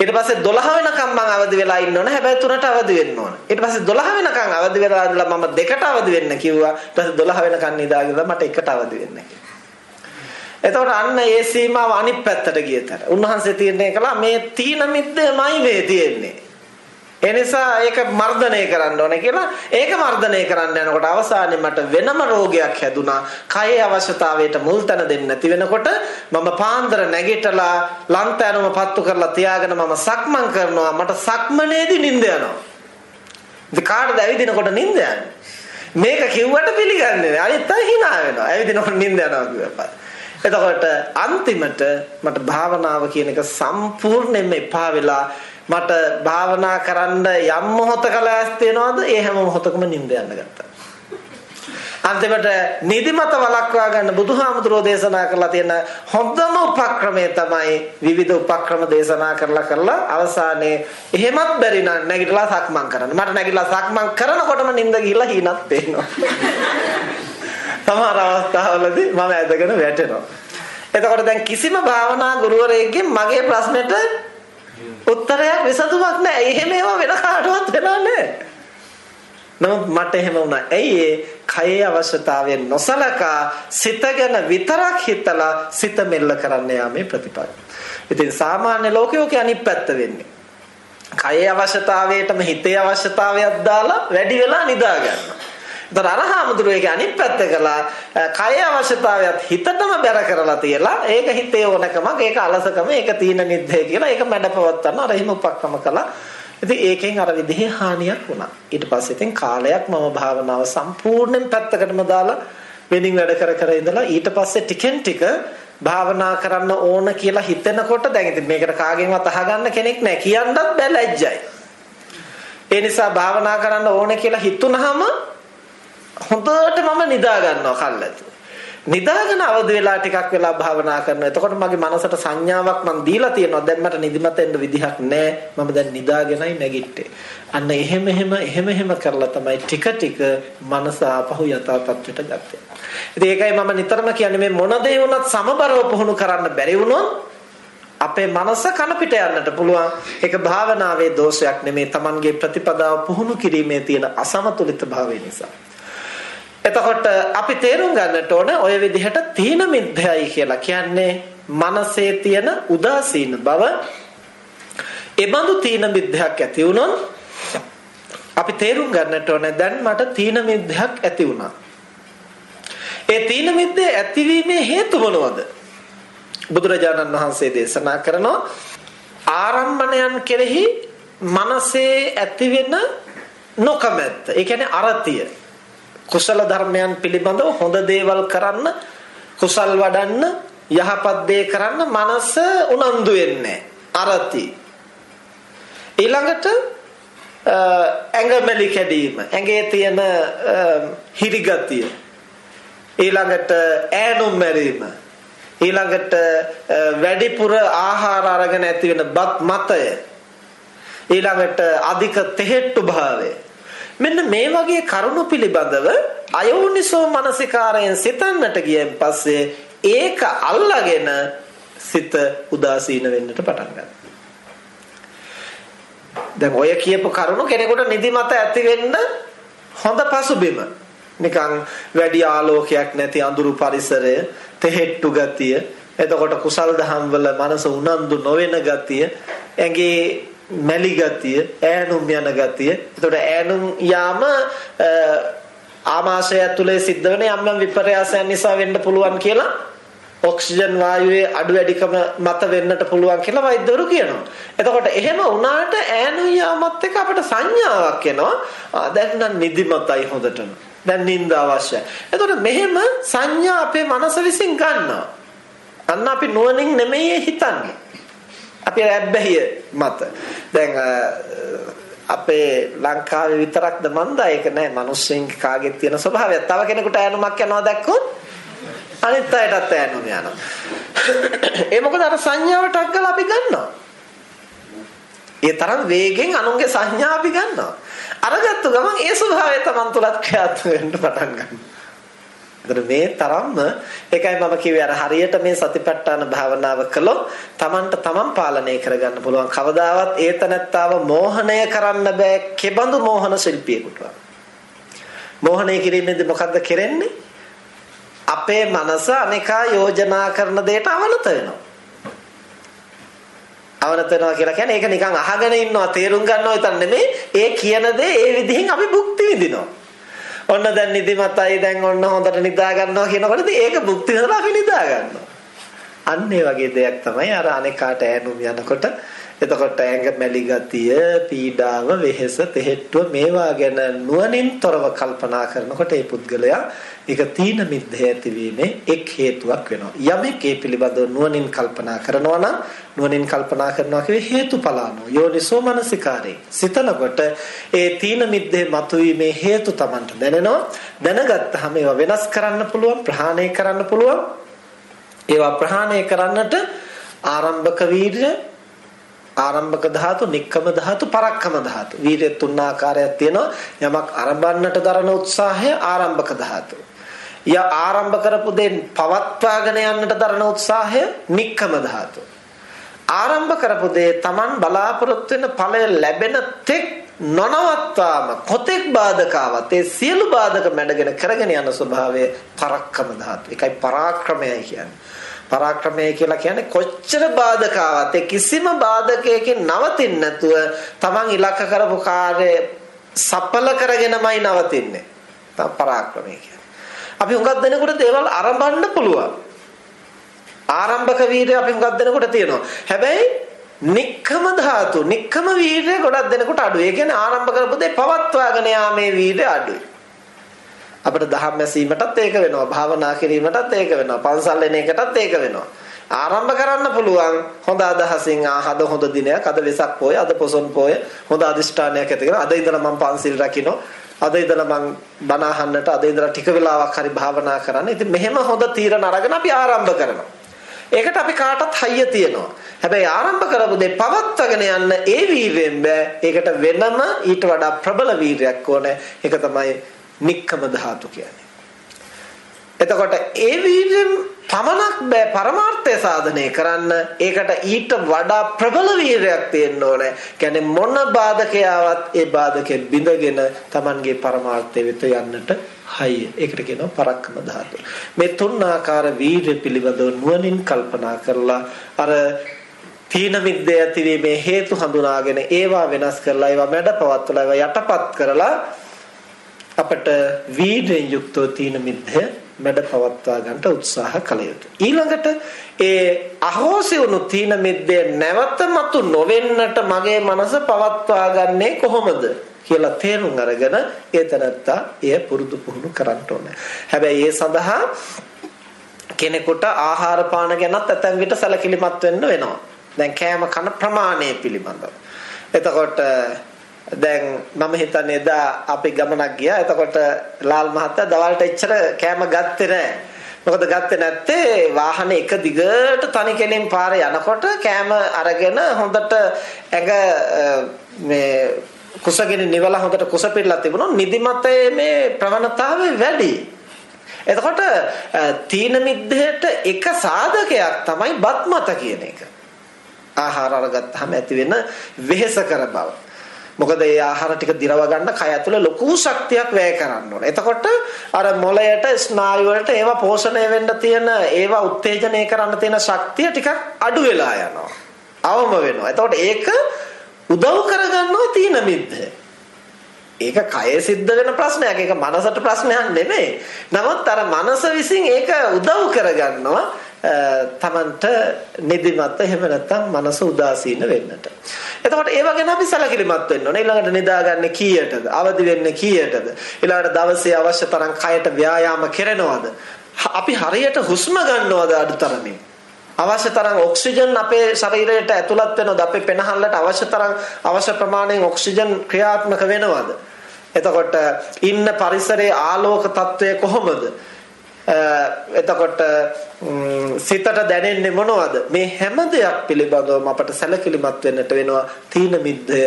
ඊට පස්සේ 12 වෙනකම් මම අවදි වෙලා ඉන්න ඕන. හැබැයි 3ට අවදි වෙන්න ඕන. ඊට පස්සේ 12 වෙනකම් අවදි වෙලා ඉඳලා මම 2ට අවදි වෙන්න කිව්වා. ඊට පස්සේ 12 වෙනකම් නිදාගෙන මට 1ට අවදි වෙන්න එතකොට අන්න ඒ සීමාව අනිත් පැත්තට ගියතර උන්වහන්සේ තීරණය කළා මේ තීන මිද්දමයි මේ තියෙන්නේ. ඒ නිසා ඒක මර්ධනය කරන්න ඕනේ කියලා ඒක මර්ධනය කරන්න යනකොට අවසානයේ මට වෙනම රෝගයක් හැදුනා. කයේ අවශ්‍යතාවයට මුල් තැන දෙන්නේ නැති වෙනකොට මම පාන්දර නැගිටලා ලන්තෑනුම පත්තු කරලා තියාගෙන මම සක්මන් කරනවා. මට සක්මනේදී නිින්ද යනවා. ඉතින් කාටද ඇවිදිනකොට නිින්ද යන්නේ? මේක කිව්වට පිළිගන්නේ නැහැ. අනිත් අය hina වෙනවා. ඇවිදිනකොට නිින්ද යනවා කියපුවා. එතකොට අන්තිමට මට භාවනාව කියන එක සම්පූර්ණයෙන්ම එපා වෙලා මට භාවනා කරන්න යම් මොහොතක ලෑස්ති වෙනවද ඒ හැම මොහොතකම නිින්ද යන්න ගත්තා. අන්තිමට නිදිමත වළක්වා ගන්න බුදුහාමුදුරෝ දේශනා කරලා තියෙන හොඳම උපක්‍රමය තමයි විවිධ උපක්‍රම දේශනා කරලා කරලා අවසානයේ එහෙමත් බැරි නම් නැගිටලා සක්මන් කරන්න. මට නැගිටලා සක්මන් කරනකොටම නිින්ද ගිහිල්ලා හීනක් පේනවා. සමහර අවස්ථාවලදී මම ඇදගෙන වැටෙනවා. එතකොට දැන් කිසිම භාවනා ගුරුවරයෙක්ගෙන් මගේ ප්‍රශ්නෙට උත්තරයක් විසඳුමක් නැහැ. එහෙම ඒවා වෙන කාටවත් වෙලා නැහැ. නමුත් මට එහෙම වුණා. ඇයි ඒ කයේ අවශ්‍යතාවයෙන් නොසලකා සිත ගැන විතරක් හිතලා සිත මෙල්ල කරන්න යාමේ ප්‍රතිපල. ඉතින් සාමාන්‍ය ලෝකයෝගේ අනිත් පැත්ත වෙන්නේ. කයේ අවශ්‍යතාවයටම හිතේ අවශ්‍යතාවයක් දාලා වැඩි වෙලා නිදා ගන්නවා. ඒතර අරහාමුදුරුවෝ අනිත් පැත්ත කළා කය අවශ්‍යතාවයත් හිතටම බැර කරලා තියලා ඒක හිතේ ඕනකමක් ඒක අලසකම ඒක තීන නිද්දේ කියලා ඒක මැඩපවත්තන අර එහෙම උපක්‍රම කළා. ඉතින් ඒකෙන් අර විදිහේ හානියක් වුණා. ඊට පස්සේ ඉතින් කාලයක් මම භාවනාව සම්පූර්ණයෙන් පැත්තකටම දාලා වෙනින් වැඩ කර කර ඉඳලා ඊට පස්සේ ටිකෙන් ටික භාවනා කරන්න ඕන කියලා හිතෙනකොට දැන් ඉතින් මේකට කාගෙන්වත් අහගන්න කෙනෙක් නැහැ. කියන්නත් බෑ ලැජ්ජයි ඒ නිසා භාවනා කරන්න ඕන කියලා හිතුනහම හොඳට මම නිදා ගන්නවා කල්ලාතු. නිදාගෙන අවදි වෙලා ටිකක් වෙලා භාවනා කරනවා. එතකොට මගේ මනසට සංඥාවක් මම දීලා තියෙනවා. දැන් මට නිදිමත එන්න විදිහක් නැහැ. මම දැන් නිදාගෙනයි නැගිට්ටේ. අන්න එහෙම එහෙම එහෙම එහෙම කරලා තමයි ටික ටික මනස ආපහු යථා තත්ත්වයට ගත්තේ. ඉතින් ඒකයි මම නිතරම කියන්නේ මේ මොන දේ වුණත් සමබරව පුහුණු කරන්න බැරි වුණොත් අපේ මනස කන පිට යන්නට පුළුවන්. ඒක භාවනාවේ දෝෂයක් නෙමේ. Tamanගේ ප්‍රතිපදාව පුහුණු කිරීමේ තියෙන අසමතුලිත භාවය නිසා. එතකොට අපි තේරුම් ගන්නට ඕන ඔය විදිහට තීන මිද්දයයි කියලා කියන්නේ මනසේ තියෙන උදාසීන බව. එබඳු තීන මිද්දයක් ඇති වුණොත් අපි තේරුම් ගන්නට ඕන දැන් මට තීන මිද්දයක් ඇති වුණා. ඒ තීන මිද්දේ ඇතිවීමේ හේතු මොනවද? බුදුරජාණන් වහන්සේ දේශනා කරනවා ආරම්භණයන් කෙරෙහි මනසේ ඇතිවෙන නොකමැත්ත. ඒ කියන්නේ අරතිය. කුසල ධර්මයන් පිළිබඳව හොඳ දේවල් කරන්න, කුසල් වඩන්න, යහපත් දේ කරන්න මනස උනන්දු වෙන්නේ. අරති. ඊළඟට ඇඟමැලි කැඩීම, ඇඟේ තියෙන හිරිගතිය. ඊළඟට ඈනුම් මැරීම. ඊළඟට වැඩිපුර ආහාර අරගෙන ඇති වෙන බත් මතය. ඊළඟට අධික තෙහෙට්ටු භාවය. මෙන්න මේ වගේ කරුණු පිළිබඳව අයෝනිසෝ මනසිකාරයෙන් සිතන්නට ගියන් පස්සේ ඒක අල්ලාගෙන සිත උදාසීන වෙන්නට පටන් ගන්නවා. දැන් ඔය කියපු කරුණු කෙනෙකුට නිදිමත ඇති වෙන්න හොඳ පසුබිම. නිකන් වැඩි ආලෝකයක් නැති අඳුරු පරිසරය, තෙහෙට්ටු ගතිය, එතකොට කුසල් දහම් වල මනස උනන්දු නොවන ගතිය, ඇඟේ මැලි ගතිය, ඈනුම් යන ගතිය. එතකොට ඈනුම් යාම ආමාශය ඇතුලේ සිද්ධ වෙන යම් යම් විපර්යාසයන් නිසා වෙන්න පුළුවන් කියලා ඔක්සිජන් වායුවේ අඩු වැඩිකම මත වෙන්නට පුළුවන් කියලා වෛද්‍යවරු කියනවා. එතකොට එහෙම වුණාට ඈනුම් යාමත් එක්ක අපිට සංඥාවක් එනවා. දැන් නම් නිදිමතයි හොඳටම. දැන් නිින්ද අවශ්‍යයි. එතකොට මෙහෙම සංඥා අපේ මනස විසින් ගන්නවා. අන්න අපි නුවණින් නෙමෙයි හිතන්නේ. අපි ඇබ්බැහිය මත. දැන් අපේ ලංකාවේ විතරක්ද මන්ද ඒක නෑ මිනිස්සුන් කාගෙත් තියෙන ස්වභාවයක්. තව කෙනෙකුට ඈනුමක් යනවා දැක්කොත් අනිත් අයටත් ඈනුම යනවා. ඒ මොකද අර සංඥාවටක් ගලා අපි ගන්නවා. ඒ තරම් වේගෙන් අනුන්ගේ සංඥා අපි ගන්නවා. අරගත්තු ගමන් ඒ ස්වභාවය Taman තුලත් ක්‍රියාත්මක වෙන්න පටන් ගන්නවා. එතන මේ තරම්ම ඒකයි මම කිව්වේ අර හරියට මේ සතිපට්ඨාන භාවනාව කළොත් Tamanට Taman පාලනය කරගන්න පුළුවන්. කවදාවත් ඒතනත්තාව මෝහණය කරන්න බෑ. කෙබඳු මෝහන ශිල්පියෙකුට. මෝහණය කිරීමේදී මොකද්ද කරන්නේ? අපේ මනස අනිකා යෝජනා කරන දෙයට අවනත වෙනවා. අවනත වෙනවා කියලා කියන්නේ ඒක නිකන් අහගෙන ඉන්නවා තේරුම් ගන්නවා විතර නෙමෙයි ඒ කියන දේ ඒ විදිහින් අපි භුක්ති විඳිනවා. ඔන්න දැන් නිදිමතයි දැන් ඔන්න හොඳට නිදා ගන්නවා කියනකොට ඒක භුක්ති විඳලා අපි නිදා ගන්නවා. අන්න ඒ වගේ දෙයක් තමයි අර අනේකාට ඈනුම් යනකොට එතකොට ඇඟ මැලි ගතිය, පීඩාව, වෙහෙස, තෙහෙට්ටුව මේවා ගැන නුවණින් තොරව කල්පනා කරනකොට ඒ පුද්ගලයා ඒක තීන මිද්දේ ඇතිවීමේ එක් හේතුවක් වෙනවා. යමෙක් ඒ පිළිබඳව නුවණින් කල්පනා කරනවා නම් නුවණින් කල්පනා කරනවා කියේ හේතුඵලානෝ යෝනිසෝ මනසිකාරේ. සිතනකොට ඒ තීන මිද්දේ මතුවීමේ හේතු Tamanට දැනෙනවා. දැනගත්තාම ඒවා වෙනස් කරන්න පුළුවන්, ප්‍රහාණය කරන්න පුළුවන්. ඒවා ප්‍රහාණය කරන්නට ආරම්භක වීර්ය ආරම්භක ධාතු, නික්කම ධාතු, පරක්කම ධාතු. වීර්ය තුන් ආකාරයක් තියෙනවා. යමක් අරඹන්නට දරන උත්සාහය ආරම්භක ධාතු. ය ආරම්භ කරපු දෙන් පවත්වාගෙන යන්නට දරන උත්සාහය නික්කම ධාතු. ආරම්භ කරපු දේ Taman බලාපොරොත්තු වෙන ඵලය ලැබෙන තෙක් නොනවත්වාම කොතෙක් බාධකාවත් ඒ සියලු බාධක මැඩගෙන කරගෙන යන ස්වභාවය පරක්කම ධාතු. ඒකයි පරාක්‍රමයයි කියන්නේ. පරාක්‍රමය කියලා කියන්නේ කොච්චර බාධකාවත් ඒ කිසිම බාධකයකින් නවතින්නේ නැතුව Taman ඉලක්ක කරපු කාර්යය සඵල කරගෙනමයි නවතින්නේ. තම පරාක්‍රමය කියන්නේ. අපි හුඟක් දෙනකොට දේවල් ආරම්භන්න පුළුවන්. ආරම්භක වීර්යය අපි හුඟක් දෙනකොට තියෙනවා. හැබැයි නික්කම ධාතු, නික්කම වීර්යය ගොඩක් දෙනකොට අඩුයි. ඒ කියන්නේ ආරම්භ කරපු දේ පවත්වාගෙන යාමේ වීර්යය අඩුයි. අපිට දහම් ඇසීමටත් ඒක වෙනවා. භාවනා කිරීමටත් ඒක වෙනවා. පන්සල් එන එකටත් ඒක වෙනවා. ආරම්භ කරන්න පුළුවන් හොඳ අදහසින් ආහද හොඳ දිනයක් අද වෙසක් පොය අද පොසොන් පොය හොඳ අදිෂ්ඨානයක් ඇති කරගෙන අද ඉඳලා මම පන්සිල් රකින්න අද ඉඳලා මම බණ අහන්නට අද ඉඳලා ටික වෙලාවක් හරි භාවනා කරන්න. ඉතින් මෙහෙම හොඳ තීරණ අරගෙන අපි ආරම්භ කරනවා. ඒකට අපි කාටත් හයිය තියෙනවා. හැබැයි ආරම්භ කරපු දේ පවත්වාගෙන යන්න ඒ වීර්යයෙන් බෑ. ඒකට වෙනම ඊට වඩා ප්‍රබල වීර්යයක් ඕනේ. ඒක තමයි නික්කම ධාතු කියන්නේ. එතකොට ඒ වීර්යෙන් පමණක් බෑ පරමාර්ථය සාධනය කරන්න ඒකට ඊට වඩා ප්‍රබල වීරයක් තියෙන්න ඕනේ. කියන්නේ මොන බාධකයාවත් ඒ බාධකෙ බිඳගෙන Tamanගේ පරමාර්ථය වෙත යන්නට හයිය. ඒකට කියනවා පරක්කම ධාතුව. මේ තුන් ආකාර වීර්ය පිළිබඳව නුවණින් කල්පනා කරලා අර තීන මිද්දේ ඇතිවීමේ හේතු හඳුනාගෙන ඒවා වෙනස් කරලා ඒවා මැඩපවත්වලා ඒවා යටපත් කරලා අපට වීර්යෙන් යුක්තව තීන මිද්දය මැඩ පවත්වා ගන්නට උත්සාහ කළ යුතුයි. ඊළඟට ඒ අහෝසි වුණු තීන මිද්දේ නැවත මතු නොවෙන්නට මගේ මනස පවත්වා ගන්නේ කොහොමද කියලා තේරුම් අරගෙන ඒ තනත්තා එය පුරුදු පුහුණු කරන්න ඕනේ. හැබැයි ඒ සඳහා කෙනෙකුට ආහාර පාන ගැනත් ඇතැම් විට සැලකිලිමත් වෙන්න වෙනවා. දැන් කෑම කන ප්‍රමාණය පිළිබඳව. එතකොට දැන් මම හිතන්නේ එදා අපි ගමනක් ගියා. එතකොට ලාල් මහත්තයා දවල්ට එච්චර කෑම ගත්තේ නැහැ. මොකද ගත්තේ නැත්තේ වාහනේ එක දිගට තනි කෙලින් පාරේ යනකොට කෑම අරගෙන හොඳට ඇඟ මේ කුසගෙන නිවලා හොඳට කුස පිරලා තිබුණොත් නිදිමතේ මේ ප්‍රවණතාවය වැඩි. එතකොට තීන මිද්දේට එක සාධකයක් තමයි බත් මත කියන එක. ආහාර අරගත්තාම ඇති වෙන වෙහෙස කර බව. මොකද ඒ ආහාර ටික දිරව ගන්න කය ඇතුලේ ලොකු ශක්තියක් වැය කරන්න ඕනේ. එතකොට අර මොළයට ස්නායු වලට ඒවා පෝෂණය වෙන්න තියෙන ඒවා උත්තේජනය කරන්න තියෙන ශක්තිය ටිකක් අඩු වෙලා යනවා. අවම වෙනවා. එතකොට ඒක උදව් කරගන්නවා තීන මිද්ද. ඒක කයේ සිද්ධ වෙන ප්‍රශ්නයක්. ඒක මනසට ප්‍රශ්නයක් නෙමෙයි. නමුත් අර මනස විසින් ඒක උදව් කරගන්නවා තමන්ට නිදිමත එහෙම නැත්නම් මනස උදාසීන වෙන්නට. එතකොට ඒව ගැන අපි සැලකිලිමත් වෙන්න ඕනේ. ඊළඟට නිදාගන්නේ කීයටද? අවදි වෙන්නේ කීයටද? ඊළඟට දවසේ අවශ්‍ය තරම් කයට ව්‍යායාම කරනවද? අපි හරියට හුස්ම ගන්නවද අඩුතරමින්? අවශ්‍ය තරම් ඔක්සිජන් අපේ ශරීරයට ඇතුළත් වෙනවද? අපේ පෙනහල්ලට අවශ්‍ය තරම් අවශ්‍ය ප්‍රමාණයෙන් ඔක්සිජන් ක්‍රියාත්මක වෙනවද? එතකොට ඉන්න පරිසරයේ ආලෝක තත්වය කොහොමද? එතකොට සිතට දැනෙන්නේ මොනවද? මේ හැම දෙයක් පිළිබඳවම අපට සැලකිලිමත් වෙන්නට වෙනවා තීන මිද්දය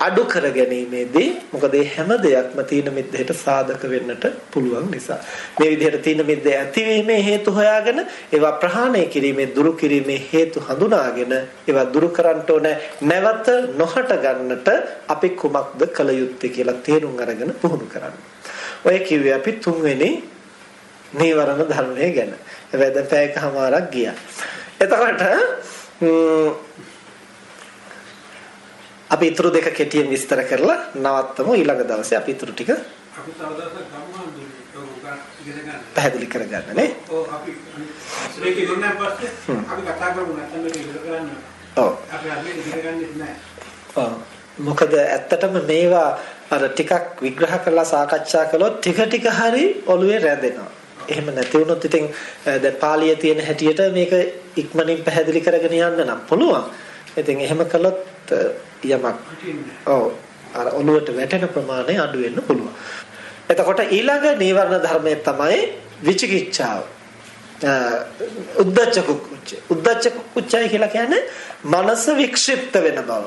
අඩු කර ගැනීමේදී. මොකද මේ හැම දෙයක්ම තීන මිද්දයට සාධක වෙන්නට පුළුවන් නිසා. මේ විදිහට තීන මිද්ද ඇතිවීමේ හේතු හොයාගෙන ඒවා ප්‍රහාණය කිරීමේ දුරු කිරීමේ හේතු හඳුනාගෙන ඒවා දුරු කරන්න ඕන නැවත නොහට ගන්නට අපි කුමක්ද කළ යුත්තේ කියලා තේරුම් අරගෙන පුහුණු කරන්න. ඔය කිව්වේ අපි තුන්වෙනි නීවරණ ධර්මයේ ගැන. හැබැයි දැන් පැයකමාරක් ගියා. එතකොට අපි ඊටු දෙක කෙටියෙන් විස්තර කරලා නවත්තමු ඊළඟ දවසේ අපි ඊටු ටික පැහැදිලි කරගන්න නේ. ඔව් අපි මේක ඉදුණාන් පස්සේ අපි කතා කරමු නැත්නම් මේක ඉවර කරන්න. ඔව්. අපි අද ඉවර ගන්නෙත් නැහැ. ඔව්. මොකද ඇත්තටම මේවා අර ටිකක් විග්‍රහ කරලා සාකච්ඡා කළොත් ටික ටික හරි ඔළුවේ රැඳෙනවා. එහෙම නැති වුණොත් ඉතින් දැන් පාළියේ තියෙන හැටියට මේක ඉක්මනින් පැහැදිලි කරගෙන යන්න නම් පුළුවන්. ඉතින් එහෙම කළොත් යමක් ඔව් අර ඔළුවට වැටෙන ප්‍රමාණය අඩු වෙන්න පුළුවන්. එතකොට ඊළඟ නීවරණ ධර්මයේ තමයි විචිකිච්ඡාව. උද්දච්ච කුච්ච. උද්දච්ච කුච්චයි කියලා කියන්නේ මනස වික්ෂිප්ත වෙන බව.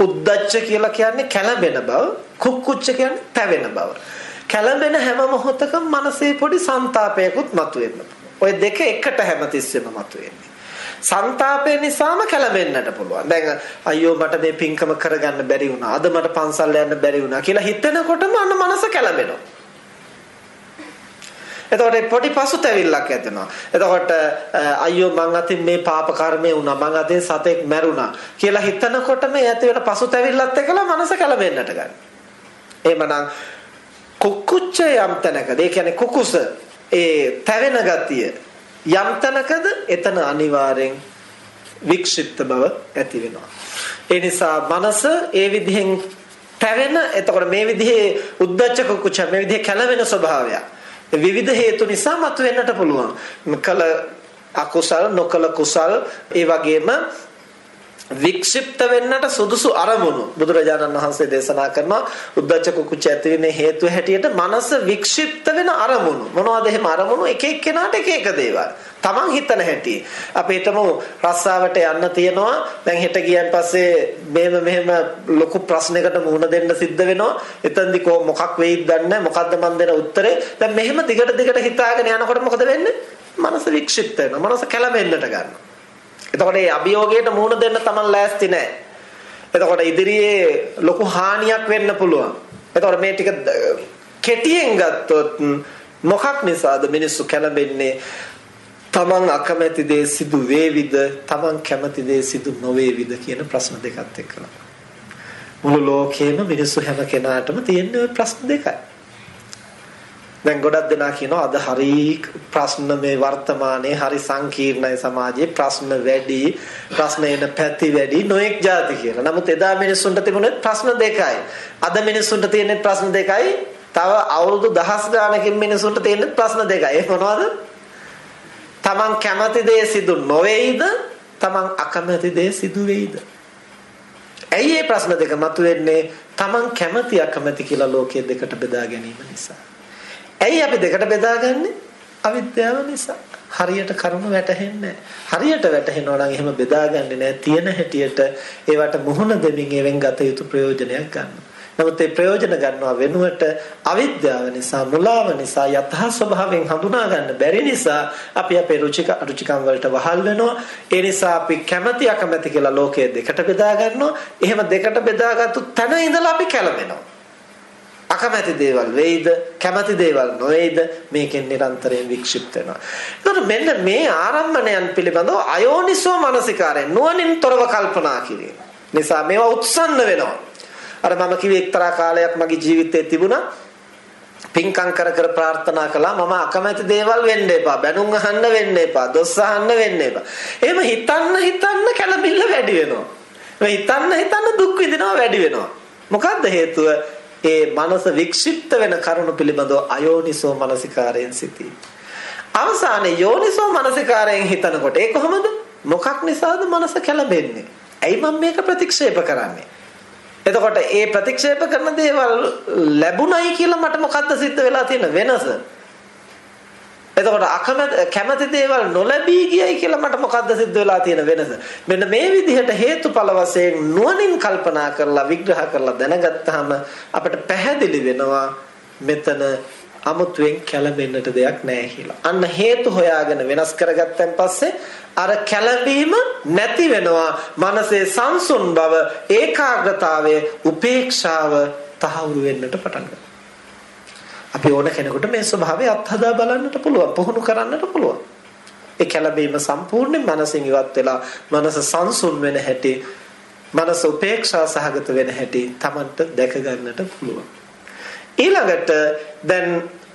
උද්දච්ච කියලා කියන්නේ කැළඹෙන බව. කුක්කුච්ච කියන්නේ තැවෙන බව. කැළඹෙන හැම මොහොතකම මනසේ පොඩි ਸੰతాපයකුත් මතුවෙන්න ඔය දෙක එකට හැමතිස්සෙම මතුවෙන්නේ. ਸੰతాපය නිසාම කැළඹෙන්නට පුළුවන්. දැන් අයියෝ මට මේ පින්කම කරගන්න බැරි වුණා. අද මට පන්සල් යන්න බැරි වුණා කියලා හිතනකොටම අන්න මනස කැළඹෙනවා. එතකොට පොඩි පසුතැවිල්ලක් ඇතිවෙනවා. එතකොට අයියෝ මං අතින් මේ පාප කර්මය වුණා. මං අතින් සතෙක් මැරුණා කියලා හිතනකොට මේ ඇති වෙන පසුතැවිල්ලත් එක්කලා මනස කැළඹෙන්නට ගන්නවා. එහෙමනම් කුක්කුච්ච යම් තැනකද ඒ කියන්නේ කුකුස. ඒ තැවෙන ගතිය. යම් තැනකද එතන අනිවාර්යෙන් වික්ෂිප්ත බව ඇති වෙනවා. ඒ නිසා මනස ඒ විදිහෙන් තැවෙන එතකොට මේ විදිහේ උද්දච්ච කුකුච්ච මේ විදිහේ කැළවෙන ස්වභාවය විවිධ හේතු නිසා මතුවෙන්නට පුළුවන්. කල අකුසල් නොකල කුසල් ඒ වගේම වික්ෂිප්ත වෙන්නට සුදුසු අරමුණු. බුදුරජාණන් වහන්සේ දේශනා කරනවා උද්දච්ච කුකුච්ච ඇතිවෙන්නේ හේතුව හැටියට මනස වික්ෂිප්ත වෙන අරමුණු. මොනවද එහෙම අරමුණු? එක එක්කෙනාට එක එක දේවල්. Taman හිතන හැටි. අපි හිතමු රස්සාවට යන්න තියනවා දැන් හෙට ගියන් පස්සේ මෙහෙම මෙහෙම ලොකු ප්‍රශ්නයකට මුහුණ දෙන්න සිද්ධ වෙනවා. එතෙන්දි කො මොකක් වෙයිද දන්නේ මොකද්ද මන් දෙන උත්තරේ? දැන් මෙහෙම දිගට දිගට හිතාගෙන යනකොට මොකද වෙන්නේ? මනස වික්ෂිප්ත වෙනවා. මනස කැළඹෙන්නට ගන්නවා. එතකොට මේ අභියෝගයට මුහුණ දෙන්න Taman ලෑස්ති නැහැ. එතකොට ඉදිරියේ ලොකු හානියක් වෙන්න පුළුවන්. එතකොට මේ ටික කෙටියෙන් ගත්තොත් මොකක් නිසාද මිනිස්සු කැළඹෙන්නේ? Taman අකමැති දේ සිදු වේවිද? Taman කැමති දේ සිදු නොවේවිද කියන ප්‍රශ්න දෙකත් එක්කලා. මුළු ලෝකේම මිනිස්සු හැම කෙනාටම තියෙන ප්‍රශ්න දෙකයි. දැන් ගොඩක් දෙනා කියනවා අද හරි ප්‍රශ්න මේ වර්තමානයේ හරි සංකීර්ණයි සමාජයේ ප්‍රශ්න වැඩි ප්‍රශ්න එන පැති වැඩි නොඑක් જાති කියලා. නමුත් එදා මිනිස්සුන්ට තිබුණේ ප්‍රශ්න දෙකයි. අද මිනිස්සුන්ට තියෙන්නේ ප්‍රශ්න දෙකයි. තව අවුරුදු දහස් ගානකින් මිනිස්සුන්ට තියෙන්නේ ප්‍රශ්න දෙකයි. ඒ මොනවද? Taman කැමති දේ සිදු නොවේයිද? Taman අකමැති දේ සිදු වෙයිද? ඇයි මේ ප්‍රශ්න දෙක මතුවෙන්නේ? Taman කැමති අකමැති කියලා ලෝකයේ දෙකට බෙදා ගැනීම නිසා. ඇයි අපි දෙකට බෙදාගන්නේ? අවිද්‍යාව නිසා. හරියට කරුණ වැටහෙන්නේ හරියට වැටහෙනවා නම් එහෙම බෙදාගන්නේ නැහැ. තියෙන හැටියට ඒවට මුහුණ දෙමින් ඒවෙන් ගත යුතු ප්‍රයෝජනයක් ගන්නවා. නමුත් ඒ ප්‍රයෝජන ගන්නවා වෙනුවට අවිද්‍යාව නිසා මුලාව නිසා යථා ස්වභාවයෙන් හඳුනා ගන්න බැරි නිසා අපි අපේ රුචික අරුචිකම් වලට වහල් වෙනවා ඒ නිසා අපි කැමැති අකමැති කියලා ලෝකයේ දෙකට බෙදා ගන්නවා එහෙම දෙකට බෙදාගත්තු තැන ඉඳලා අපි කැළඹෙනවා අකමැති දේවල් වෙයිද? කැමැති දේවල් නොවේද? මේකෙන් නිරන්තරයෙන් වික්ෂිප්ත වෙනවා. එතකොට මෙන්න මේ ආරම්මණයන් පිළිබඳව අයෝනිසෝ මනසිකාරය නුවණින් තොරව කල්පනා කිරීම. නිසා මේවා උත්සන්න වෙනවා. අර මම කිව්වේ එක්තරා කාලයක් මගේ ජීවිතේ තිබුණා. පින්කම් කර කර ප්‍රාර්ථනා කළා. මම අකමැති දේවල් වෙන්න එපා. බැනුම් අහන්න වෙන්න එපා. දොස් අහන්න වෙන්න එපා. එහෙම හිතන්න හිතන්න කලබිල්ල වැඩි වෙනවා. හිතන්න හිතන්න දුක් විඳිනවා වැඩි වෙනවා. මොකද්ද හේතුව? ඒ මනස වික්ෂිප්ත වෙන කරුණු පිළිබඳව අයෝනිසෝ මනසිකාරයෙන් සිටී. අවසානයේ යෝනිසෝ මනසිකාරයෙන් හිතනකොට ඒ කොහොමද? මොකක් නිසාද මනස කැළඹෙන්නේ? ඇයි මම මේක ප්‍රතික්ෂේප කරන්නේ? එතකොට ඒ ප්‍රතික්ෂේප කරන දේවල් ලැබුණයි කියලා මට මොකද්ද සිද්ධ වෙලා තියෙන වෙනස? එතකොට අකමැති කැමැති දේවල් නොලැබී ගියයි කියලා මට මොකද්ද සිද්ධ වෙලා තියෙන වෙනස? මෙන්න මේ විදිහට හේතුඵල වශයෙන් නුවණින් කල්පනා කරලා විග්‍රහ කරලා දැනගත්තාම අපිට පැහැදිලි වෙනවා මෙතන අමුතුවෙන් කැළඹෙන්නට දෙයක් නැහැ කියලා. අන්න හේතු හොයාගෙන වෙනස් කරගත්තන් පස්සේ අර කැළඹීම නැති වෙනවා. මනසේ සංසුන් බව, ඒකාග්‍රතාවය, උපේක්ෂාව තහවුරු වෙන්නට පටන් අපි ඕන කෙනෙකුට මේ ස්වභාවය අත්හදා බලන්නට පුළුවන්, පුහුණු කරන්නට පුළුවන්. ඒ කැළඹීම සම්පූර්ණයෙන් මනසින් ඉවත් වෙලා මනස සංසුන් වෙන හැටි, මනස උපේක්ෂා සහගත වෙන හැටි Tamanට දැක ගන්නට පුළුවන්. ඊළඟට දැන්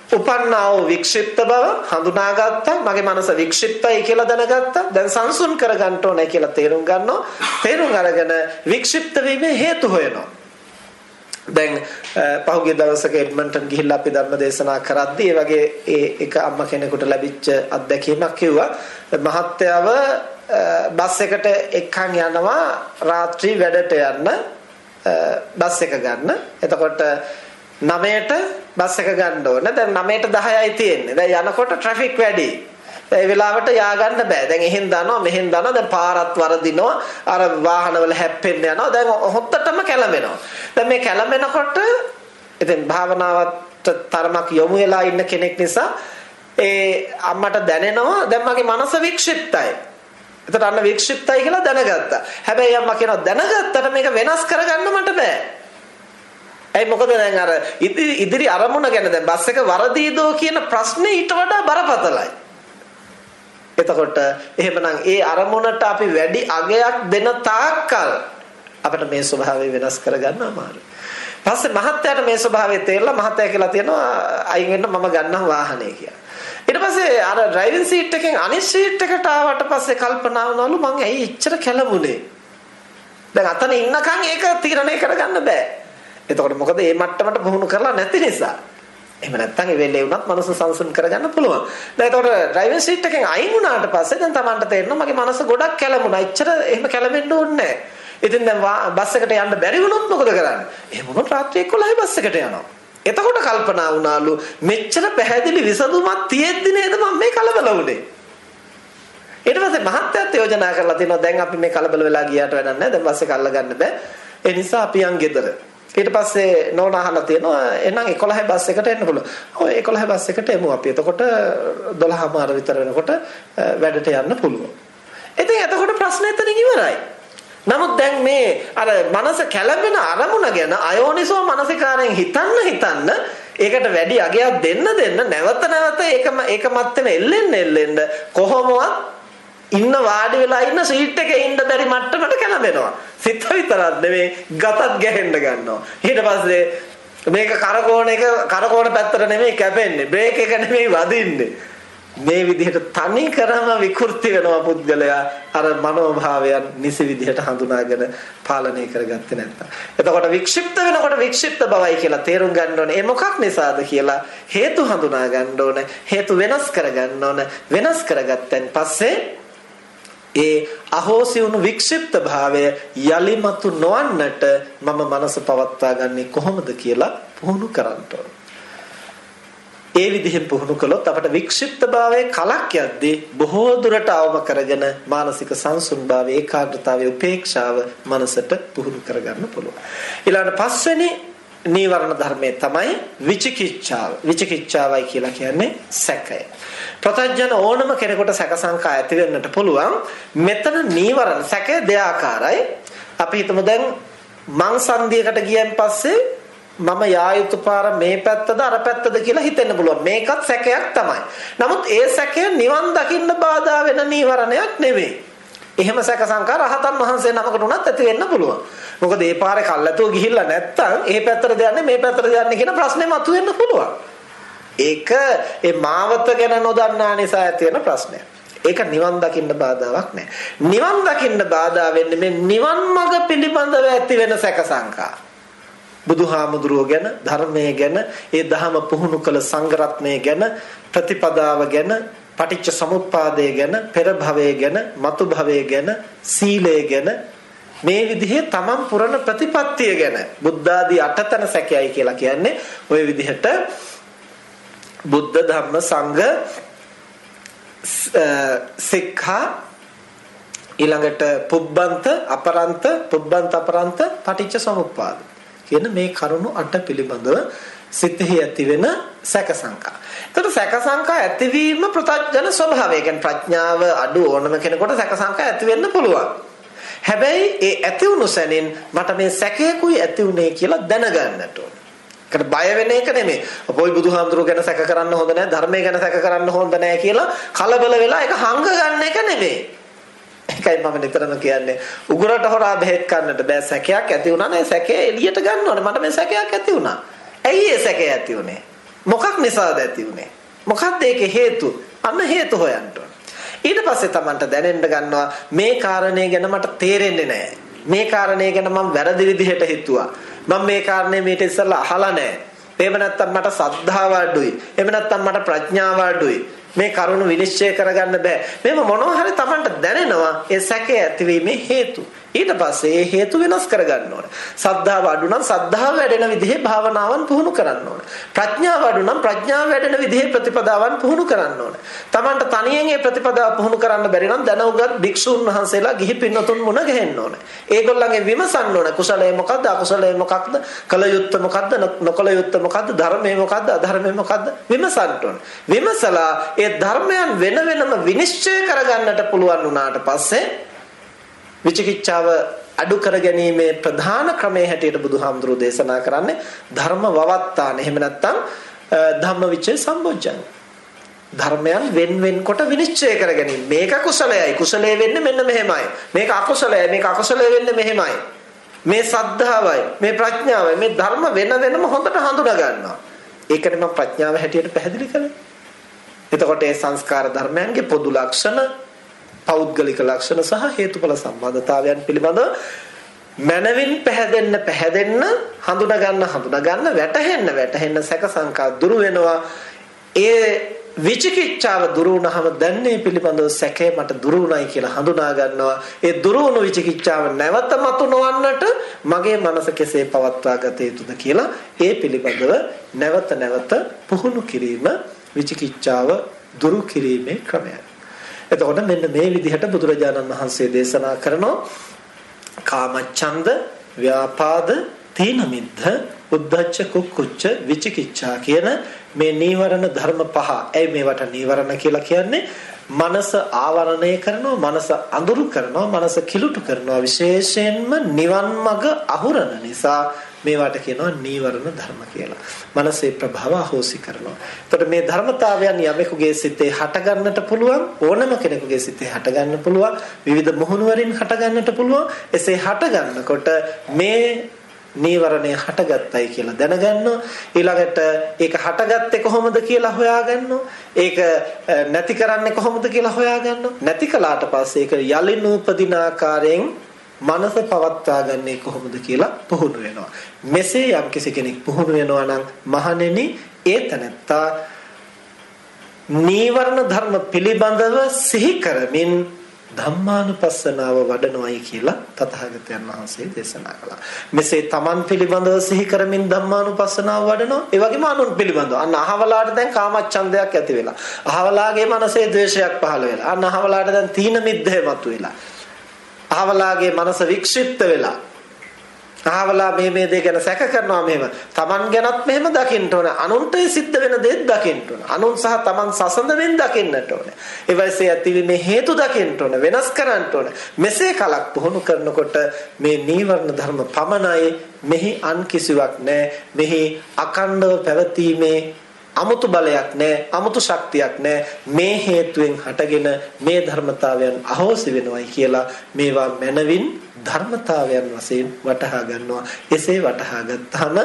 උපන්නා වූ වික්ෂිප්ත බව හඳුනාගත්තා මගේ මනස වික්ෂිප්තයි කියලා දැනගත්තා දැන් සංසුන් කරගන්න ඕනේ කියලා තේරුම් ගන්නවා තේරුම් අරගෙන වික්ෂිප්ත වීමේ හේතු හොයනවා දැන් පහුගිය දවසක එඩ්මන්ටන් ගිහිල්ලා අපි ධර්ම දේශනා කරද්දී ඒ වගේ ඒ එක අම්මා කෙනෙකුට ලැබිච්ච අත්දැකීමක් කිව්වා මහත්තයව බස් එකට එක්කන් යනවා රාත්‍රී වැඩට යන්න බස් එක ගන්න එතකොට 9ට බස් එක ගන්න ඕන. දැන් 9ට 10යි තියෙන්නේ. දැන් යනකොට ට්‍රැෆික් වැඩි. ඒ වෙලාවට යා ගන්න බෑ. දැන් එහෙන් දනවා මෙහෙන් දනවා. දැන් පාරත් වරදිනවා. අර වාහනවල හැප්පෙන්න යනවා. දැන් හොත්තටම කැළඹෙනවා. දැන් මේ කැළඹෙනකොට ඉතින් භාවනාවට තරමක් යොමු වෙලා ඉන්න කෙනෙක් නිසා ඒ අම්මට දැනෙනවා දැන් මගේ මනස වික්ෂිප්තයි. එතකොට අන්න වික්ෂිප්තයි කියලා දැනගත්තා. හැබැයි අම්මා කියනවා දැනගත්තට මේක වෙනස් කරගන්න මට බෑ. ඇයි මොකද දැන් අර ඉදිරි අරමුණ ගැන දැන් බස් එක වරදීදෝ කියන ප්‍රශ්නේ ඊට වඩා බරපතලයි. එතකොට එහෙමනම් ඒ අරමුණට අපි වැඩි අගයක් දෙන තාක්කල් අපිට මේ ස්වභාවය වෙනස් කරගන්න අමාරුයි. පස්සේ මහත්තයාට මේ ස්වභාවය තේරලා මහත්තයා කියලා තියෙනවා අයින් වෙන්න මම ගන්නම් වාහනේ කියලා. ඊට පස්සේ අර ඩ්‍රයිවිං සීට් එකෙන් අනිත් සීට් එකට ආවට පස්සේ කල්පනා වුණාලු මං ඇයි එච්චර කැළඹුණේ. දැන් අතන ඉන්නකන් ඒක තීරණය කරගන්න බෑ. එතකොට මොකද මේ මට්ටමට පුහුණු කරලා නැති නිසා. එහෙම නැත්නම් ඒ වෙලේ වුණත් මනස සංසුන් කරගන්න පුළුවන්. දැන් එතකොට ඩ්‍රයිවිං සීට් එකෙන් අයින් වුණාට පස්සේ දැන් Tamanට තේරෙනවා මගේ මනස ගොඩක් කැළඹුණා. එච්චර එහෙම කැළඹෙන්න ඕනේ නැහැ. ඉතින් දැන් බස් එකට යන්න බැරි වුණොත් මොකද කරන්නේ? එහෙම වුණොත් රාත්‍රී 11 බස් එකට යනවා. එතකොට කල්පනා වුණාලු මෙච්චර පැහැදිලි විසඳුමක් තියෙද්දි නේද මම මේ කලබල වුනේ. ඊට පස්සේ මහත්යත් යෝජනා කරලා තිනවා දැන් අපි මේ කලබල වෙලා ගියාට වැඩක් නැහැ. දැන් බස් එක අල්ලගන්න බෑ. ඒ නිසා අපි යන් ගෙදර. ඊට පස්සේ නෝන අහලා තියෙනවා එහෙනම් 11 බස් එකට එන්න පුළුවන්. ඔය 11 බස් එකට එමු අපි. එතකොට 12මාර විතර වෙනකොට වැඩට යන්න පුළුවන්. ඉතින් එතකොට ප්‍රශ්නේ එතනින් ඉවරයි. නමුත් දැන් මේ අර මනස කැළඹෙන අරමුණ ගැන අයෝනිසෝ මනසිකාරයෙන් හිතන්න හිතන්න ඒකට වැඩි අගයක් දෙන්න දෙන්න නැවත නැවත ඒකම ඒකමත් වෙන එල්ලෙන්න එල්ලෙන්න කොහොමවත් ඉන්න වාඩි වෙලා ඉන්න සීට් එකේ ඉන්න බැරි මට්ටමට කැළඹෙනවා. සිත විතරක් නෙමෙයි ගතත් ගැහෙන්න ගන්නවා. ඊට පස්සේ මේක කරකෝණ එක කරකෝණ පැත්තට නෙමෙයි කැපෙන්නේ. බ්‍රේක් එක නෙමෙයි වදින්නේ. මේ විදිහට තනි කරම විකෘති වෙනවා පුද්ගලයා අර මනෝභාවයන් නිසි විදිහට හඳුනාගෙන පාලනය කරගත්තේ නැත්තම්. එතකොට වික්ෂිප්ත වෙනකොට වික්ෂිප්ත බවයි කියලා තේරුම් ගන්න ඕනේ. ඒ මොකක් නිසාද කියලා හේතු හඳුනා ගන්න ඕනේ. හේතු වෙනස් කර ගන්න ඕනේ. වෙනස් කරගත්තන් පස්සේ ඒ අහෝසි වුණු වික්ෂිප්ත භාවය යලිමතු නොවන්නට මම මනස පවත්වා ගන්නේ කොහොමද කියලා පුහුණු කරන්න ඕනේ. ඒ විදිහෙන් පුහුණු කළොත් අපට වික්ෂිප්තභාවයේ කලක් යද්දී බොහෝ දුරට අවම කරගෙන මානසික සංසුන්භාවය ඒකාග්‍රතාවය උපේක්ෂාව මනසට පුහුණු කරගන්න පුළුවන්. ඊළඟ පස්වෙනි නීවරණ ධර්මයේ තමයි විචිකිච්ඡාව. විචිකිච්ඡාවයි කියලා කියන්නේ සැකය. ප්‍රතඥ ඕනම කෙනෙකුට සැක සංකා ඇති වෙන්නට පුළුවන්. මෙතන නීවරණ සැකය දෙආකාරයි. අපි හිතමු දැන් මං සංදියකට ගියන් පස්සේ මම යා යුතු පාර මේ පැත්තද අර පැත්තද කියලා හිතෙන්න පුළුවන්. මේකත් සැකයක් තමයි. නමුත් ඒ සැකය නිවන් දකින්න බාධා වෙන නීවරණයක් නෙවෙයි. එහෙම සැක සංකාර රහතන් වහන්සේ නමකට උනත් ඇති වෙන්න පුළුවන්. මොකද ඒ පාරේ කල්ලාතෝ ගිහිල්ලා නැත්තම් ඒ පැත්තට යන්නේ මේ පැත්තට යන්නේ කියන ප්‍රශ්නේ මතුවෙන්න පුළුවන්. ඒක ඒ මාවත ගැන නොදන්නා නිසා ඇති වෙන ප්‍රශ්නයක්. ඒක නිවන් දකින්න බාධාවක් නෑ. නිවන් දකින්න බාධා වෙන්නේ මේ නිවන් මඟ පිළිබඳව ඇති වෙන සැක සංකාර. බුදුහාමුදුරුව ගැන ධර්මයේ ගැන ඒ ධහම පුහුණු කළ සංගරත්නය ගැන ප්‍රතිපදාව ගැන පටිච්ච සමුප්පාදය ගැන පෙර භවය ගැන මතු භවය ගැන සීලය ගැන මේ විදිහේ තමන් පුරන ප්‍රතිපත්තිය ගැන බුද්ධ ආදී අටතන සැකයයි කියලා කියන්නේ ওই විදිහට බුද්ධ ධම්ම සංඝ සික්ඛා ඊළඟට පුබ්බන්ත අපරන්ත පුබ්බන්ත අපරන්ත පටිච්ච සමුප්පාද කියන මේ කරුණු අට පිළිබඳව සිතෙහි ඇතිවෙන සැක සංකා. එතකොට සැක සංකා ඇතිවීම ප්‍රත්‍යජන ස්වභාවය. කියන්නේ ප්‍රඥාව අඩු ඕනම කෙනෙකුට සැක සංකා ඇති වෙන්න පුළුවන්. හැබැයි ඒ ඇති වුණු සැනින් මට මේ සැකයකුයි ඇති උනේ කියලා දැනගන්නට ඕන. ඒකට බය වෙන එක නෙමෙයි. අපෝයි බුදුහාමුදුරුව ගැන සැක කරන්න හොඳ නැහැ, ධර්මය ගැන සැක කරන්න හොඳ නැහැ කියලා කලබල වෙලා ඒක හංග ගන්න එක නෙමෙයි. ඒකයි මම නිතරම කියන්නේ. උගුරට හොරා බෙහෙත් කන්නට බෑ. සැකයක් ඇති වුණා නේ. සැකය එළියට ගන්න ඕනේ. මට මේ සැකයක් ඇති වුණා. ඇයි ඒ සැකය ඇති වුනේ මොකක් නිසාද ඇති වුනේ මොකක්ද ඒකේ හේතු? අන්න හේතු හොයන්න ඊට පස්සේ Tamanට දැනෙන්න ගන්නවා මේ කාරණේ ගැන මට තේරෙන්නේ නැහැ මේ කාරණේ ගැන මම වැරදි විදිහට හිතුවා. මම මේ කාරණේ මීට ඉස්සෙල්ලා අහලා නැහැ එහෙම නැත්නම් මට සද්ධාව අඩුයි එහෙම නැත්නම් මට ප්‍රඥාව අඩුයි මේ කරුණ විනිශ්චය කරගන්න බෑ. මේව මොනවා හරි Tamanට දැනෙනවා ඒ සැකය ඇතිවීමේ හේතු. ඊට පස්සේ ඒ හේතු වෙනස් කරගන්න ඕනේ. සද්ධාව අඩු නම් සද්ධාව වැඩෙන විදිහේ භාවනාවන් පුහුණු කරන්න ඕනේ. ප්‍රඥාව අඩු නම් ප්‍රඥාව වැඩෙන විදිහේ ප්‍රතිපදාවන් පුහුණු කරන්න ඕනේ. Tamanට තනියෙන් ඒ ප්‍රතිපදාව පුහුණු කරන්න බැරි නම් දැනුගත් භික්ෂුන් වහන්සේලා ගිහි පින්නතුන් මුණ ගැහෙන්න ඕනේ. ඒගොල්ලන්ගෙන් විමසන්න ඕනේ. කුසලයේ මොකද්ද අකුසලයේ මොකක්ද? කල යුත්තේ මොකද්ද? නොකල යුත්තේ මොකද්ද? ධර්මයේ මොකද්ද? අධර්මයේ මොකද්ද? විමසන්න ඕනේ. විමසලා ඒ ධර්මයන් වෙන වෙනම විනිශ්චය කරගන්නට පුළුවන් වුණාට පස්සේ විචිකිච්ඡාව අඩු කර ගැනීමේ ප්‍රධාන ක්‍රමයේ හැටියට බුදුහාමුදුරෝ දේශනා කරන්නේ ධර්ම වවත්තාන. එහෙම නැත්නම් ධම්මවිචේ සම්බොජ්ජං. ධර්මයන් වෙන් වෙන් කොට විනිශ්චය කර ගැනීම. මේක කුසලයයි. කුසලයේ වෙන්නේ මෙන්න මෙහෙමයි. මේක අකුසලයයි. මේක අකුසලයේ වෙන්නේ මෙහෙමයි. මේ සද්ධාවයි. මේ ප්‍රඥාවයි. මේ ධර්ම වෙන වෙනම හොඳට හඳුනා ගන්නවා. ඒකනේ මම ප්‍රඥාව හැටියට පැහැදිලි කළේ. එතකොට ඒ සංස්කාර ධර්මයන්ගේ පොදු ලක්ෂණ පෞද්ගලික ලක්ෂණ සහ හේතුඵල සම්බන්ධතාවයන් පිළිබඳව මනවින් පැහැදෙන්න පැහැදෙන්න හඳුනා ගන්න හඳුනා ගන්න වැටහෙන්න වැටහෙන්න සැක සංකා දුරු වෙනවා. ඒ විචිකිච්ඡාව දුරු වුණාම දැන් මේ පිළිබඳව සැකේ මට දුරු වුණයි කියලා හඳුනා ගන්නවා ඒ දුරු වුණු විචිකිච්ඡාව නැවත මතු නොවන්නට මගේ මනස කෙසේ පවත්වා ගත යුතුද කියලා ඒ පිළිබඳව නැවත නැවත පුහුණු කිරීම විචිකිච්ඡාව දුරු කිරීමේ ක්‍රමයයි එතකොට මෙන්න මේ විදිහට බුදුරජාණන් වහන්සේ දේශනා කරනවා කාමච්ඡන්ද, ව්‍යාපාද, තීන මිද්ධ, උද්ධච්ච කුක්කුච්ච විචිකිච්ඡා කියන මේ නීවරණ ධර්ම පහ. ඇයි මේවට නීවරණ කියලා කියන්නේ? මනස ආවරණය කරනවා, මනස අඳුරු කරනවා, මනස කිලුටු කරනවා. විශේෂයෙන්ම නිවන් මඟ අහුරන නිසා මේවට කියනවා නීවරණ ධර්ම කියලා. මනසේ ප්‍රභව අහෝසි කරනවා. එතකොට මේ ධර්මතාවයන් යමෙකුගේ සිතේ හටගන්නට පුළුවන් ඕනම කෙනෙකුගේ සිතේ හටගන්න පුළුවන් විවිධ මොහුනුවරින් හටගන්නට පුළුවන්. එසේ හටගන්නකොට මේ නීවරණය හටගත්තයි කියලා දැනගන්නවා. ඊළඟට ඒක හටගත්තේ කොහොමද කියලා හොයාගන්නවා. ඒක නැති කරන්නේ කොහොමද කියලා හොයාගන්නවා. නැති කළාට පස්සේ ඒක යලින් උපදින ආකාරයෙන් මනස පවත්වා ගන්නේ කොහොමද කියලා පුහුණු වෙනවා. මෙසේ යම් කෙනෙක් පුහුණු වෙනවා නම් මහණෙනි ඒ තනත්තා නීවරණ ධර්ම පිළිබඳව සිහි කරමින් ධම්මානුපස්සනාව වඩනවායි කියලා තථාගතයන් වහන්සේ දේශනා කළා. මෙසේ තමන් පිළිබඳව සිහි කරමින් ධම්මානුපස්සනාව වඩනවා. ඒ වගේම අනුන් පිළිබඳව. අන්න අහවලාට දැන් කාමච්ඡන්දයක් ඇති වෙලා. අහවලාගේ මනසේ ද්වේෂයක් පහළ වෙලා. අන්න අහවලාට දැන් තීන මිද්දේ මතුවෙලා. අහවලාගේ මනස වික්ෂිප්ත වෙලා. අහවලා මේ මේ දේ ගැන සැක කරනවා මෙහෙම. Taman ගැනත් මෙහෙම දකින්න ඕන. අනුන්ට සිද්ධ වෙන දේත් දකින්න ඕන. අනුන් සහ Taman සසඳ වෙන් දකින්නට ඕන. ඒ වගේ ඇතිවීමේ හේතු දකින්න ඕන. වෙනස් කරන්න ඕන. මෙසේ කලක් පුහුණු කරනකොට මේ නීවරණ ධර්ම පමණයි මෙහි අන් කිසිවක් නැහැ. මෙහි අකණ්ඩව පැවතීමේ 아무තු බලයක් නැහැ, 아무තු ශක්තියක් නැහැ. මේ හේතුවෙන් හටගෙන මේ ධර්මතාවයන් අහෝසි වෙනවයි කියලා මේවා මනවින් ධර්මතාවයන් වශයෙන් වටහා ගන්නවා. එසේ වටහා ගත්තාම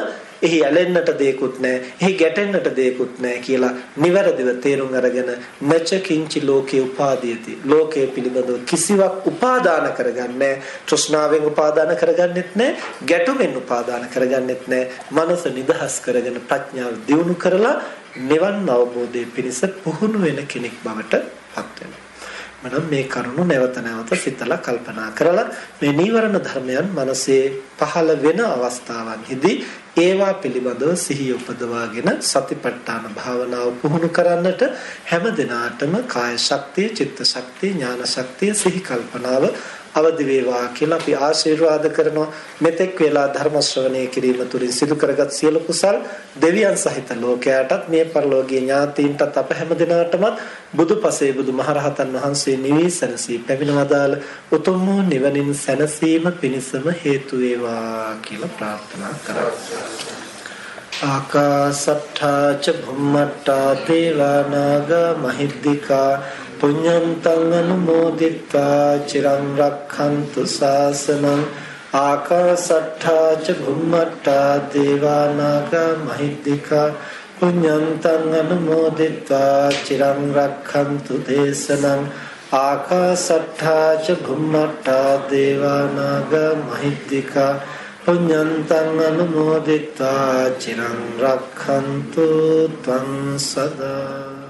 එහි ඇලෙන්නට දෙයක්වත් නැහැ. එහි ගැටෙන්නට දෙයක්වත් නැහැ කියලා නිවැරදිව තේරුම් අරගෙන නච කිංචි ලෝකේ උපාදීයති. ලෝකයේ පිළිබඳව කිසිවක් උපාදාන කරගන්නේ තෘෂ්ණාවෙන් උපාදාන කරගන්නෙත් නැහැ. ගැටුමෙන් උපාදාන කරගන්නෙත් නැහැ. මනස නිදහස් කරගෙන ප්‍රඥාව දියුණු කරලා නිවන් අවබෝධයේ පිණිස පුහුණු වෙන කෙනෙක් බවට පත් වෙනවා. මනම් මේ කරුණු නැවත නැවත සිතලා කල්පනා කරලා මේ නීවරණ ධර්මයන් මනසේ පහළ වෙන අවස්ථාවන්හිදී ඒවා පිළිබඳව සිහිය උපදවාගෙන සතිපට්ඨාන භාවනාව පුහුණු කරන්නට හැම දිනාටම කාය ශක්තිය, චිත්ත ශක්තිය, ඥාන ශක්තිය, සිහි කල්පනාව අවදි වේවා කියලා අපි ආශිර්වාද කරනවා. මෙතෙක් වේලා ධර්ම ශ්‍රවණය කිරීම තුළින් සිදු කරගත් සියලු කුසල් දෙවියන් සහිත ලෝකයාටත් මේ පරලෝකීය ඥාතීන්ටත් අප හැම දිනාටම බුදුපසේ බුදුමහරහතන් වහන්සේ නිවී සැනසී පැමිණවදාල උතුම් වූ නිවනින් සැනසීම පිණිසම හේතු වේවා කියලා ප්‍රාර්ථනා කරා. ආකාසට්ඨා ච භුම්මට්ඨා දේවා නාග මහිද්దికා පුඤ්ඤං තං අනුමෝදිත්වා චිරං රක්ඛන්තු ශාසනං ආකාශට්ඨා ච භුම්මට්ඨා දේවා නාග මහිද්దికා පුඤ්ඤං තං අනුමෝදිත්වා චිරං රක්ඛන්තු දේශනං ආකාශට්ඨා ච භුම්මට්ඨා දේවා නාග මහිද්దికා පුඤ්ඤං තං අනුමෝදිත්වා චිරං රක්ඛන්තු ත්වං සදා